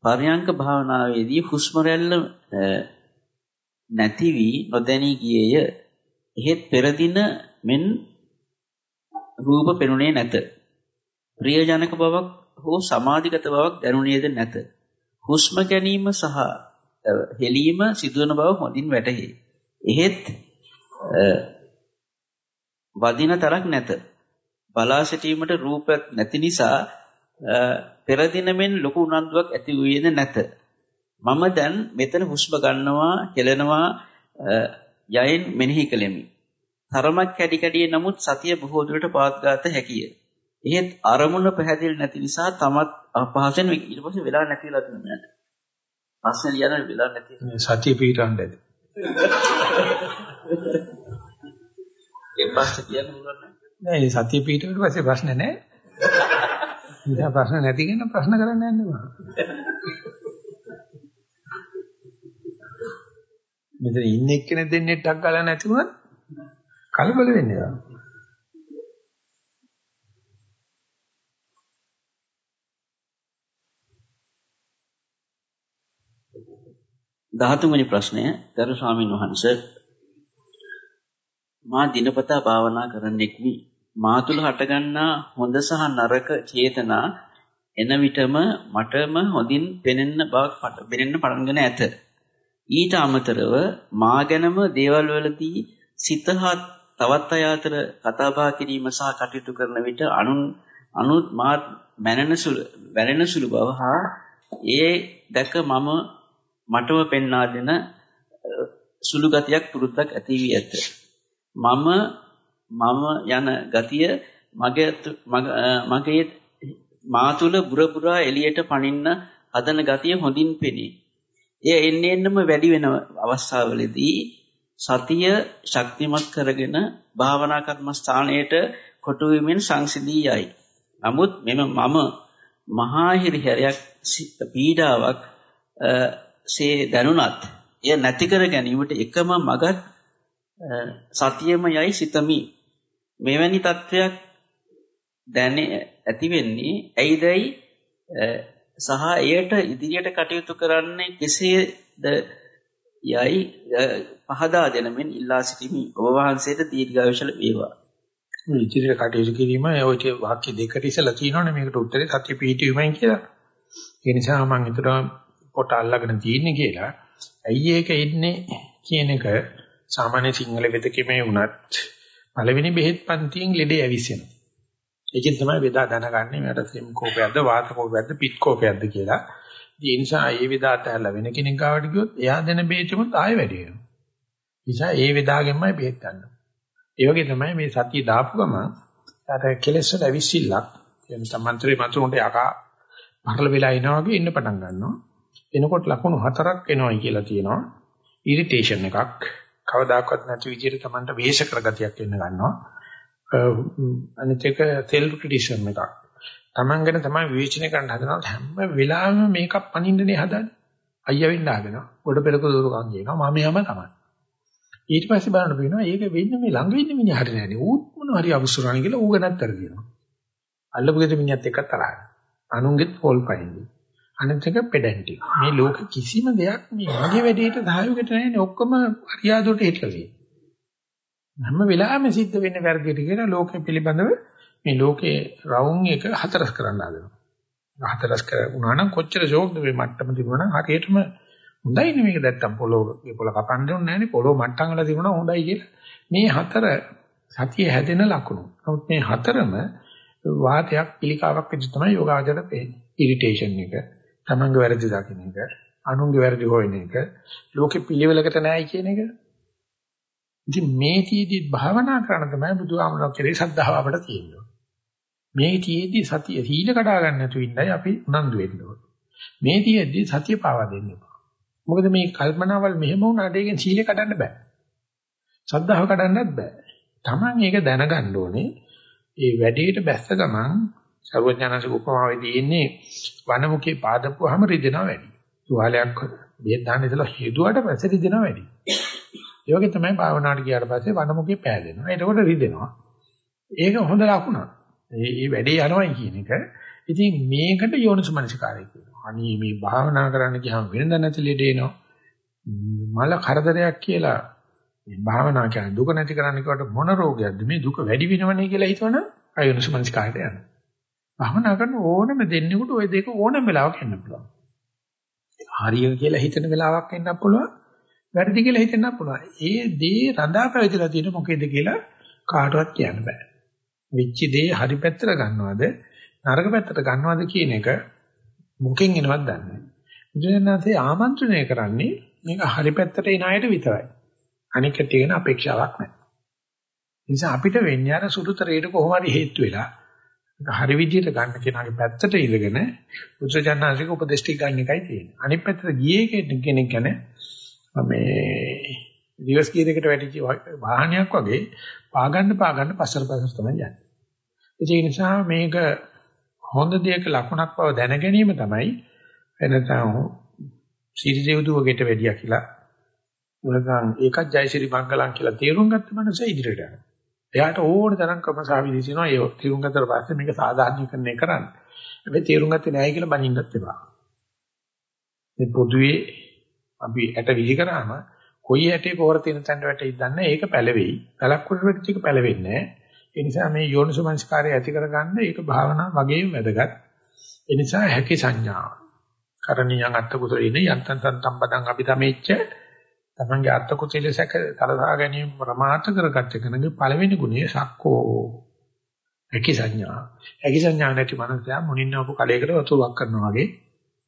පර්යංක භාවනාවේදී හුස්ම රැල්ල නැති වී නොදැනී ගියේය. එහෙත් පෙර දින මෙන් රූප පෙනුනේ නැත. ප්‍රියජනක බවක් හෝ සමාධිගත බවක් දැනුනේද නැත. හුස්ම ගැනීම සහ හෙලීම සිදුවන බව හොඳින් වැටහි. එහෙත් වදින තරක් නැත. බලා සිටීමට රූප නැති නිසා පෙර දිනමෙන් ලොකු උනන්දුවක් ඇති වූයේද නැත. මම දැන් මෙතන හුස්ම ගන්නවා, හෙලනවා යයින් මෙනෙහි කළෙමි. තරමක් කැඩි කැඩියේ නමුත් සතිය බොහෝ දුරට පවත්වාගත හැකිය. එහෙත් අරමුණ පැහැදිලි නැති නිසා තමත් අපහසෙන් ඊට පස්සේ වෙලා නැතිලා තියෙනවා. ප්‍රශ්න ලියන වෙලා නැති. සතිය පිටරන්නේ. ඒ ප්‍රශ්න කියන්න පුළුවන් නෑ සතිය පිටුවට පස්සේ ප්‍රශ්න නෑ. ඉතින් ප්‍රශ්න නැති කෙනා ප්‍රශ්න කරන්න යන්න බෑ. මෙතන ඉන්න එක්කෙනෙක් දෙන්නේ ටක් ගාලා නැති වුණත් කලබල වෙන්නේ නැහැ. දහතුන්වෙනි ප්‍රශ්නය ගරු ස්වාමීන් වහන්සේ. මා දිනපතා භාවනා කරන්නෙක්මි මා තුල හටගන්නා හොඳ සහ නරක චේතනා එන විටම මටම හොඳින් පෙනෙන්න බවක් පෙනෙන්න පටන්ගෙන ඇත. ඊට අමතරව මා ගැනම දේවල් වලදී සිතහත් තවත් අය අතර කතා බහ කිරීම සහ කටයුතු කරන විට අනුන් අනුත් මා මැනෙන සුළු වැළෙන සුළු බව හා ඒ දැක මම මටම පෙන්වා දෙන සුළු ගතියක් පුරුද්දක් ඇති වී ඇත. මම මම යන ගතිය මගේ මගේ මා තුල බුර පුරා එළියට පනින්න හදන ගතිය හොඳින් පෙනේ. එය එන්න එන්නම වැඩි වෙන අවස්ථාවලදී සතිය ශක්තිමත් කරගෙන භාවනා කර්මස්ථානයට කොටු වීමෙන් සංසිඳී යයි. නමුත් මෙම මම මහා හිරිහැරයක් පීඩාවක් සේ දැනුණත් එය නැති කර ගැනීමට එකම මඟ සතියම යයි සිතමි. මෙවැනි තත්වයක් දැන ඇති වෙන්නේ ඇයිදයි සහ එයට ඉදිරියට කටයුතු කරන්නේ කෙසේද යයි පහදා දෙනමින් ඉල්ලා සිටිමි. ඔබ වහන්සේට දීර්ඝායුෂ වේවා. ඉදිරියට කටයුතු කිරීම ඔය වාක්‍ය දෙකට ඉස්සලා තියෙනවනේ මේකට උත්තරේ සත්‍ය පිහිටීමයි කියලා. ඒ නිසා මම හිතුවා පොට අල්ලගෙන තියෙන්නේ කියලා. ඇයි ඒක ඉන්නේ කියන එක සාමාන්‍ය සිංහල වෙදකීමේ වුණත් පළවෙනි බෙහෙත් පන්තියෙන් ලෙඩේ ඇවිස්සෙනවා. ඒකෙන් තමයි වේදා දැනගන්නේ මට සෙම් කෝපයක්ද වාත කෝපයක්ද පිත් කෝපයක්ද කියලා. ඒ නිසා ඒ වේදාට ඇහැලා වෙන කෙනෙක් ගාවට ගියොත් එයා දෙන බෙහෙතෙමුත් ආයෙ වැඩි වෙනවා. නිසා ඒ වේදාගෙන්මයි බෙහෙත් ගන්න. ඒ වගේ තමයි මේ සතිය දාපු ගමන් අර කෙලෙස් වල ඇවිස්සිල්ලක් කියන සම්මන්ත්‍රේ මතුරුන්ට යකා පහළ වෙලා එනවා වගේ ඉන්න පටන් ගන්නවා. එනකොට ලකුණු හතරක් එනවායි කියලා තියෙනවා. ඉරිටේෂන් එකක් කවදාකවත් නැති විදිහට Tamanට වේශ කරගතියක් එන්න ගන්නවා. අනිත් එක සෙල්ෆ් ක්‍රිටිසිසම් එකක්. Taman ගැන තමයි විවේචනය කරන්න හදනවා හැම වෙලාවෙම මේකක් පනින්නනේ හදන්නේ. අයියා වෙන්න හදනවා. ගොඩ පෙරක දూరుකම් කියනවා මම යම තමයි. ඊට පස්සේ බලන්න පේනවා ඒක වෙන්නේ මේ ළඟ ඉන්න මිනිහට නෑනේ. ඌත් මොන හරි අවසරණ කියලා ඌ ගැනත් කරදිනවා. අල්ලපු ගෙදර මිනිහත් එක්ක තරහයි. අනුන්ගෙත් පොල් පයින්නේ. අනිත් එක පෙඩැන්ටි. මේ ලෝක කිසිම දෙයක් මේ මගේ වැඩේට සහයෝගයට නැහැනේ ඔක්කොම හරියාදුවට හිටලා තියෙන්නේ. හැම වෙලාවෙම සිද්ධ වෙන්නේ වැරදියට කියලා ලෝකෙ පිළිබඳව මේ ලෝකේ රවුම් එක හතරස් කරන්න හදනවා. හතරස් කරුණා නම් කොච්චර ෂෝක්ද මේ මට්ටම තිබුණා නම් හරියටම හොඳයි නේ මේක නැත්තම් පොළොව පොළ කපන්න ඕනේ නැහැනේ පොළොව මට්ටම් වල තිබුණා හොඳයි කියලා. මේ හතර සතිය හැදෙන ලකුණු. නමුත් මේ හතරම වාතයක් පිළිකාවක් විදිහට තමයි යෝගාවචරයට පේන්නේ. ඉරිටේෂන් එක, තමන්ගේ වැරදි දකින්න එක, අනුන්ගේ වැරදි හොයන එක, ලෝකෙ පිළිවෙලකට නැහැ කියන එක. ඉතින් මේ තියේදී භාවනා කරන තමයි බුදුහාමුදුරුවෝ කෙරේ ශ්‍රද්ධාව අපිට තියෙනවා. මේ තියේදී සතිය සීල කඩා ගන්න නැතුව ඉන්නයි අපි උනන්දු වෙන්න ඕනේ. මේ තියේදී සතිය පාවා දෙන්න එපා. මොකද මේ කල්පනාවල් මෙහෙම වුණාට ඒකෙන් සීල කඩන්න බෑ. ශ්‍රද්ධාව කඩන්නත් බෑ. Taman ඒක දැනගන්න ඕනේ. ඒ වැඩේට බැස්ස ගමන් සර්වඥානසික උපමාවේදී ඉන්නේ වනමුකේ පාදපුවාම රිදෙනවා වැඩි. තුවාලයක් බෙහෙත් දාන්න ඉතලා හේදුවට පස්සේ රිදෙනවා වැඩි. ඒ වගේ තමයි භාවනාවට ගියාට පස්සේ වනමුකේ පෑදෙනවා. එතකොට රිදෙනවා. ඒක හොඳ ලකුණක්. මේ වැඩේ යනවායි කියන එක. ඉතින් මේකට යෝනිසමනසිකාරය කියනවා. අනේ මේ භාවනා කරන්න ගියාම වෙනද නැති ලෙඩ එනවා. මල කරදරයක් කියලා මේ භාවනා කියන්නේ දුක නැති කරන්න කිව්වට මොන රෝගයක්ද මේ දුක වැඩි වෙනවනේ කියලා හිතවනම් අයෝනිසමනසිකාරයට යනවා. භාවනා කරන ඕනම දෙන්නෙකුට ওই දෙක ඕනම වෙලාවක එන්න පුළුවන්. හරිය කියලා හිතන වෙලාවක් එන්නත් පුළුවන්. වැරදි කියලා හිතෙන්නත් පුළුවන්. ඒ දේ රඳා පැවතිලා තියෙන මොකේද කියලා කාටවත් කියන්න බෑ. වෙච්ච දේ හරි පැත්තට ගන්නවද නරක පැත්තට ගන්නවද කියන එක මොකෙන් එනවද දන්නේ නැහැ. බුදුරජාණන්සේ ආමන්ත්‍රණය කරන්නේ මේක හරි පැත්තට එන අයට විතරයි. අනික තියෙන අපේක්ෂාවක් නැහැ. නිසා අපිට වෙන්නේ අර සුදුතරේට කොහොම හරි හේතු වෙලා හරි විදියට ගන්න කෙනාගේ පැත්තට ඉඳගෙන බුදුජානනාංශික උපදේශ ටික ගන්න එකයි තියෙන්නේ. අනිත් පැත්තට ගියේ කෙනෙක් ගැන මේ රිවර්ස් ගියර් එකට වැටිච්ච වාහනයක් වගේ පාගන්න පාගන්න පස්සට පස්සට තමයි යන්නේ. ඒ නිසා මේක හොඳ දෙයක ලකුණක් බව දැන ගැනීම තමයි එනතන සිරිදෙව්දුවකට වැඩියා කියලා උනකන් ඒකත් ජයසිරි මංගලම් කියලා තේරුම් ගත්ත මනස ඉදිරියට යනවා. එයාට ඕන තරම් ක්‍රමසාවිදි තියෙනවා ඒ තේරුම් ගත්තට පස්සේ මේක සාධාරණීකරණය කරන්න. හැබැයි තේරුම් ගත්තේ නැහැ කියලා බනින්නත් එපා. මේ පොදුවේ අපි ඇට විහි කරාම කොයි ඇටේ පොහොර තියෙන තැනට වැටෙයි දන්නේ ඒක පැලවෙයි. පැලක් උඩට වැටිච්ච එක පැලවෙන්නේ නැහැ. ඒ නිසා මේ යෝනිසමංස්කාරය ඇති කරගන්න ඒක භාවනා වගේම වැදගත්. ඒ නිසා හැකි සංඥා. කරණීයන් අත්ත කුසලින යන්තන් සන්තම් පදං අபிදමෙච්ච තමන්ගේ අත්ත කුසල සැක තලසා ගැනීම ප්‍රමාත කරගත්ත කෙනගේ පළවෙනි ගුණය සක්කෝ. හැකි සංඥා. හැකි සංඥා නැති මනසයා මුනින්නවපු කලයකට වතුරක් කරනවා වගේ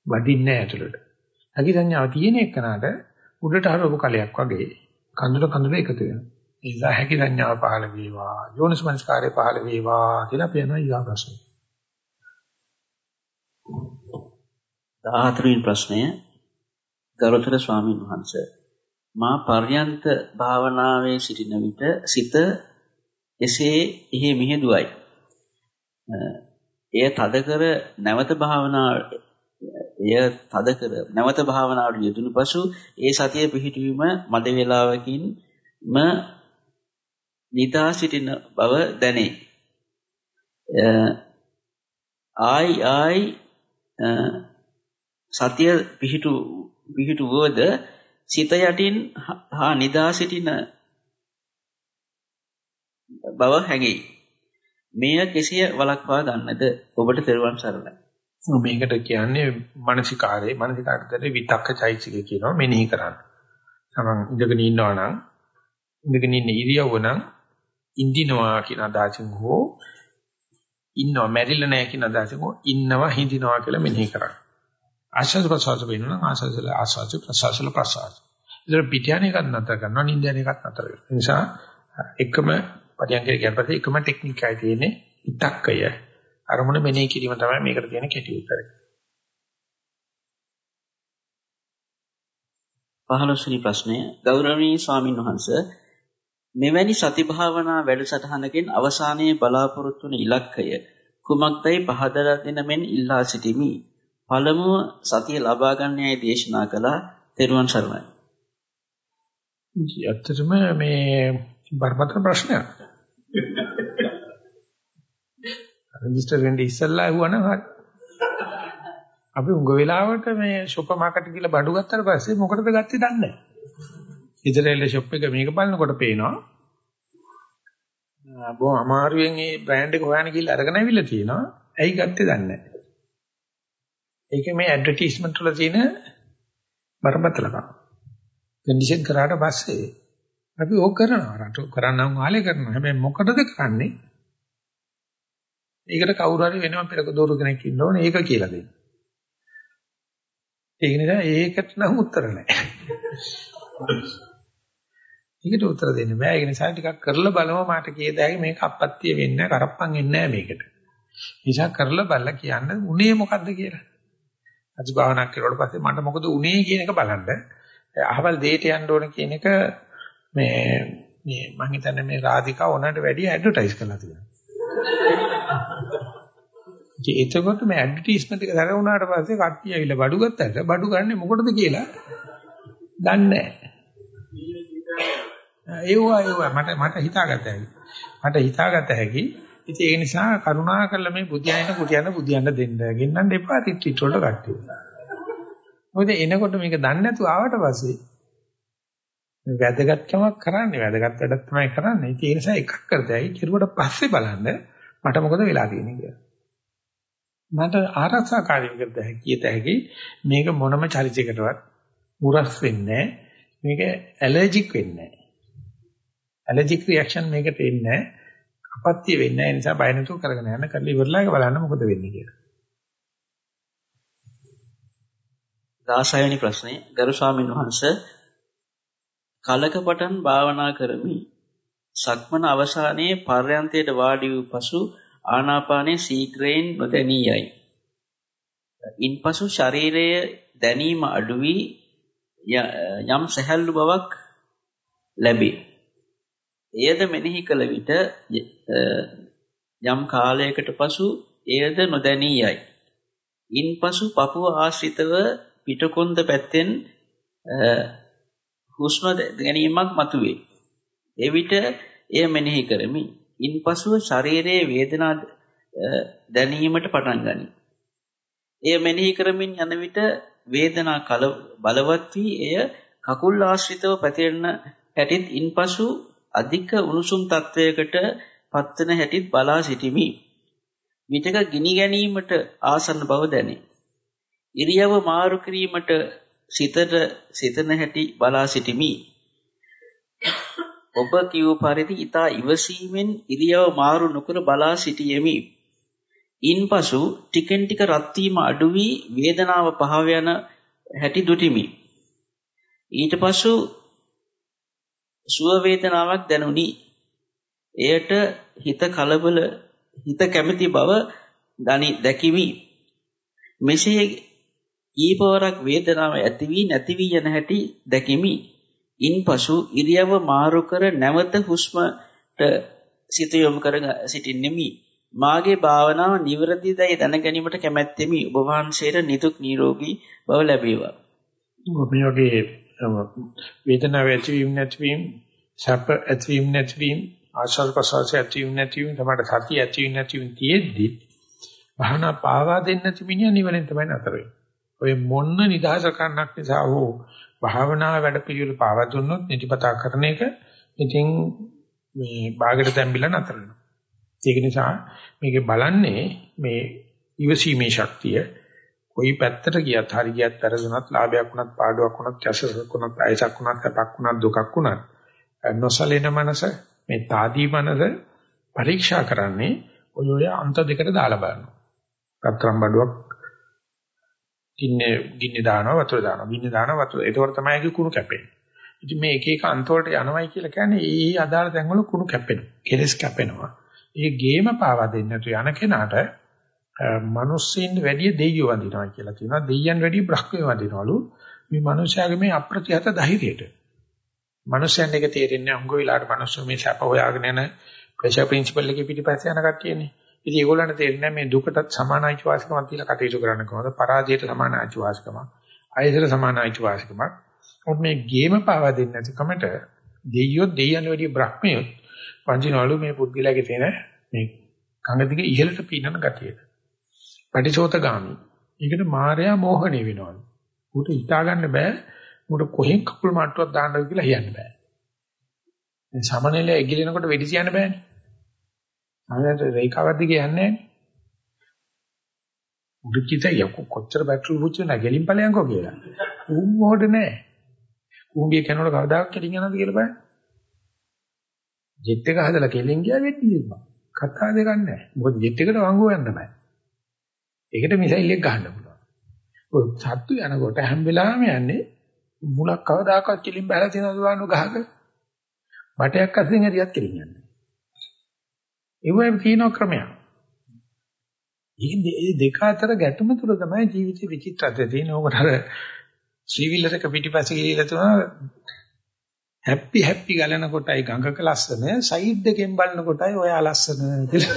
වදින්නේ නැහැ ඇතුළට. හැකි සංඥාව තියෙන එකනට උඩට හරවපු කලයක් වගේ කඳුල කඳුල එකතු වෙනවා. නිසා හැකි සංඥාව පහළ වේවා යෝනිස්මංස්කාරය පහළ වේවා කියලා කියනවා ඊගා ප්‍රශ්නේ. 14 වෙනි ප්‍රශ්නය. ගරුතර ස්වාමීන් වහන්සේ මා පර්යන්ත භාවනාවේ සිටින විට සිත එසේ එහි මිහෙදුවයි එය තද කර නැවත භාවනා එය තද කර නැවත භාවනාවට යෙදුණු පසු ඒ සතිය පිහිටවීම මද වේලාවකින්ම නිදා සිටින බව දැනේ. ආයි ආයි සතිය පිහිටු පිහිටුවද සිත යටින් හා නිදා සිටින බව හැඟෙයි. මෙය කෙසිය වළක්වා ගන්නද ඔබට තෙරුවන් සරණයි. මේකට කියන්නේ මානසිකාරේ මානසිකාර්ථයේ විතක්ක චෛසික කියනවා මෙනෙහි කරන්න. තමන් ඉඳගෙන ඉන්නවා නම් ඉඳගෙන ඉන්න ඉරියව්ව නම් ඉඳිනවා කියන අදහසින් හෝ ඉන්නවා මැරිලා නැහැ කියන අදහසින් හෝ ඉන්නවා හිඳිනවා කියලා මෙනෙහි කරන්න. ආශස් ප්‍රසවාස වෙනවා ආශස්ල ආශස් ප්‍රසවාසල ප්‍රසවාස. ඉතින් පිටියනේ එකක් නතර කරනවා නින්දයනේ එකක් නතර කරනවා. ඒ නිසා එකම පරියන්කේ කියන පස්සේ එකම ටෙක්නික් එකයි තියෙන්නේ ඉතක්කය. අරමුණ මෙනෙහි කිරීම තමයි මේකට තියෙන කෙටි උත්තරය. 15 වෙනි ප්‍රශ්නය ගෞරවනීය ස්වාමින් වහන්සේ මෙවැනි සති භාවනා වැඩසටහනකින් අවසානයේ බලාපොරොත්තු වන ඉලක්කය කුමක්දයි පහදලා දෙන මෙන් ඉල්ලා සිටිමි. පළමුව සතිය ලබා ගන්නයි දේශනා කළා. තෙරුවන් සරණයි. ඇත්තටම මේ බරපතල ප්‍රශ්නයක්. රෙජිස්ටර් වෙන්න ඉස්සෙල්ලා ඇහුවනම් හරි. අපි උඟ වෙලාවට මේ සුපර් මාකට් ගිහලා බඩු ගත්තාට පස්සේ මොකටද ගත්තේ දන්නේ නැහැ. ඉතරෙල්ල ෂොප් එක මේක බලනකොට පේනවා. බොහොම අමාරුවෙන් මේ බ්‍රෑන්ඩ් එක හොයන්න ගිහලා අරගෙන ආවිල්ලා තියෙනවා. ඇයි ගත්තේ දන්නේ නැහැ. ඒක මේ ඇඩ්වර්ටයිස්මන්ට් වල තියෙන බරපතලකම. කන්ඩිෂන් කරාට පස්සේ අපි ඕක කරනවා. රට කරන්නම් වාලේ කරනවා. හැබැයි මොකටද කරන්නේ? ඒකට කවුරු හරි වෙනම පෙරක දෝරු කෙනෙක් ඉන්න ඕනේ ඒක කියලා දෙන්න. ඒක නිසා ඒකට නම් උත්තර නැහැ. ඒකට උත්තර දෙන්න බෑ. ඒක නිසා ටිකක් කරලා බලමු මාට කීයද ඇයි මේක අපත්‍ය වෙන්නේ කරප්පන් එන්නේ නැහැ මේකට. නිසා කරලා බලලා කියන්න උනේ මොකද්ද කියලා. අද භාවනා කරුවාට පස්සේ මට මොකද උනේ කියන එක බලන්න. අහවල් දෙයට යන්න ඕන කියන එක මේ මේ මම හිතන්නේ මේ රාධිකා ඕනට වැඩිය ඇඩ්වර්ටයිස් කරලා තියෙනවා. ඉතින් එතකොට මේ ඇඩ්වර්ටයිස්මන්ට් එක දර වුණාට පස්සේ කට්ටිය ඇවිල්ලා බඩු ගත්තට බඩු ගන්න මොකටද කියලා දන්නේ නැහැ. ඒවා ඒවා මට මට හිතාගත හැකි. මට හිතාගත හැකි. ඉතින් ඒ නිසා කරුණා කරලා මේ බුදියන්න කුටියන්න බුදියන්න දෙන්න. ගෙන්නන්න එපා රිට්‍රීට් වලට කට්ටිය. මොකද එනකොට මේක දන්නේ නැතුව ආවට පස්සේ වැදගත්කමක් කරන්නේ වැදගත් වැඩක් තමයි කරන්නේ. ඒ නිසා එකක් කරදයි කිරුවට පස්සේ බලන්න මට මොකද වෙලා තියෙන්නේ කියලා. මට ආරක්ෂාකාරී විකට කියත හැකි මේක මොනම චරිතයකටවත් මුරස් වෙන්නේ මේක ඇලර්ජික් වෙන්නේ ඇලර්ජික් රියැක්ෂන් මේකට එන්නේ අපත්‍ය වෙන්නේ නැහැ. නිසා බය නැතුව කරගෙන යන්න. කරලා ඉවරලා බලන්න මොකද වෙන්නේ කියලා. 16 වෙනි ප්‍රශ්නේ. ගරු ස්වාමීන් වහන්සේ කලක පටන් භාවනා කරමි. සක්මන අවසානයේ පර්යන්තයට වාඩි වූ පසු ආනාපානයේ ශීඝ්‍රයෙන් නොදැනී යයි. ඉන්පසු ශරීරයේ දැනීම අඩු වී යම් සැහැල්ලු බවක් ලැබේ. එයද මෙනෙහි කළ විට යම් කාලයකට පසු එයද නොදැනී යයි. ඉන්පසු පපුව ආශ්‍රිතව පිටකොන්ද පැත්තෙන් හුස්ම ගැනීමක් මතුවේ. එවිට එය මෙනෙහි කරමි. ඉන්පසුව ශරීරයේ වේදනා දැනීමට පටන් ගනී. එය මෙනෙහි කරමින් යන විට වේදනා කල බලවත් වී එය කකුල් ආශ්‍රිතව පැතිරෙන හැටිත් ඉන්පසු අධික උණුසුම් තත්වයකට පත්වන හැටිත් බලා සිටිමි. විටක ගිනි ගැනීමට ආසන්න බව දැනේ. ඉරියව මාරු කිරීමට සිතට සිතන හැටි බලා සිටිමි. ඔබ කිව් පරිදි ඊතා ඉවසීමෙන් ඉරියව මාරු නොකර බලා සිටියෙමි. ඉන්පසු ටිකෙන් ටික රත් වීම අඩු වී වේදනාව පහව යන හැටි දුටිමි. ඊට පසු සුව වේදනාවක් දැනුනි. එයට හිත කලබල හිත කැමැති බව දනි දැකිමි. මෙසේ ඊපවරක් වේදනාව ඇති වී නැති වී යන හැටි දැකිමි. ඉන්පසු ඉරියව මාරු කර නැවත හුස්මට සිත යොමු කර සිටින්නෙමි. මාගේ භාවනාව නිවැරදිදයි දැන ගැනීමට කැමැත්තෙමි. ඔබ වහන්සේට නිදුක් නිරෝගී බව ලැබේවා. මේ වගේ වේදනාව ඇතිවීම නැතිවීම, සැප ඇතිවීම නැතිවීම, ආශාර ප්‍රසවාස ඇතිවීම නැතිවීම, තමයි සතිය ඇතිවීම නැතිවීම තියෙද්දි භාවනා පාවා දෙන්න නැති මිනිහා නිවනෙන් තමයි නතර වෙන්නේ. ඔය මොන්න නිදහස කන්නක් නිසා හෝ භාවනා වැඩ පිළිවෙල පාවා දුන්නොත් නිතිපතා කරන එක ඉතින් මේ ਬਾගෙට තැම්බිලා නතර වෙනවා. ඒක නිසා මේකේ බලන්නේ මේ ඉවසීමේ ශක්තිය කොයි පැත්තට ගියත් හරි ගියත් වැරදුනත් ලාභයක් වුණත් පාඩුවක් වුණත් කැසසක් වුණත් අයසක් වුණත් කපක් වුණත් දුකක් වුණත් නොසලෙන මනස මේ తాදී මනස පරීක්ෂා කරන්නේ ඔය ඔය අන්ත දෙකට දාලා බලනවා. රත්තරන් බඩුවක් ගින්නේ ගින්නේ දානවා වතුර දානවා ගින්නේ දානවා වතුර. ඒකවල තමයි ඒකේ කුණු කැපෙන්නේ. ඉතින් මේ එක එක අන්ත වලට යනවයි කියලා කියන්නේ ඒ අදාළ තැන්වල කුණු කැපෙනවා. කෙලස් කැපෙනවා. ඒ ගේම පාවා දෙන්න තු යන කෙනාට මිනිස්සුන් වැඩි දෙයියෝ වඳිනවා කියලා කියනවා. දෙයියන් වැඩි බ්‍රහ්මයෝ වඳිනවලු. මේ මිනිස්යාගේ මේ අප්‍රතිහත ධෛර්යයට. මිනිස්යන් එක තේරෙන්නේ නැහැ. උංග වෙලාවට මිනිස්සු මේ සැප හොයාගෙන යන ප්‍රෙෂර් ප්‍රින්සිපල් එකේ පිටිපස්සේ යන කට්ටියනේ. ඉතින් ඒගොල්ලන්ට තේරෙන්නේ මේ දුකටත් සමාන අයිතිවාසිකමක් තියලා කටයුතු කරන්න කොහොමද? පරාජයට සමාන අයිතිවාසිකමක්. ආයතන සමාන අයිතිවාසිකමක්. මොකද මේ ගේම පාවා දෙන්නේ නැති කමට දෙයියෝ දෙයියන් වැඩි බ්‍රහ්මියෝ වංජිනවලු මේ පුද්ගලයාගේ තියෙන මේ කඟ දිගේ ඉහළට පීනන ගතියට. පටිචෝතගාමි. ඒකට මායя මෝහණය වෙනවලු. උට හිතා ගන්න බෑ. උට කොහෙන් කකුල් මාට්ටුවක් දාන්නද කියලා හියන්න බෑ. මේ සමනලෙ එගිලෙනකොට වෙඩි තියන්න බෑනේ. අනේට රේඛාවත් දිගේ යන්නේ නැහැ. උඩ කිත යකෝ කොච්චර බැටරි පුච්ච නැගලින් ඵලයන්කෝ කියලා. උන් මොඩ නැහැ. කුඹිය කනකොට කවදාවත් කෙලින් යනවද කියලා බලන්න. ජෙට් එක හදලා කෙලින් ගියා වෙද්දි ඉන්නවා. කතා දෙකක් නැහැ. මොකද ජෙට් එකට වංගුව යන්න බෑ. ඒකට මිසයිල් එක ගහන්න පුළුවන්. ඔය සත්තු යනකොට හැම වෙලාවෙම යන්නේ මුලක් කවදාකවත් කෙලින් බහලා තියෙනවද බලන්න ගහක. බටයක් අස්සෙන් හරියක් කෙලින් යන්නේ. ඒවෙන් තියෙන ක්‍රමයක්. මේ දෙක අතර ගැටුම තුල තමයි ජීවිත විචිත්‍රත්වය තියෙන. ඕකට අර ශ්‍රීවිල්ලරක පිටිපස්සේ ගිහිල්ලා තුන හැපි හැපි ගලන කොටයි ගඟක ලස්සන සයිඩ් එකෙන් බලන කොටයි ඔයා ලස්සන කියලා.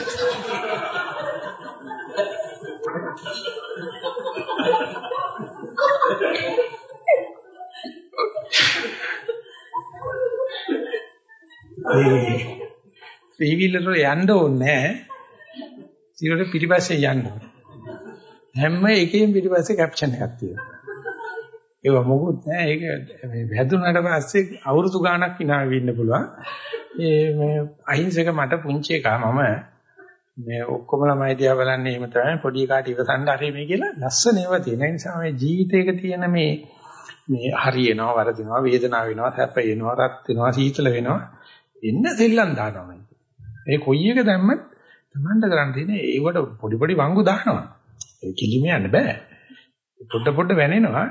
ශ්‍රීවිල්ලර යන්න ඕනේ නැහැ. ඊට පිටිපස්සේ යන්න. හැම එකෙම පිටිපස්සේ කැප්ෂන් එකක් තියෙනවා. ඒව මොකුත් නෑ ඒක මේ වැදුනට පස්සේ අවුරුදු ගාණක් ඉනා වෙන්න පුළුවන්. ඒ මේ අහිංසක මට පුංචි එකා මම මේ ඔක්කොම ළමයි දිහා බලන්නේ එහෙම තමයි පොඩි කාට ඉවසන්න හරි මේ කියලා ලස්සනේව තියෙන නිසා මේ ජීවිතේක තියෙන මේ මේ හරියනවා වරදිනවා වේදනාව වෙනවා සැප වෙනවා රත් වෙනවා සීතල වෙනවා එන්න සෙල්ලම් දානවා මේ කොයි එක දැම්මත් Tamanda කරන් තියෙන්නේ ඒවට පොඩි පොඩි වංගු දානවා ඒ කිලිම යන්න බෑ පොඩ පොඩ වැනෙනවා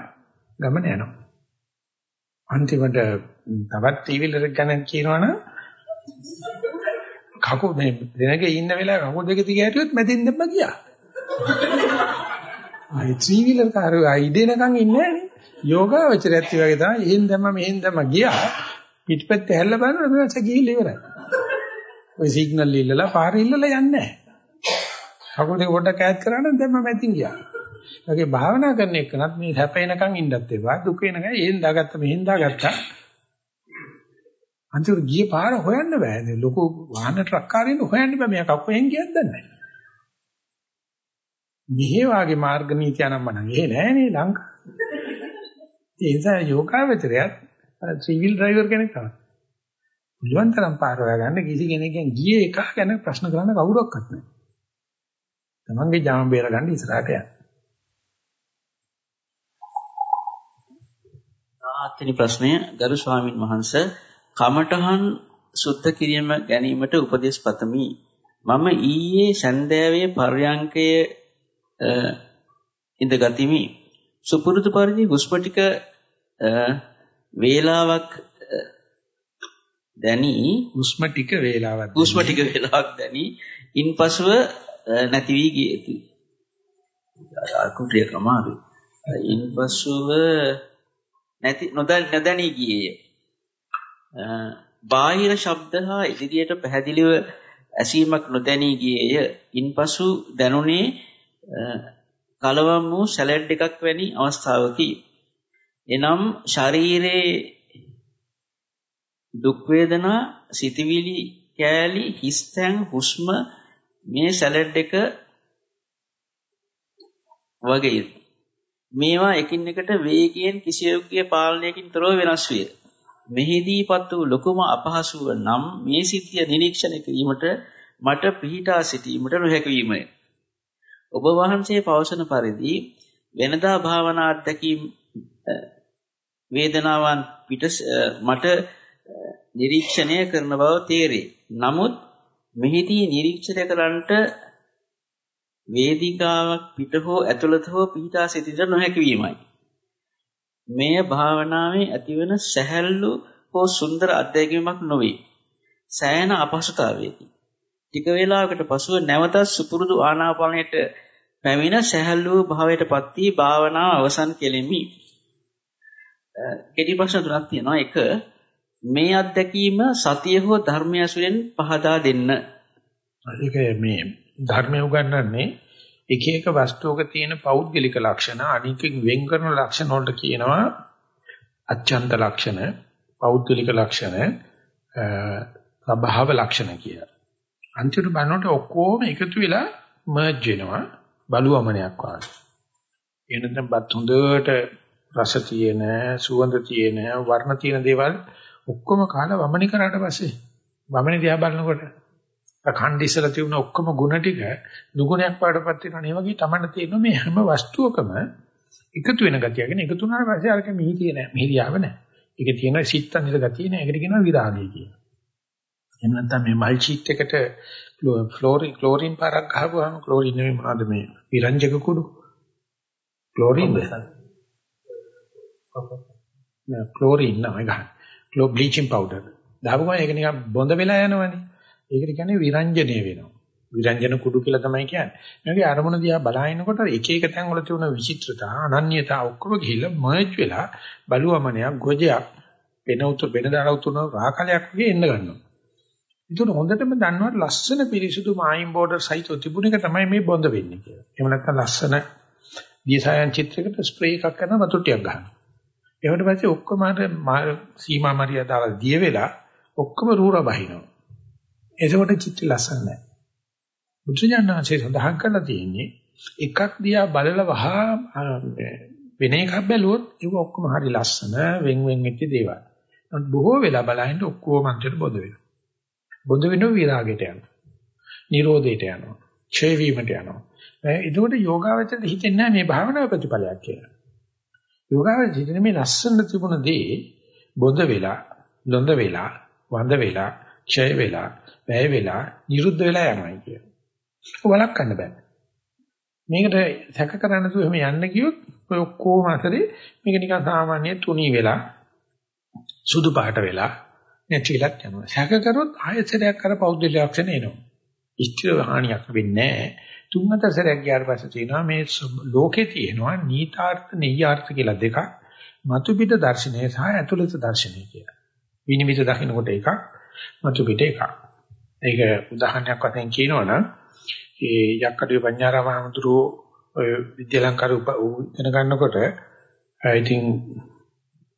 ගමන යනවා. අන්තිමට තවත් ටීවී එකක් ගැන කියනවනම් කකුල් මේ දෙනගේ ඉන්න වෙලාව කකුල් දෙක දිග හැටියොත් මැදින් දෙම්ම ගියා. ආයි ටීවී එක කාරෝ ආයි දෙනකන් ඉන්නේ නෑනේ. යෝගාවචරයත් වගේ තමයි එහෙන් දැම්ම මෙහෙන් දැම්ම ගියා. පිටපැත්තේ හැල්ල බලනකොට මේක ගිහිල්ලා ඉවරයි. ඔය සිග්නල් ඉල්ලලා පාර ඉල්ලලා යන්නේ නෑ. කකුල් දෙක පොඩ්ඩක් ඈත් කරා නම් දැම්ම මැදින් ගියා. ඒකේ භාවනා කරන එකනත් මේ හැපෙනකන් ඉන්නත් එපා. දුක වෙනකන් එහෙන් දාගත්ත මෙහෙන් දාගත්තා. අන්තිමට ගියේ පාර හොයන්න බෑ. මේ ලොකු වාහන ට්‍රක් කාරෙන් හොයන්න බෑ. මෙයා කප්පෙන් ගියත් දන්නේ නැහැ. මෙහෙ වාගේ මාර්ග නීති අනම්මනම් එහෙ නෑනේ ලංකා. ඒ නිසා යෝගාවචරයත් සිවිල් ඩ්‍රයිවර් කෙනෙක් තමයි. පුළුවන් තරම් පාර හොයාගන්න කිසි කෙනෙක්ගෙන් ගියේ එක ගැන ප්‍රශ්න කරන්න කවුරක්වත් නැහැ. තමන්ගේ ජාම බේර ගන්න ඉස්සරහට යන්න. හත්වෙනි ප්‍රශ්නය ගරු ස්වාමින් වහන්සේ කමඨහන් සුද්ධ කිරීම ගැනීමට උපදෙස් පතමි. මම ඊයේ සන්දෑවේ පර්යංකයේ ඉඳගතිමි. සුපුරුදු පරිදි හුස්ම ටික වේලාවක් දැනි හුස්ම ටික වේලාවක් හුස්ම ටික වේලාවක් දැනි ඉන්පසුව නැති වී ගියේති. අකුටිය කමාරු. ඉන්පසුව නැති නොදැනී ගියේය. බාහිර ශබ්ද හා ඉදිරියට පැහැදිලිව ඇසීමක් නොදැනී ගියේය. ඉන්පසු දැනුනේ කලවම් වූ සැලඩ් එකක් වැනි අවස්ථාවකි. එනම් ශරීරයේ දුක් වේදනා සිතවිලි කෑලි හිස්තැන් හුස්ම මේ සැලඩ් එක වගේ මේවා එකින් එකට වේගයෙන් කිසියෙකුගේ පාලනයකින් තොරව වෙනස් විය. මෙහිදීපත් වූ ලොකුම අපහසුව නම් මේ සිද්ධිය නිරීක්ෂණය කිරීමට මට පිහිටා සිටීමට නොහැකි වීමයි. ඔබ වහන්සේ පවසන පරිදි වෙනදා භාවනා අධ්‍යක්ීම් වේදනාවන් පිට මට නිරීක්ෂණය කරන බව තේරේ. නමුත් මෙහිදී නිරීක්ෂණය කරන්නට වේදිකාවක් පිට හෝ ඇතුළත හෝ පිහිටා සිටින්න නොහැකි වීමයි. මෙය භාවනාවේ ඇතිවන සැහැල්ලු හෝ සුන්දර අත්දැකීමක් නොවේ. සෑහෙන අපහසුතාවයකි. ටික වේලාවකට පසුව නැවතත් සුපුරුදු ආනාපානයට පැමිණ සැහැල්ලු භාවයටපත් වී භාවනාව අවසන් කෙලෙමි. කෙටි ප්‍රශ්න තුනක් තියෙනවා. එක මේ අත්දැකීම සතිය හෝ ධර්මය ඇසුරෙන් පහදා දෙන්න. ඒක මේ ධර්මය උගන්වන්නේ එක එක වස්තුවක තියෙන පෞද්ගලික ලක්ෂණ අනිකෙන් වෙන් කරන ලක්ෂණ වලට කියනවා අච්ඡන්ත ලක්ෂණ, පෞද්ගලික ලක්ෂණ, ස්වභාව ලක්ෂණ කියලා. අන්තිමට බලනකොට ඔක්කොම එකතු වෙලා මර්ජ් වෙනවා බලුවමනයක් වගේ. එනනම් බත් හොඳට රස තියෙන, සුවඳ තියෙන, වර්ණ තියෙන දේවල් ඔක්කොම කාලා වමනි කරාට පස්සේ. වමනි දිහා බලනකොට අඛණ්ඩ ඉස්සලා තිබුණ ඔක්කොම ಗುಣ ටික දුගුණයක් පාඩපත් වෙනවා නේ. වගේ තමයි තියෙනවා මේ හැම වස්තුවකම එකතු වෙන ගතියගෙන එකතු වුණාට පස්සේ අරක මිහිතිය නෑ. මිහිරියාව නෑ. ඒක තියෙනවා සිත්තන්විත ගතිය නෑ. ඒකට කියනවා විරාගය කියලා. එහෙම නැත්නම් මේ මල් ෂීට් එකට ක්ලෝරින් ක්ලෝරින් පාරක් ගහපුවාම ක්ලෝරින් නෙමෙයි මොනවද මේ විරංජක කුඩු? ක්ලෝරින්ද නෑ ක්ලෝරින් නෑ ගන්න ක්ලෝ බ්ලීචින් පවුඩර් දාපුවම ඒක නිකන් බොඳ වෙලා යනවනේ ඒකට කියන්නේ විරංජනේ වෙනවා. විරංජන කුඩු කියලා තමයි කියන්නේ. මේකේ අරමුණ දිහා බලහිනකොට එක එක තැන් වල තියෙන විචිත්‍රතා, අනන්‍යතා ඔක්කොම ගිහිල්ලා මර්ජ් වෙලා බලුවමනයක්, ගොජයක්, වෙන උතුර වෙන දාන උතුර රාකලයක් වගේ එන්න ගන්නවා. ඒතකොට හොඳටම දන්නවට ලස්සන පිරිසුදු මායිම් බෝඩර් සහිත තිබුණ එක තමයි මේ බොඳ වෙන්නේ කියලා. එහෙම නැත්නම් ලස්සන දියසයන් චිත්‍රයකට ස්ප්‍රේ එකක් කරන වතුර ටිකක් ගන්නවා. ඒවට පස්සේ ඔක්කොම අර සීමා මරියාදාවල් දිය වෙලා ඔක්කොම රූර බහිනවා. එතකොට චිත්‍ර ලස්සන නැහැ. බුදුජානනාංශය සඳහන් කරලා තියෙන්නේ එකක් දිහා බලලා වහා වෙන එකක් බැලුවොත් ඒක ඔක්කොම හරි ලස්සන වෙන් වෙන් වෙච්ච දේවල්. නමුත් බොහෝ වෙලා බලහින්න ඔක්කොම අන්තිමට බොඳ වෙනවා. බොඳ වෙනව විරාගයට යනවා. නිරෝධයට යනවා. ඡේ වීමට යනවා. එතකොට යෝගාවචරයට හිතෙන්නේ නැහැ මේ භාවනාව ප්‍රතිඵලයක් කියලා. යෝගාවචරයට හිතෙන්නේ මේ ලස්සන තිබුණ දේ බොඳ වෙලා, ලොඳ වෙලා, වඳ වෙලා, ඡය වෙලා වැය වෙලා නිරුද්ධ වෙලා යනවා කියන. වළක්වන්න බෑ. මේකට සැක කරන්න තු එහෙම යන්න ගියොත් ඔය ඔක්කොම අතරේ මේක නිකන් සාමාන්‍ය තුනී වෙලා සුදු පාට වෙලා නැතිලක් යනවා. සැක කරොත් ආයතනයක් කර පෞද්ගලික ලක්ෂණ එනවා. ඉෂ්ඨ හානියක් වෙන්නේ නැහැ. තුන් හතර සැරයක් ගියාට පස්සේ තියෙනවා මේ ලෝකේ තියෙනවා නීතාර්ථ නෙය්‍යාර්ථ කියලා දෙකක්. මතු පිට දර්ශනය සහ ඇතුළත දර්ශනය කියලා. විනිවිද දකින්නකොට එකක් මතු පිට එකක්. ඒක උදාහරණයක් වශයෙන් කියනවනම් ඒ යක්කඩිය පඤ්ඤාරාම හඳුරෝ ඔය විද්‍යාලංකාර ඉගෙන ගන්නකොට ඉතින්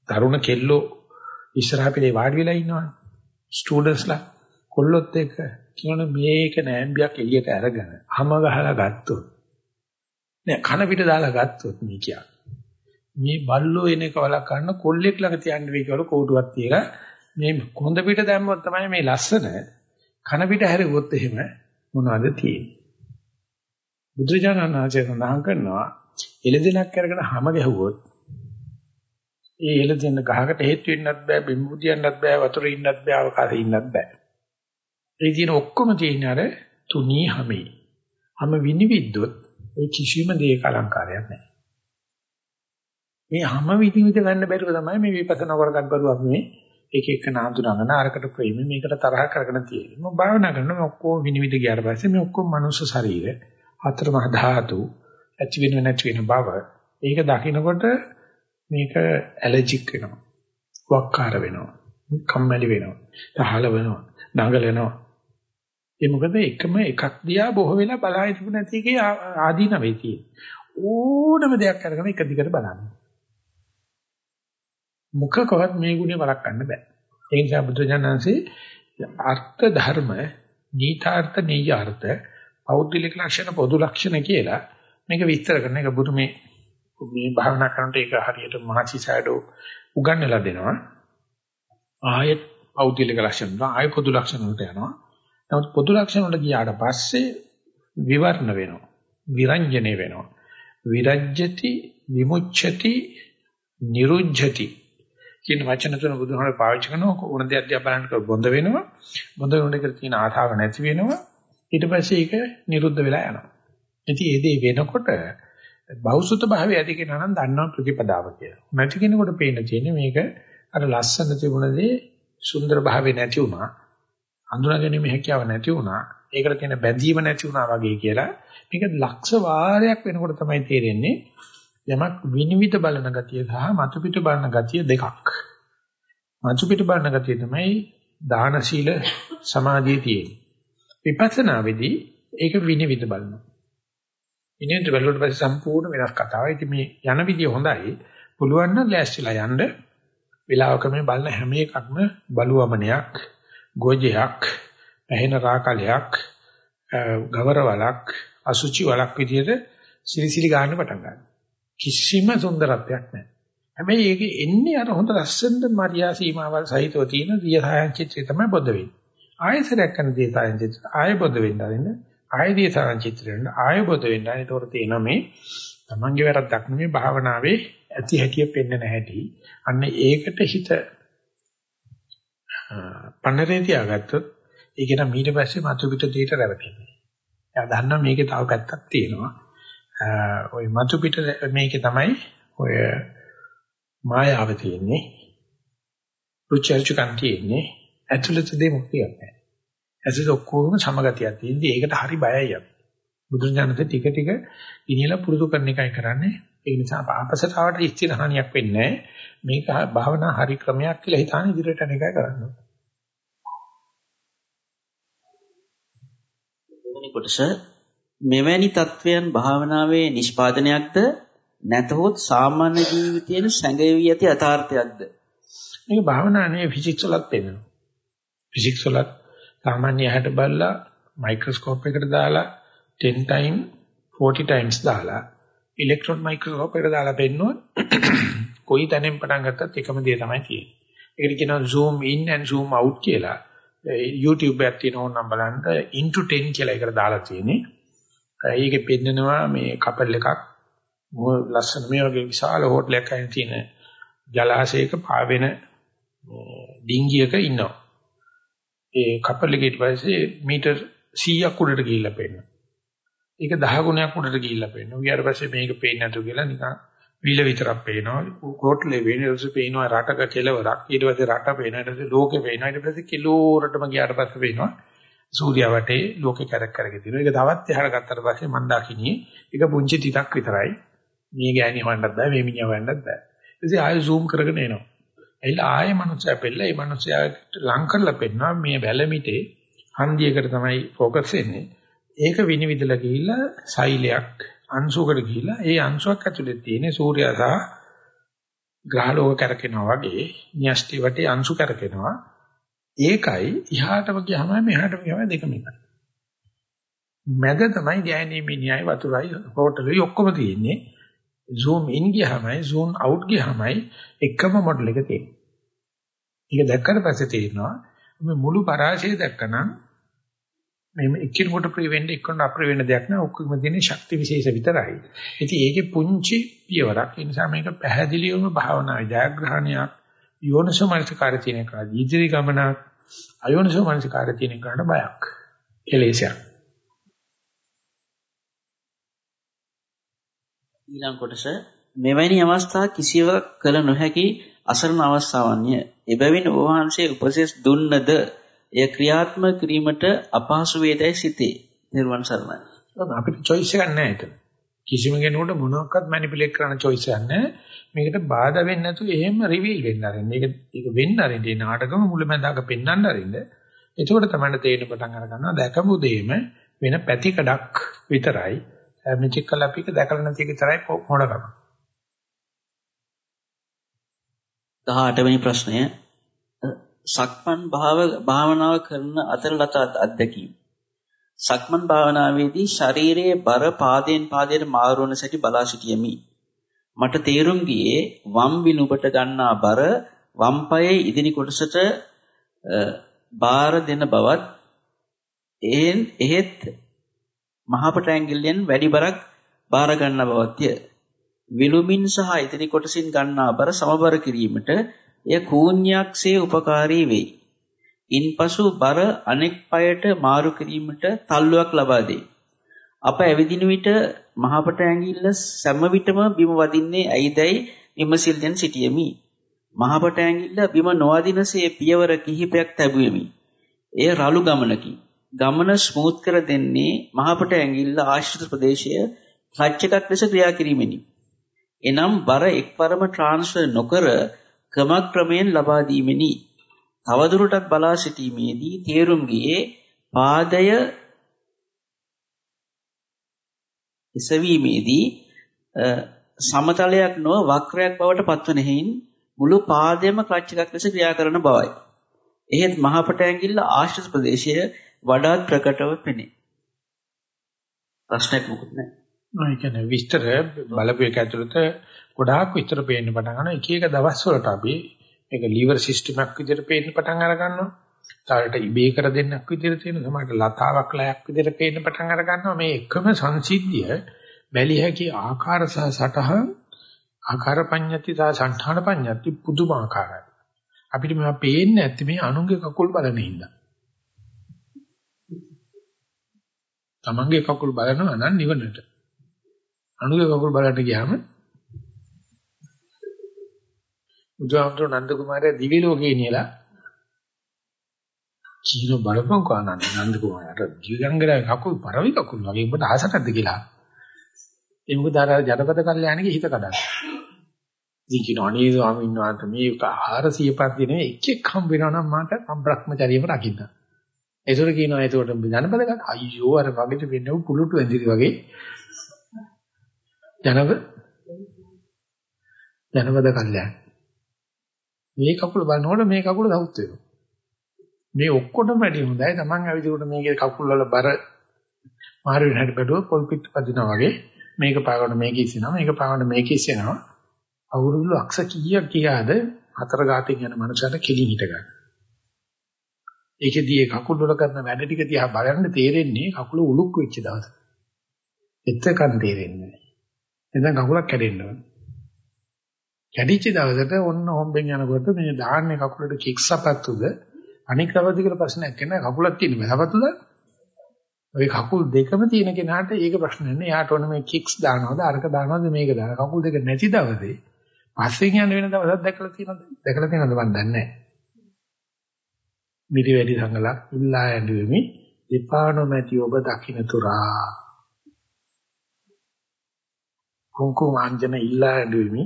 තරුණ කෙල්ලෝ ඉස්සරහා පිළේ වාඩි වෙලා ඉන්නවනේ ස්ටුඩන්ට්ස්ලා කොල්ලොත් එක්ක කියන මේක නෑම්බියක් එළියට අරගෙන හැම ගහලා ගත්තොත් නෑ කන පිට දාලා ගත්තොත් මේ කියා මේ බල්ලෝ එන එක වලක් කරන කොල්ලෙක් ළඟ තියන්න වෙයි කියලා කෝටුවක් තියලා මේ කොඳ පිට දැම්මොත් තමයි මේ ලස්සන කන පිට හැරෙවොත් එහෙම මොනවද තියෙන්නේ? බුදුරජාණන් වහන්සේ සඳහන් කරනවා එළදෙනක් අරගෙන හැම ගැහුවොත් ඒ එළදෙන ගහකට හේතු වෙන්නත් බෑ බිම් බුදියන්නත් බෑ වතුරේ ඉන්නත් බෑ අවකාශයේ ඉන්නත් බෑ. ඒ තියෙන ඔක්කොම තියෙන අර තුනී හැමේ. හැම විනිවිද්දොත් ඒ කිසිම දෙයක අලංකාරයක් නැහැ. මේ හැම විදිහට ගන්න බැරුව තමයි මේ විපස්සනා කරගන්න බරුවක් මේ එක එක නාඳුනගෙන අරකට ප්‍රේමී මේකට තරහ කරගෙන තියෙන්නේ. මම භාවනා කරනවා ඔක්කොම විනිවිද ගියාට පස්සේ මේ ඔක්කොම මනුස්ස ශරීර හතර මහ ධාතු ඇති වෙන නැති වෙන බව. ඒක දකිනකොට මේක ඇලර්ජික් වෙනවා. වක්කාර වෙනවා. කම්මැලි වෙනවා. තහල වෙනවා. දඟලනවා. ඒ මොකද එකම එකක් දිහා බොහෝ වෙලා බලා හිටපු නැති එකේ ආදීන වෙයි තියෙන්නේ. ඕනම දෙයක් අරගෙන එක දිගට බලන්න. මුඛකවත් මේ ගුණය වළක්වන්න බෑ. ඒ නිසා බුදුජානන්සේ අර්ථ ධර්ම, නීතාර්ථ, නීයාර්ථ, පෞද්ගලික ලක්ෂණ, පොදු ලක්ෂණ කියලා මේක විස්තර කරන එක බුදු මේ මේ භාවනා කරනට ඒක හරියට මහසිසඩෝ උගන්වලා දෙනවා. ආයෙත් පෞද්ගලික ලක්ෂණ ආයෙ පොදු ලක්ෂණ වලට යනවා. නමුත් පොදු ලක්ෂණ වලට ගියාට පස්සේ විවරණ වෙනවා. විරංජනේ වෙනවා. විරජ්‍යති විමුච්ඡති නිරුද්ධති කියන වචන තුන බුදුහාමර පාවිච්චි කරනවා ඕන දෙයක් දිහා බලනකොට බොඳ වෙනවා. බොඳ වෙනකොට තියෙන ආශාව නැති වෙනවා. ඊට පස්සේ ඒක නිරුද්ධ වෙලා යනවා. ඉතින් ඒ දේ වෙනකොට බෞසුත භාවය ඇති කෙනා නම් දන්නවා ප්‍රතිපදාව කියලා. නැති කෙනෙකුට පේන්න තියෙන්නේ මේක අර ලස්සන තිබුණදී සුන්දර භාවය නැති වුණා. අඳුනගැනීමේ හැකියාව නැති වුණා. ඒකට තියෙන බැඳීම නැති වුණා වගේ කියලා. මේක ලක්ෂ වාරයක් වෙනකොට තමයි තේරෙන්නේ යමක් විනිවිද බලන ගතිය සහ මතු පිට බලන ගතිය දෙකක්. මතු පිට බලන ගතිය තමයි දාන සීල සමාධිය තියෙන්නේ. විපස්සනාවේදී ඒක විනිවිද බලනවා. විනිවිද බලනකොට පස්සේ සම්පූර්ණ වෙනස් කතාවක්. ඉතින් මේ යන විදිය හොඳයි. පුළුවන් නම් ලෑස්තිලා යන්න වෙලාවක මේ බලන හැම එකක්ම බලුවමනයක්, ගෝජයක්, පැහෙන රාකලයක්, ගවරවලක්, අසුචි වලක් විදියට සිලිසිලි ගන්න පටන් ගන්නවා. කිසිම සුන්දරත්වයක් නැහැ. හැබැයි ඒක එන්නේ අර හොඳ ලස්සනට මරියා සීමාවල් සහිතව තියෙන දිය සායන් චිත්‍රය තමයි බොද්ධ වෙන්නේ. ආයසරයක් කරන දිය සායන් චිත්‍රය ආය බොද්ධ වෙන්න ආරින්න ආය දිය සායන් චිත්‍රයෙන් ආය බොද්ධ වෙන්න ආරින්න ඒතොර තියෙන මේ තමන්ගේ වැරද්දක් නෙමෙයි භාවනාවේ ඇති හැටිය පෙන්වන හැටි. අන්න ඒකට හිත පන්නරේ තියාගත්තොත් ඒක නම් ඊට පස්සේ මතු පිට දෙයට රැවටෙන්නේ. එයා දන්නා මේකේ තව පැත්තක් තියෙනවා. ওই මතු පිට මේකේ තමයි ඔය මායාව තියෙන්නේ. රුචර්චකම් තියෙන්නේ. ඇතුළතදී මුක්තියක් නැහැ. ඇතුළත ඔක්කොම සමගතියක් තියෙන්නේ. ඒකට හරි බයයි අපි. බුදුරජාණන්සේ ටික ටික ඉනියලා පුරුදු කරන එකයි කරන්නේ. ඒ නිසා පාපසට ආවට ඉස්තිර හානියක් වෙන්නේ. මේක භාවනා හරි ක්‍රමයක් කියලා හිතාන ඉදිරියට යන එකයි කරන්නේ. දෙවෙනි කොටස මෙවැනි தත්වයන් භාවනාවේ නිෂ්පාදනයක්ද නැතහොත් සාමාන්‍ය ජීවිතයේ සැඟවී ඇති යථාර්ථයක්ද මේක භාවනාවේ ෆිසික්ස් වලත් පෙන්නනවා ෆිසික්ස් වලත් සාමාන්‍ය ඇහැට බලලා මයික්‍රොස්කෝප් එකට දාලා 10 time 40 times දාලා ඉලෙක්ට්‍රෝන මයික්‍රොස්කෝප් එකට දාලා පෙන්නුවොත් කොයි තැනින් පටන් ගත්තත් එකම දේ තමයි තියෙන්නේ. ඒකට කියනවා zoom in and zoom out කියලා. YouTube එකක් තියෙන ඕනම් බලන්න into 10 කියලා එකට දාලා තියෙන්නේ. ඒකේ පෙන්නනවා මේ කපල් එකක් ලස්සන මේ වගේ විශාල හෝටලයක් අයින් තියෙන ජලාශයක පාවෙන ඩිංගියක ඉන්නවා. ඒ කපල් එකේ ඊට පස්සේ මීටර් 100ක් උඩට ගිහිල්ලා පෙන්නනවා. ඒක 10 ගුණයක් උඩට ගිහිල්ලා පෙන්නනවා. ඊට පස්සේ මේක පේන්නේ නැතු කියලා නිකන් විල විතරක් පේනවා. හෝටලේ වෙන ඊට පස්සේ පේනවා රටක කෙලවරක්. ඊට පස්සේ රට පේනවා. ඊට පස්සේ ලෝකේ පේනවා. ඊට පස්සේ කිලෝරටම ගියාට පස්සේ පේනවා සූර්යා වටේ ලෝකේ කැරක් කරගෙන තියෙනවා. ඒක තවත් එහාට ගත්තට පස්සේ මන්දාකිණියේ ඒක පුංචි ටිකක් විතරයි. මේ ගෑණි හොයන්නත් බෑ, මේ මිනිහා හොයන්නත් බෑ. ඉතින් ආයෙ zoom කරගෙන එනවා. එයිලා ආයෙ මනුස්සයා පෙළලා ඒ මනුස්සයාට ලං කරලා පෙන්නවා මේ වැලමිටේ හන්දියකට තමයි ફોකස් වෙන්නේ. ඒක විනිවිදලා ගිහිල්ලා සෛලයක් අංශුවකට ගිහිල්ලා ඒ අංශුවක් ඇතුලේ තියෙන සූර්යයා සහ ග්‍රහලෝක කරකිනවා වගේ න්‍යෂ්ටි වටේ අංශු කරකිනවා. ඒකයි ඉහාටම ගියාම මෙහාටම ගියාම දෙකම එකයි. මැද තමයි ගෑණී මිනිහයි වතුරයි හෝටලෙයි ඔක්කොම තියෙන්නේ. zoom in ගියාමයි zoom out ගියාමයි එකම මොඩල් එක තියෙන්නේ. ඒක දැක්කට පස්සේ තේරෙනවා මේ මුළු පරාශය දැක්කනම් මේ එක්කිනෙකුට ප්‍රිය වෙන්න එක්කෙනෙකුට අප්‍රිය වෙන්න දෙයක් නෑ ඔක්කොම තියෙන ශක්ති විශේෂ විතරයි. ඉතින් ඒකේ පුංචි පියවරක්. ඒ නිසා මේක පැහැදිලිවම භාවනා ජයග්‍රහණයක් යෝනිසෝ මනසිකාරය තියෙන එක ඉදිරි ගමනක් අයෝනිසෝ මනසිකාරය තියෙන එකට බයක්. කෙලෙසයක්. ඊළඟ කොටස මෙවැනි අවස්ථා කිසිවක් කළ නොහැකි අසරණ අවස්ථාවන්ය. එබැවින් වහන්සේ උපදෙස් දුන්නද එය ක්‍රියාත්මක කිරීමට අපහසු වේදයි සිතේ. නිර්වාණ සරණයි. අපිට choice එකක් නැහැ ඒක. කිසිම කෙනෙකුට මොනවාක්වත් මැනිපියුලේට් කරන්න choice එකක් නැහැ. මේකට බාධා වෙන්නේ නැතුව එහෙම රිවීල් වෙන්න ආරින්න. මේක ඒක වෙන්න ආරින්න. මේ නාටකම මුලැමැදාක පෙන්වන්න ආරින්න. එතකොට තමයි තේරෙන පටන් අර ගන්නවා දැකමු දෙයම වෙන පැතිකඩක් විතරයි. මෙචික් කළ අපි ඒක දැකලා නැති එක විතරයි මොඩකම. 18 වෙනි ප්‍රශ්නය සක්මන් භාව භාවනාව කරන අතරලත අත්දැකීම. සක්මන් භාවනාවේදී ශරීරයේ බර පාදයෙන් පාදයට මාරු වන සැටි බලා සිටියමි. මට තේරුම් ගියේ වම් විනුබට ගන්නා බර වම් පායේ ඉදිරි කොටසට බාර දෙන බවත් එහෙන් එහෙත් මහපට ඇඟිල්ලෙන් වැඩි බරක් බාර ගන්න බවත්ය. විලුමින් සහ ඉදිරි කොටසින් ගන්නා බර සමබර කිරීමට එය කූඤ්ඤයක්සේ උපකාරී වෙයි. ඉන්පසු බර අනෙක් පායට මාරු කිරීමට තල්ලුවක් ලබා දෙයි. අප ඇවිදින විට මහපට ඇඟිල්ල සෑම විටම බිම වදින්නේ ඇයිදයි විමසිල්ලෙන් සිටියෙමි. මහපට ඇඟිල්ල බිම නොවදිනසේ පියවර කිහිපයක් තැබුවෙමි. එය රළු ගමනකි. ගමන ස්මූත් කර දෙන්නේ මහපට ඇඟිල්ල ආශ්‍රිත ප්‍රදේශය ක්ලච් එකක් ලෙස ක්‍රියා කිරීමෙනි. එනම් බර එක්වරම ට්‍රාන්ස්ෆර් නොකර ක්‍රමක්‍රමයෙන් ලබා දීමෙනි. තවදුරටත් බලා සිටීමේදී තේරුම් ගියේ පාදය එසවීමේදී සමතලයක් නොව වක්‍රයක් බවට පත්වන හේයින් මුළු පාදයම ක්ලච් එකක් ලෙස ක්‍රියා කරන බවයි. එහෙත් මහපට ඇඟිල්ල ආශ්‍රිත ප්‍රදේශය වඩාත් ප්‍රකටව පෙනේ. ප්‍රශ්නයක් මොකුත් නැහැ. ඒ කියන්නේ විස්තර බලපු එක ඇතුළත ගොඩාක් විස්තර පේන්න පටන් ගන්නවා. එක එක දවස් වලට අපි මේක ලීවර් සිස්ටම් එකක් විදිහට පේන්න පටන් අර ගන්නවා. තාලට ඉබේ කර දෙන්නක් විදිහට තියෙන සමහරට ලතාවක් ලයක් විදිහට පේන්න පටන් අර ගන්නවා. මේ එකම සංසිද්ධිය බැලිය හැකි ආකාර සහ සටහන් ආකාර පඤ්ඤති සහ සංඨාන පඤ්ඤති පුදුමාකාරයි. අපිට මේවා පේන්නේ නැත්te මේ අනුන්ගේ කකුල් බලන හින්දා. තමන්ගේ කකුල් බලනවා නම් නිවනට. අනුගේ කකුල් බලන්න ගියාම බුදුහාමුදුර නන්ද කුමාරයා දිවි ලෝකේ නියලා කීන බලපං කවනන්න නන්ද කුමාරයාට දිව්‍යංගරය කකුල් පරවි කකුල් වගේ උඹට ආසකද්ද කියලා. ඒ මොකද අර ජනපද කල්යාණිගේ හිත කඩන. ඉතින් කියන අනේ ස්වාමීන් වහන්සේ මේ 400 පන්ති නෙවෙයි එක එක හම් වෙනවා නම් මට සම්බ්‍රහ්මචාරියම රකින්න. ඒසොර කියනවා ඒකට ජනපද ගන්න අයියෝ අර වගේට වෙන්නව පුලුටු ඇඳිලි වගේ ජනපද ජනපද කල්යාණ. මේ කකුල බලනකොට මේ කකුල සවුත් වෙනවා. මේ ඔක්කොටම වැඩි හොඳයි Taman ඇවිදිනකොට මේකේ කකුල් වල බර මාරු වෙන හැටි බැලුවොත් පොල් පිට පදිනවා වගේ මේක පාගන්න මේක ඉස්සෙනවා මේක පාගන්න මේක ඉස්සෙනවා අවුරුදු ලක්ෂ කීයක් කියාද හතර ගාතෙන් යන මනුස්සයට කෙලින් හිට ගන්න. ඒකෙදී කකුල් වල කරන වැඩ ටික දිහා බලන්න තේරෙන්නේ කකුල උලුක් වෙච්ච දවස. එතකන් තේරෙන්නේ නැහැ. එතන කකුලක් කැඩෙන්න ඕන. කැඩිච්ච දවසට ඔන්න හොම්බෙන් යනකොට මේ දාන්නේ කකුලට කික්ස් අපත්තුද අනික් අවදි කියලා ප්‍රශ්නයක් නැහැ. කකුලක් තියෙන බෑවතුද ඔය කකුල් දෙකම තියෙන කෙනාට ඒක ප්‍රශ්නයක් නෑ යාට ඕන මේ කික්ස් දානවද අරක දානවද මේක දාන. කකුල් දෙක නැති දවසේ පස්සෙන් යන වෙන දවසක් දැකලා තියෙනවද? දැකලා තියෙනවද මන් දන්නේ නැහැ. මිරි වැඩි සංගලක් ඉල්ලා ඇඬුවෙමි විපාණොමැති ඔබ දකින්න තුරා. කුංකුම අංජන ඉල්ලා ඇඬුවෙමි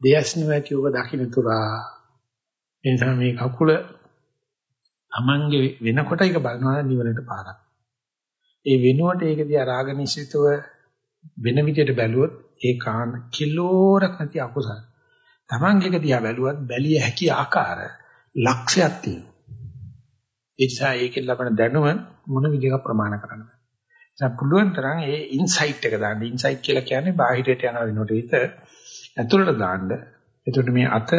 දෙයස් නොඇති ඔබ දකින්න තුරා එනිසා මේ කකුල Tamange වෙනකොට ඒක බලනවා නිවනට පාරක්. ඒ වෙනුවට ඒක දිහා රාග නිසිතව වෙන විදිහට බැලුවොත් ඒ කාන කිලෝරක් නැති අකුසල. Tamange එක දිහා බැලුවත් බැලිය හැකි ආකාර ලක්ෂයක් තියෙනවා. ඒ නිසා ඒකෙන් ලබන දැනුම මොන විදිහක ප්‍රමාණ කරන්න බෑ. දැන් පුළුවන් තරම් ඒ ඉන්සයිට් එක දාන්න. ඉන්සයිට් කියලා කියන්නේ බාහිරයට යන වෙනකොට හිත ඇතුළට දාන්න. එතකොට මේ අත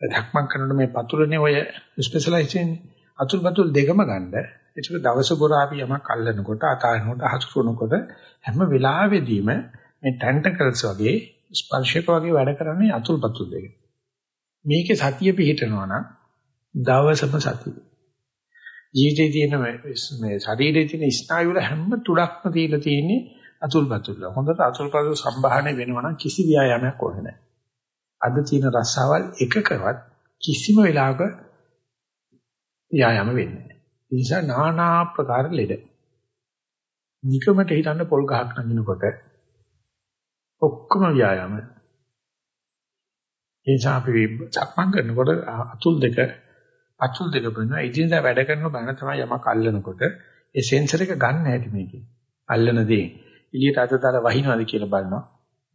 ධක්මං කරනකොට මේ පතුලනේ ඔය ස්පෙෂලායිස් වෙන්නේ. අතුල් පතුල් දෙකම ගන්න. ඒක දවස පුරා අපි යමක් අල්ලනකොට අතාරිනකොට හසුරුනකොට හැම වෙලාවෙදීම මේ ටැන්ටකල්ස් වගේ ස්පර්ශක වගේ වැඩ කරන්නේ අතුල් පතුල් දෙක. මේකේ සතිය පිහිටනවා නම් දවසම සතිය. ජීවිතේ තියෙන මේ ශරීරයේ තියෙන ස්නායු වල හැම තුඩක්ම තියලා තියෙන්නේ අතුල් පතුල්. හොඳට අතුල් පතුල් සම්බාහනය වෙනවා නම් කිසි ව්‍යායාමයක් ඕනේ නැහැ. අද තියෙන රස්සාවල් එකකවත් කිසිම වෙලාවක ව්‍යායාම වෙන්නේ නැහැ. ඒ නිසා নানা ආකාර ලෙඩ. නිකමට හිතන්න පොල් ගහක් නගිනකොට ඔක්කොම ව්‍යායාම. ඒ නිසා අපි සක්මන් කරනකොට අතුල් දෙක අතුල් දෙක බලනවා. ඉදින්දා වැඩ කරන බණ තමයි යමක් අල්ලනකොට ඒ සෙන්සර් එක ගන්න හැටි මේකේ. අල්ලන දේ එළියට අත දාලා වහිනවද කියලා බලනවා.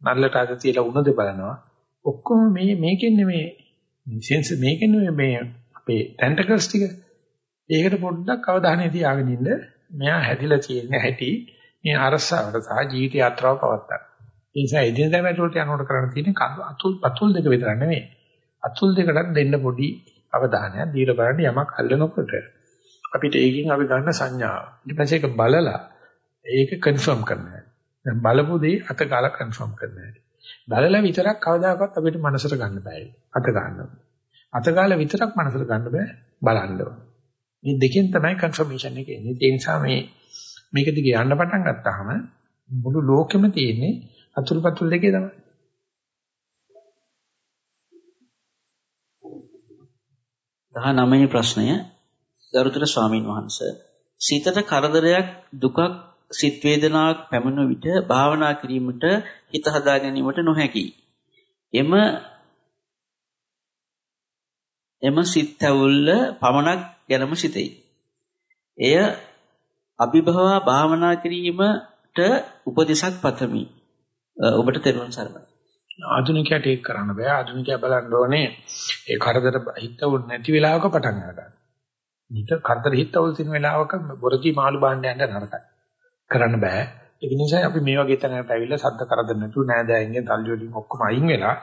නල්ලට අත තියලා උණද බලනවා. ඔක්කොම මේ මේකෙන් නෙමේ සෙන්සර් මේකෙන් නෙමේ මේ අපේ ටෙන්ටකල්ස් ටික ඒකට පොඩ්ඩක් අවධානය තියාගෙන ඉන්න මෙයා හැදිලා තියෙන හැටි මේ අරසාවට සහ ජීවිත යාත්‍රාව පවත්තා. ඒ නිසා එදිනදා වැඩ වලට යනකොට කරන්න තියෙන්නේ අතුල් පතුල් දෙක විතර නෙමෙයි. අතුල් දෙකටත් දෙන්න පොඩි අවධානයක් දීලා බලන්න යමක් අල්ලනකොට අපිට ඒකෙන් අපි ගන්න සංඥාව. ඊට පස්සේ ඒක බලලා ඒක කන්ෆර්ම් කරනවා. දැන් බලපු දේ අත කාලා කන්ෆර්ම් කරනවා. බලලා විතරක් කවදාකවත් අපිට මනසට ගන්න බෑ. අත ගන්නවා. අතගාල විතරක් මනසට ගන්න බෑ බලන්න ඕන. මේ දෙකෙන් තමයි කන්ෆර්මේෂන් එක එන්නේ. ඒ නිසා මේ මේක දිගේ යන්න පටන් ගත්තාම මුළු ලෝකෙම තියෙන්නේ අතුරුපතුල් දෙකේ තමයි. දහ නවයේ ප්‍රශ්නය ගරුතර ස්වාමින් වහන්සේ සිතට කරදරයක් දුකක් සිත් වේදනාවක් පැමිණෙන විට භාවනා කිරීමට හිත හදා ගැනීමට නොහැකි. එම එම සිත් ඇවුල්ල පමණක් ගැනම සිතෙයි. එය අභිභවා භාවනා කිරීමට උපදේශක් පතමි. ඔබට තෙරුවන් සරණයි. ආධුනිකයට ඒක කරන්න බෑ. ආධුනිකයා බලන්න ඕනේ ඒ කරදර හිතවුල් නැති වෙලාවක පටන් ගන්න. නිත කරදර හිතවුල් තියෙන වෙලාවක බොරදී මාළු බාන්න යන්න නරකයි. කරන්න බෑ. ඒක නිසා අපි මේ වගේ තැනකට ඇවිල්ලා සද්ද කරදර නැතුව නෑදෑයින්ගෙන් තල්ලි වලින් ඔක්කොම අයින් වෙලා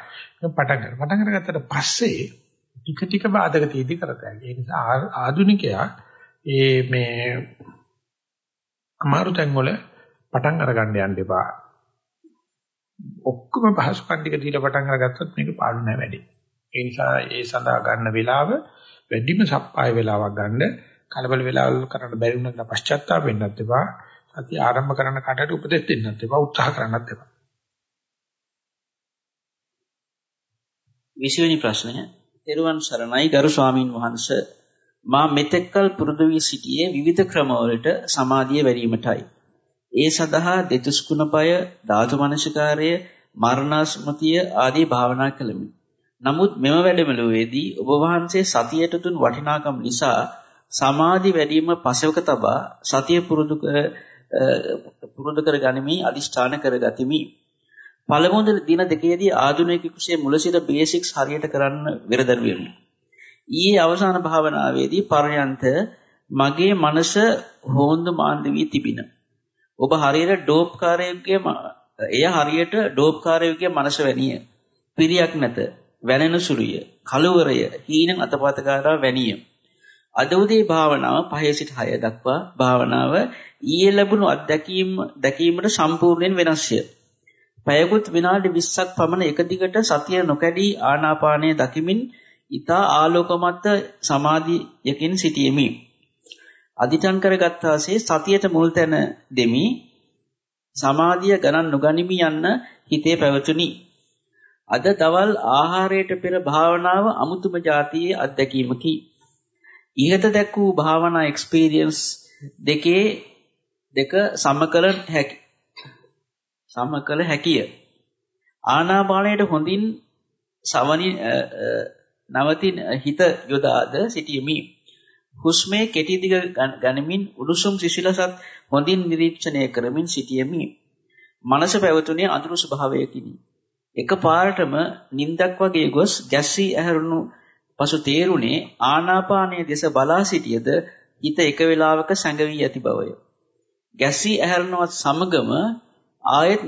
පටන් ගන්න. පටන් අරගත්තට පස්සේ ටික ටික බාධක තීදි කරතයි. ඒ නිසා ආධුනිකයා ඒ මේ අමාරු තැන් වල පටන් අරගන්න යන්න එපා. ඔක්කොම පහසුකම් ටික දීලා පටන් අරගත්තොත් මේක පාඩු නෑ වැඩි. ඒ නිසා ඒ සඳහා ගන්න වෙලාව වැඩිම සප්පාය වෙලාවක් ගන්න කලබල වෙලාවල් කරන්න බැරි වුණා පශ්චාත්තාප වෙන්නත් එපා. සතිය ආරම්භ කරන කටට උපදෙස් දෙන්නත් එපා. උත්සාහ කරන්නත් එපා. 20 වෙනි ප්‍රශ්නය. ත්වන් සරණයි ගරු ස්වාමින් වහන්සේ මා මෙතෙක්කල් පුරුදු වී සිටියේ විවිධ ක්‍රමවලට සමාධිය වැඩිවීමටයි. ඒ සඳහා දෙතුස් කුණපය, ධාතු මනසිකාරය, මරණස්මතිය ආදී භාවනා කළෙමි. නමුත් මෙම වැඩමුළුවේදී ඔබ වහන්සේ සතියට දුන් වටිනාකම නිසා සමාධි වැඩිම පසවක තබා සතිය පුරුදු කර පුරුදු කර ගනිමි අදිෂ්ඨාන කර ගතිමි. පළමුව දින දෙකේදී ආධුනිකයෙකුසේ මුල සිට බේසික්ස් හරියට කරන්න වෙරදරුවෙමි. ඊයේ අවසාන භාවනාවේදී පරයන්ත මගේ මනස හොඳ මාන්ද වී තිබින. ඔබ හරියට ඩෝප්කාරයෙකුගේ එය හරියට ඩෝප්කාරයෙකුගේ මනස වැනිය. පිරියක් නැත. වැනෙන සුළුය. කලවරය හීනෙන් අතපතකාරා වැනිය. අද උදේ භාවනාව 5 සිට 6 දක්වා භාවනාව ඊයේ ලැබුණු අත්දැකීම් දැකීමට සම්පූර්ණයෙන් වෙනස්ය. පැයකුත් විනාඩි 20ක් පමණ එක දිගට සතිය නොකැඩී ආනාපානය දකිමින් ඊතා ආලෝකමත් සමාධියකින් සිටියෙමි. අදිටන් කරගත්තාසේ සතියට මුල් තැන දෙමි සමාධිය ගණන් නොගනිමි යන්න හිතේ පැවතුනි. අද දවල් ආහාරයට පෙර භාවනාව අමුතුම જાතියේ අත්දැකීමකි. ඉහත දැක් වූ භාවනා එක්ස්පීරියන්ස් දෙකේ දෙක සමකල හැකි සමකල හැකිය. ආනාපානයට හොඳින් සවනි නවතින හිත යොදාද සිටියමි. හුස්මේ කෙටි දිග ගනිමින් උණුසුම් සිසිලසත් හොඳින් නිරීක්ෂණය කරමින් සිටියමි. මනස පැවතුනේ අඳුරු ස්වභාවයකිනි. එකපාරටම නිින්දක් වගේ ගොස් ගැස්සී ඇහැරුණු පසු තේරුණේ ආනාපානයේ දෙස බලා සිටියද හිත එක වේලාවක සැඟවී ඇති බවය. ගැසී ඇහැරනවත් සමගම ආයෙත්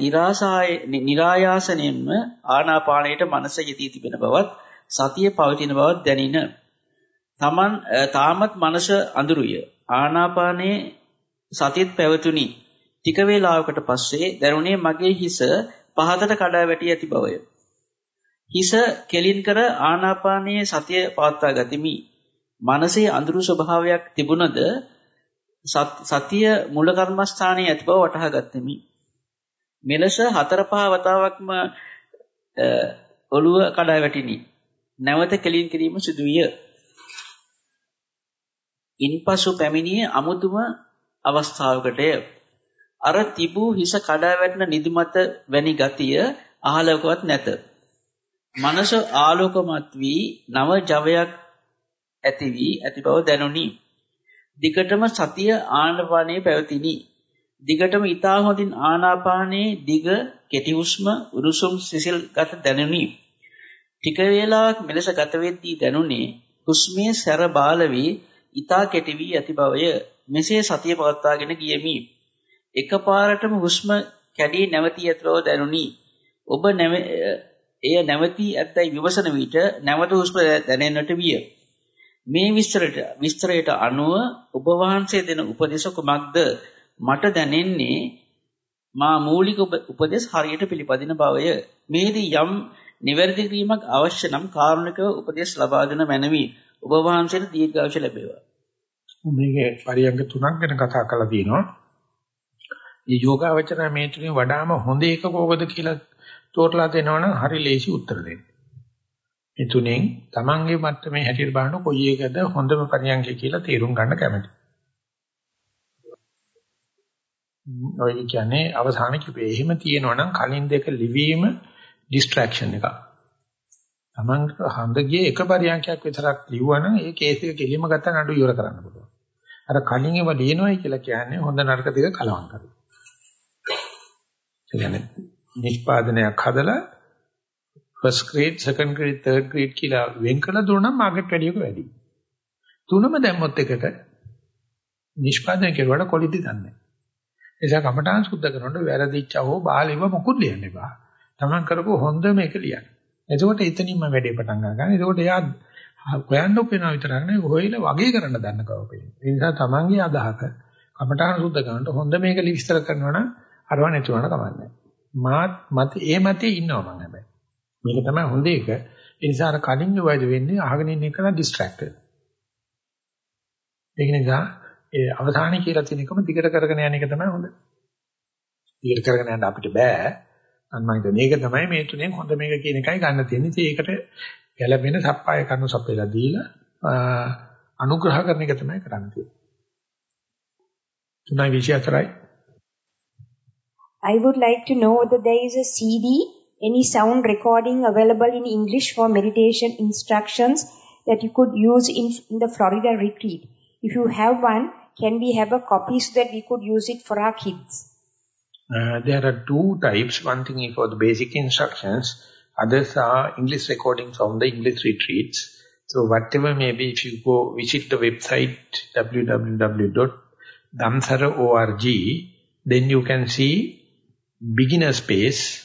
નિરાයාසයෙන්ම ආනාපානයට මනස යෙදී තිබෙන බවත් සතිය පවතින බවත් දැනින. Taman තාමත් මනස අඳුරුය. ආනාපානයේ සතියත් පැවතුණි. ටික වේලාවකට පස්සේ දැනුනේ මගේ හිස පහතට කඩා වැටි ඇති බවය. හිස කෙලින් කර ආනාපානයේ සතිය පවත්වා ගතිමි. මනසේ අඳුරු ස්වභාවයක් තිබුණද සතිය මුල කර්මස්ථානයේ ඇති බව වටහා ගත්ෙමි. මෙලෙස හතර පහ වතාවක්ම ඔළුව කඩා වැටිනි. නැවත කෙලින් කිරීම සිදු විය. ඉන්පසු පැමිණියේ අමුතුම අවස්ථාවකටය. අර තිබූ හිස කඩා වැටෙන නිදිමත වැනි ගතිය අහලකවත් නැත. මනස ආලෝකමත් වී නව ජවයක් ඇති වී ඇති බව දැනුනි. දිගටම සතිය ආනපානයේ පැවතිනි. දිගටම ඊතා හොඳින් ආනාපානයේ දිග කෙටි හුස්ම උරුසුම් සිසිල් ගත දැනුනි. ටික වේලාවක් මෙලෙස ගත වෙද්දී දැනුනේ හුස්මේ සැර බාල වී ඊතා කෙටි වී ඇති බවය. මෙසේ සතිය පවත්වාගෙන ගියමි. එකපාරටම හුස්ම කැඩී නැවතී ඇති බව දැනුනි. ඔබ එය නැවතී ඇත්තයි විවසන විට නැවත හුස්ම දැනෙන්නට විය. මේ විස්තරයට විස්තරයට අනුව ඔබ වහන්සේ දෙන උපදේශ කුමක්ද මට දැනෙන්නේ මා මූලික උපදේශ හරියට පිළිපදින බවය. මේදී යම් නිවැරදි කිරීමක් අවශ්‍ය නම් කාරුණිකව උපදෙස් ලබා දෙන මැනවි. ඔබ වහන්සේට දීර්ඝායුෂ ලැබේවා. මේකේ පරියංග තුනක් ගැන කතා කරලා තියෙනවා. මේ යෝගාවචර මේ තුනේ වඩාම හොඳ එක කෝකද කියලා තෝරලා දෙනවනම් හරි ලේසි උත්තර දෙන්න. මේ තුනෙන් Tamange මට්ටමේ හැටියට බලන කොයි එකද හොඳම පරියංගය කියලා තේරුම් ගන්න කැමතියි. ඔය කියන්නේ අවසාන කිපේ එහෙම තියෙනවනම් කලින් දෙක ලිවීම ඩිස්ට්‍රැක්ෂන් එකක්. Taman හඳ ගියේ එක පරියන්කයක් විතරක් ලිව්වනම් ඒ කේස් එක කෙලිම ගත්තා නඩු ඉවර කරන්න පුළුවන්. අර කලින් ඒවා ලියනවයි කියලා කියන්නේ හොඳ නරක දෙක කලවම් කරනවා. ඒ කියන්නේ නිෂ්පාදනයක් හදලා first grade, second grade, third grade කියලා වෙන් කළා දුන්නා නම් මාකට් වැලියක වැඩි. තුනම දැම්මොත් එකට නිෂ්පාදනය කෙරුවට quality දන්නේ නැහැ. නිසා කමඨාන් සුද්ධ කරනකොට වැරදිච්ච හෝ බාලෙව මොකුත් ලියන්න එපා. Taman කරපු හොඳ මේක ලියන්න. එතකොට එතනින්ම වැඩේ පටන් ගන්න. එතකොට එයා හොයන්න උපේනවා විතරක් නෙවෙයි හොයලා වගේ කරන්න දන්න කවපේ. ඒ නිසා Tamanගේ අදහස කමඨාන් සුද්ධ කරනකොට හොඳ මේක විස්තර කරනවා නම් අරව නැතුවන කමන්නේ. මාත් මත ඒ මතේ ඉන්නවා මම හැබැයි. මේක තමයි හොඳ එක. ඒ නිසා අර කලින් වයිද වෙන්නේ අහගෙන ඉන්න එක නම් ඩිස්ට්‍රැක්ටඩ්. ඒක නිසා ඒ අවසානයේ කියලා තියෙන එකම දිගට කරගෙන යන එක තමයි හොඳ. දිගට කරගෙන යන්න අපිට බෑ. මම හිතන්නේ මේක තමයි මේ තුනෙන් හොඳ මේක කියන එකයි ගන්න තියෙන්නේ. ඉතින් ඒකට ගැළපෙන සප්පාය කරනු සප්පේලා දීලා අනුග්‍රහ කරන එක තමයි කරන්න තියෙන්නේ. තුනයි 24යි. I would like to know whether there is a CD, any sound recording available in English for meditation instructions that you could use in, in the Florida retreat. If you have one, can we have a copy so that we could use it for our kids? Uh, there are two types. One thing is for the basic instructions. Others are English recordings from the English retreats. So whatever maybe if you go visit the website www.damsara.org, then you can see beginner space.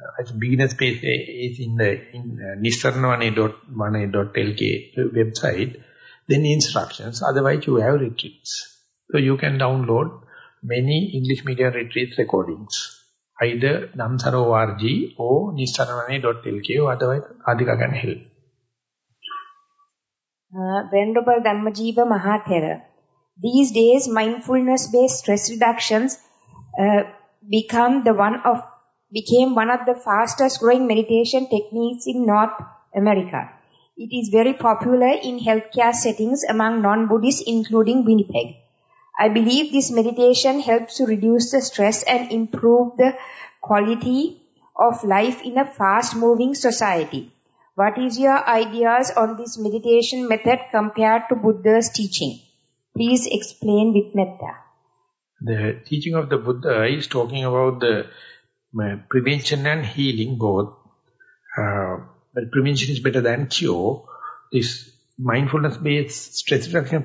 Uh, beginner space is in the in, uh, nisarnavane.lk website then instructions. Otherwise, you have retreats. So you can download many English media retreat recordings. Either namsara.org or nisaranane.lk or otherwise Adhika can help. Uh, Venerable Dhammajiva Mahathera. These days, mindfulness-based stress reductions uh, become the one of became one of the fastest growing meditation techniques in North America. It is very popular in healthcare settings among non-Buddhists, including Winnipeg. I believe this meditation helps to reduce the stress and improve the quality of life in a fast-moving society. What is your ideas on this meditation method compared to Buddha's teaching? Please explain with metta. The teaching of the Buddha is talking about the uh, prevention and healing both. Uh, but prevention is better than cure. This mindfulness-based stress reduction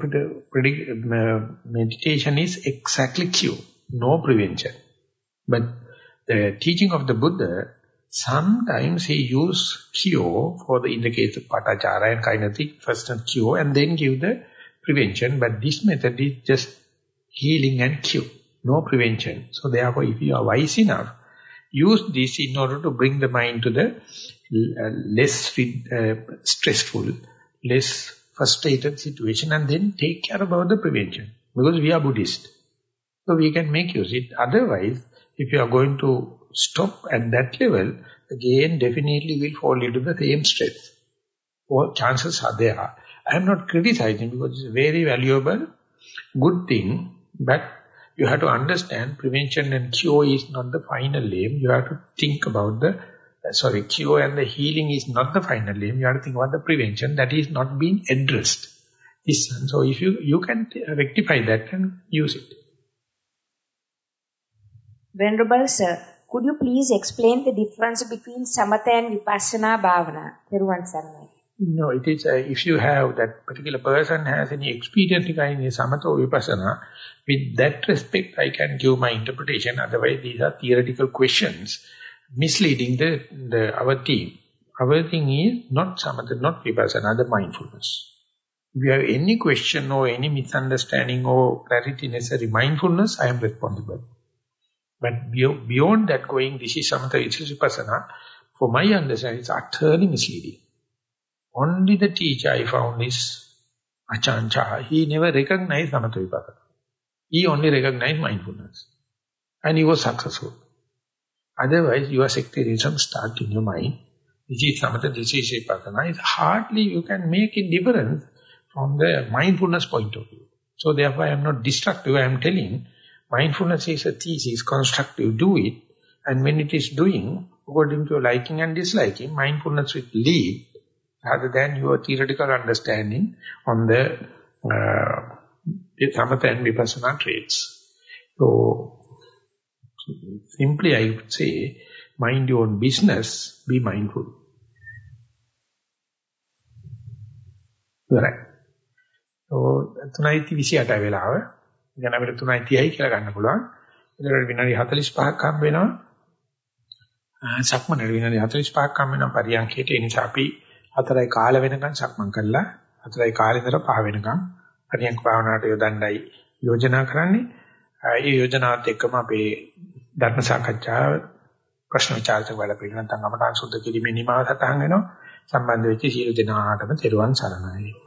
uh, meditation is exactly cure, no prevention. But the teaching of the Buddha, sometimes he use cure for the, in the case of Patachara and thing, first and cure and then give the prevention. But this method is just healing and cure, no prevention. So therefore, if you are wise enough, use this in order to bring the mind to the uh, less uh, stressful, less frustrated situation and then take care about the prevention. Because we are Buddhist. So we can make use it. Otherwise, if you are going to stop at that level, again definitely will fall into the same stress. Or chances are there. I am not criticizing because it's a very valuable, good thing. But you have to understand prevention and cure is not the final aim. You have to think about the uh, sorry, cure and the healing is not the final aim. You have to think about the prevention that is not being addressed. So if you, you can rectify that and use it. Venerable Sir, could you please explain the difference between Samatha and Vipassana Bhavana? No, it is, uh, if you have that particular person has any experience regarding Samatha Vipassana, with that respect I can give my interpretation, otherwise these are theoretical questions misleading the, the our team. Our thing is not samatha, not vipassana, the mindfulness. If you have any question or any misunderstanding or clarity necessary mindfulness, I am responsible. But beyond that going, this is samatha, vipassana, For my understanding, it's utterly misleading. Only the teacher I found is Achancha. He never recognized Samatha Vipassana. He only recognized mindfulness. And he was successful. Otherwise, your sectarianism start in your mind. This is Samatha, this is Vipassana. Hardly you can make a difference from the mindfulness point of view. So therefore, I am not destructive. I am telling mindfulness is a thesis, constructive, do it. And when it is doing, according to your liking and disliking, mindfulness will lead rather than your theoretical understanding on the uh, samatha and vipassana traits. So, simply I would say, mind your own business, be mindful. Right. So, 3:28 වෙලාව. ඉතින් අපිට 3:30යි කියලා ගන්න පුළුවන්. ඒකට විනාඩි 45ක් හම්බ වෙනවා. සක්මන විනාඩි 45ක් හම්බ වෙනවා පරියන්කේට. ඒ නිසා අපි හතරයි කාල වෙනකන් සක්මන් කරලා හතරයි කාලේ ඉඳලා පහ වෙනකන් පරියන්ක භාවනාවට යොදන්නයි යෝජනා කරන්නේ. ඒ යෝජනාවත් එක්කම අපේ ධර්ම සාකච්ඡාව ප්‍රශ්න විචාරක වැඩ පිළිවෙල නැත්නම් අපට සුද්ධ කිරීමේ නිමාව සටහන් වෙනවා. සම්බන්ධ වෙච්ච සියලු දෙනාටම තෙරුවන් සරණයි.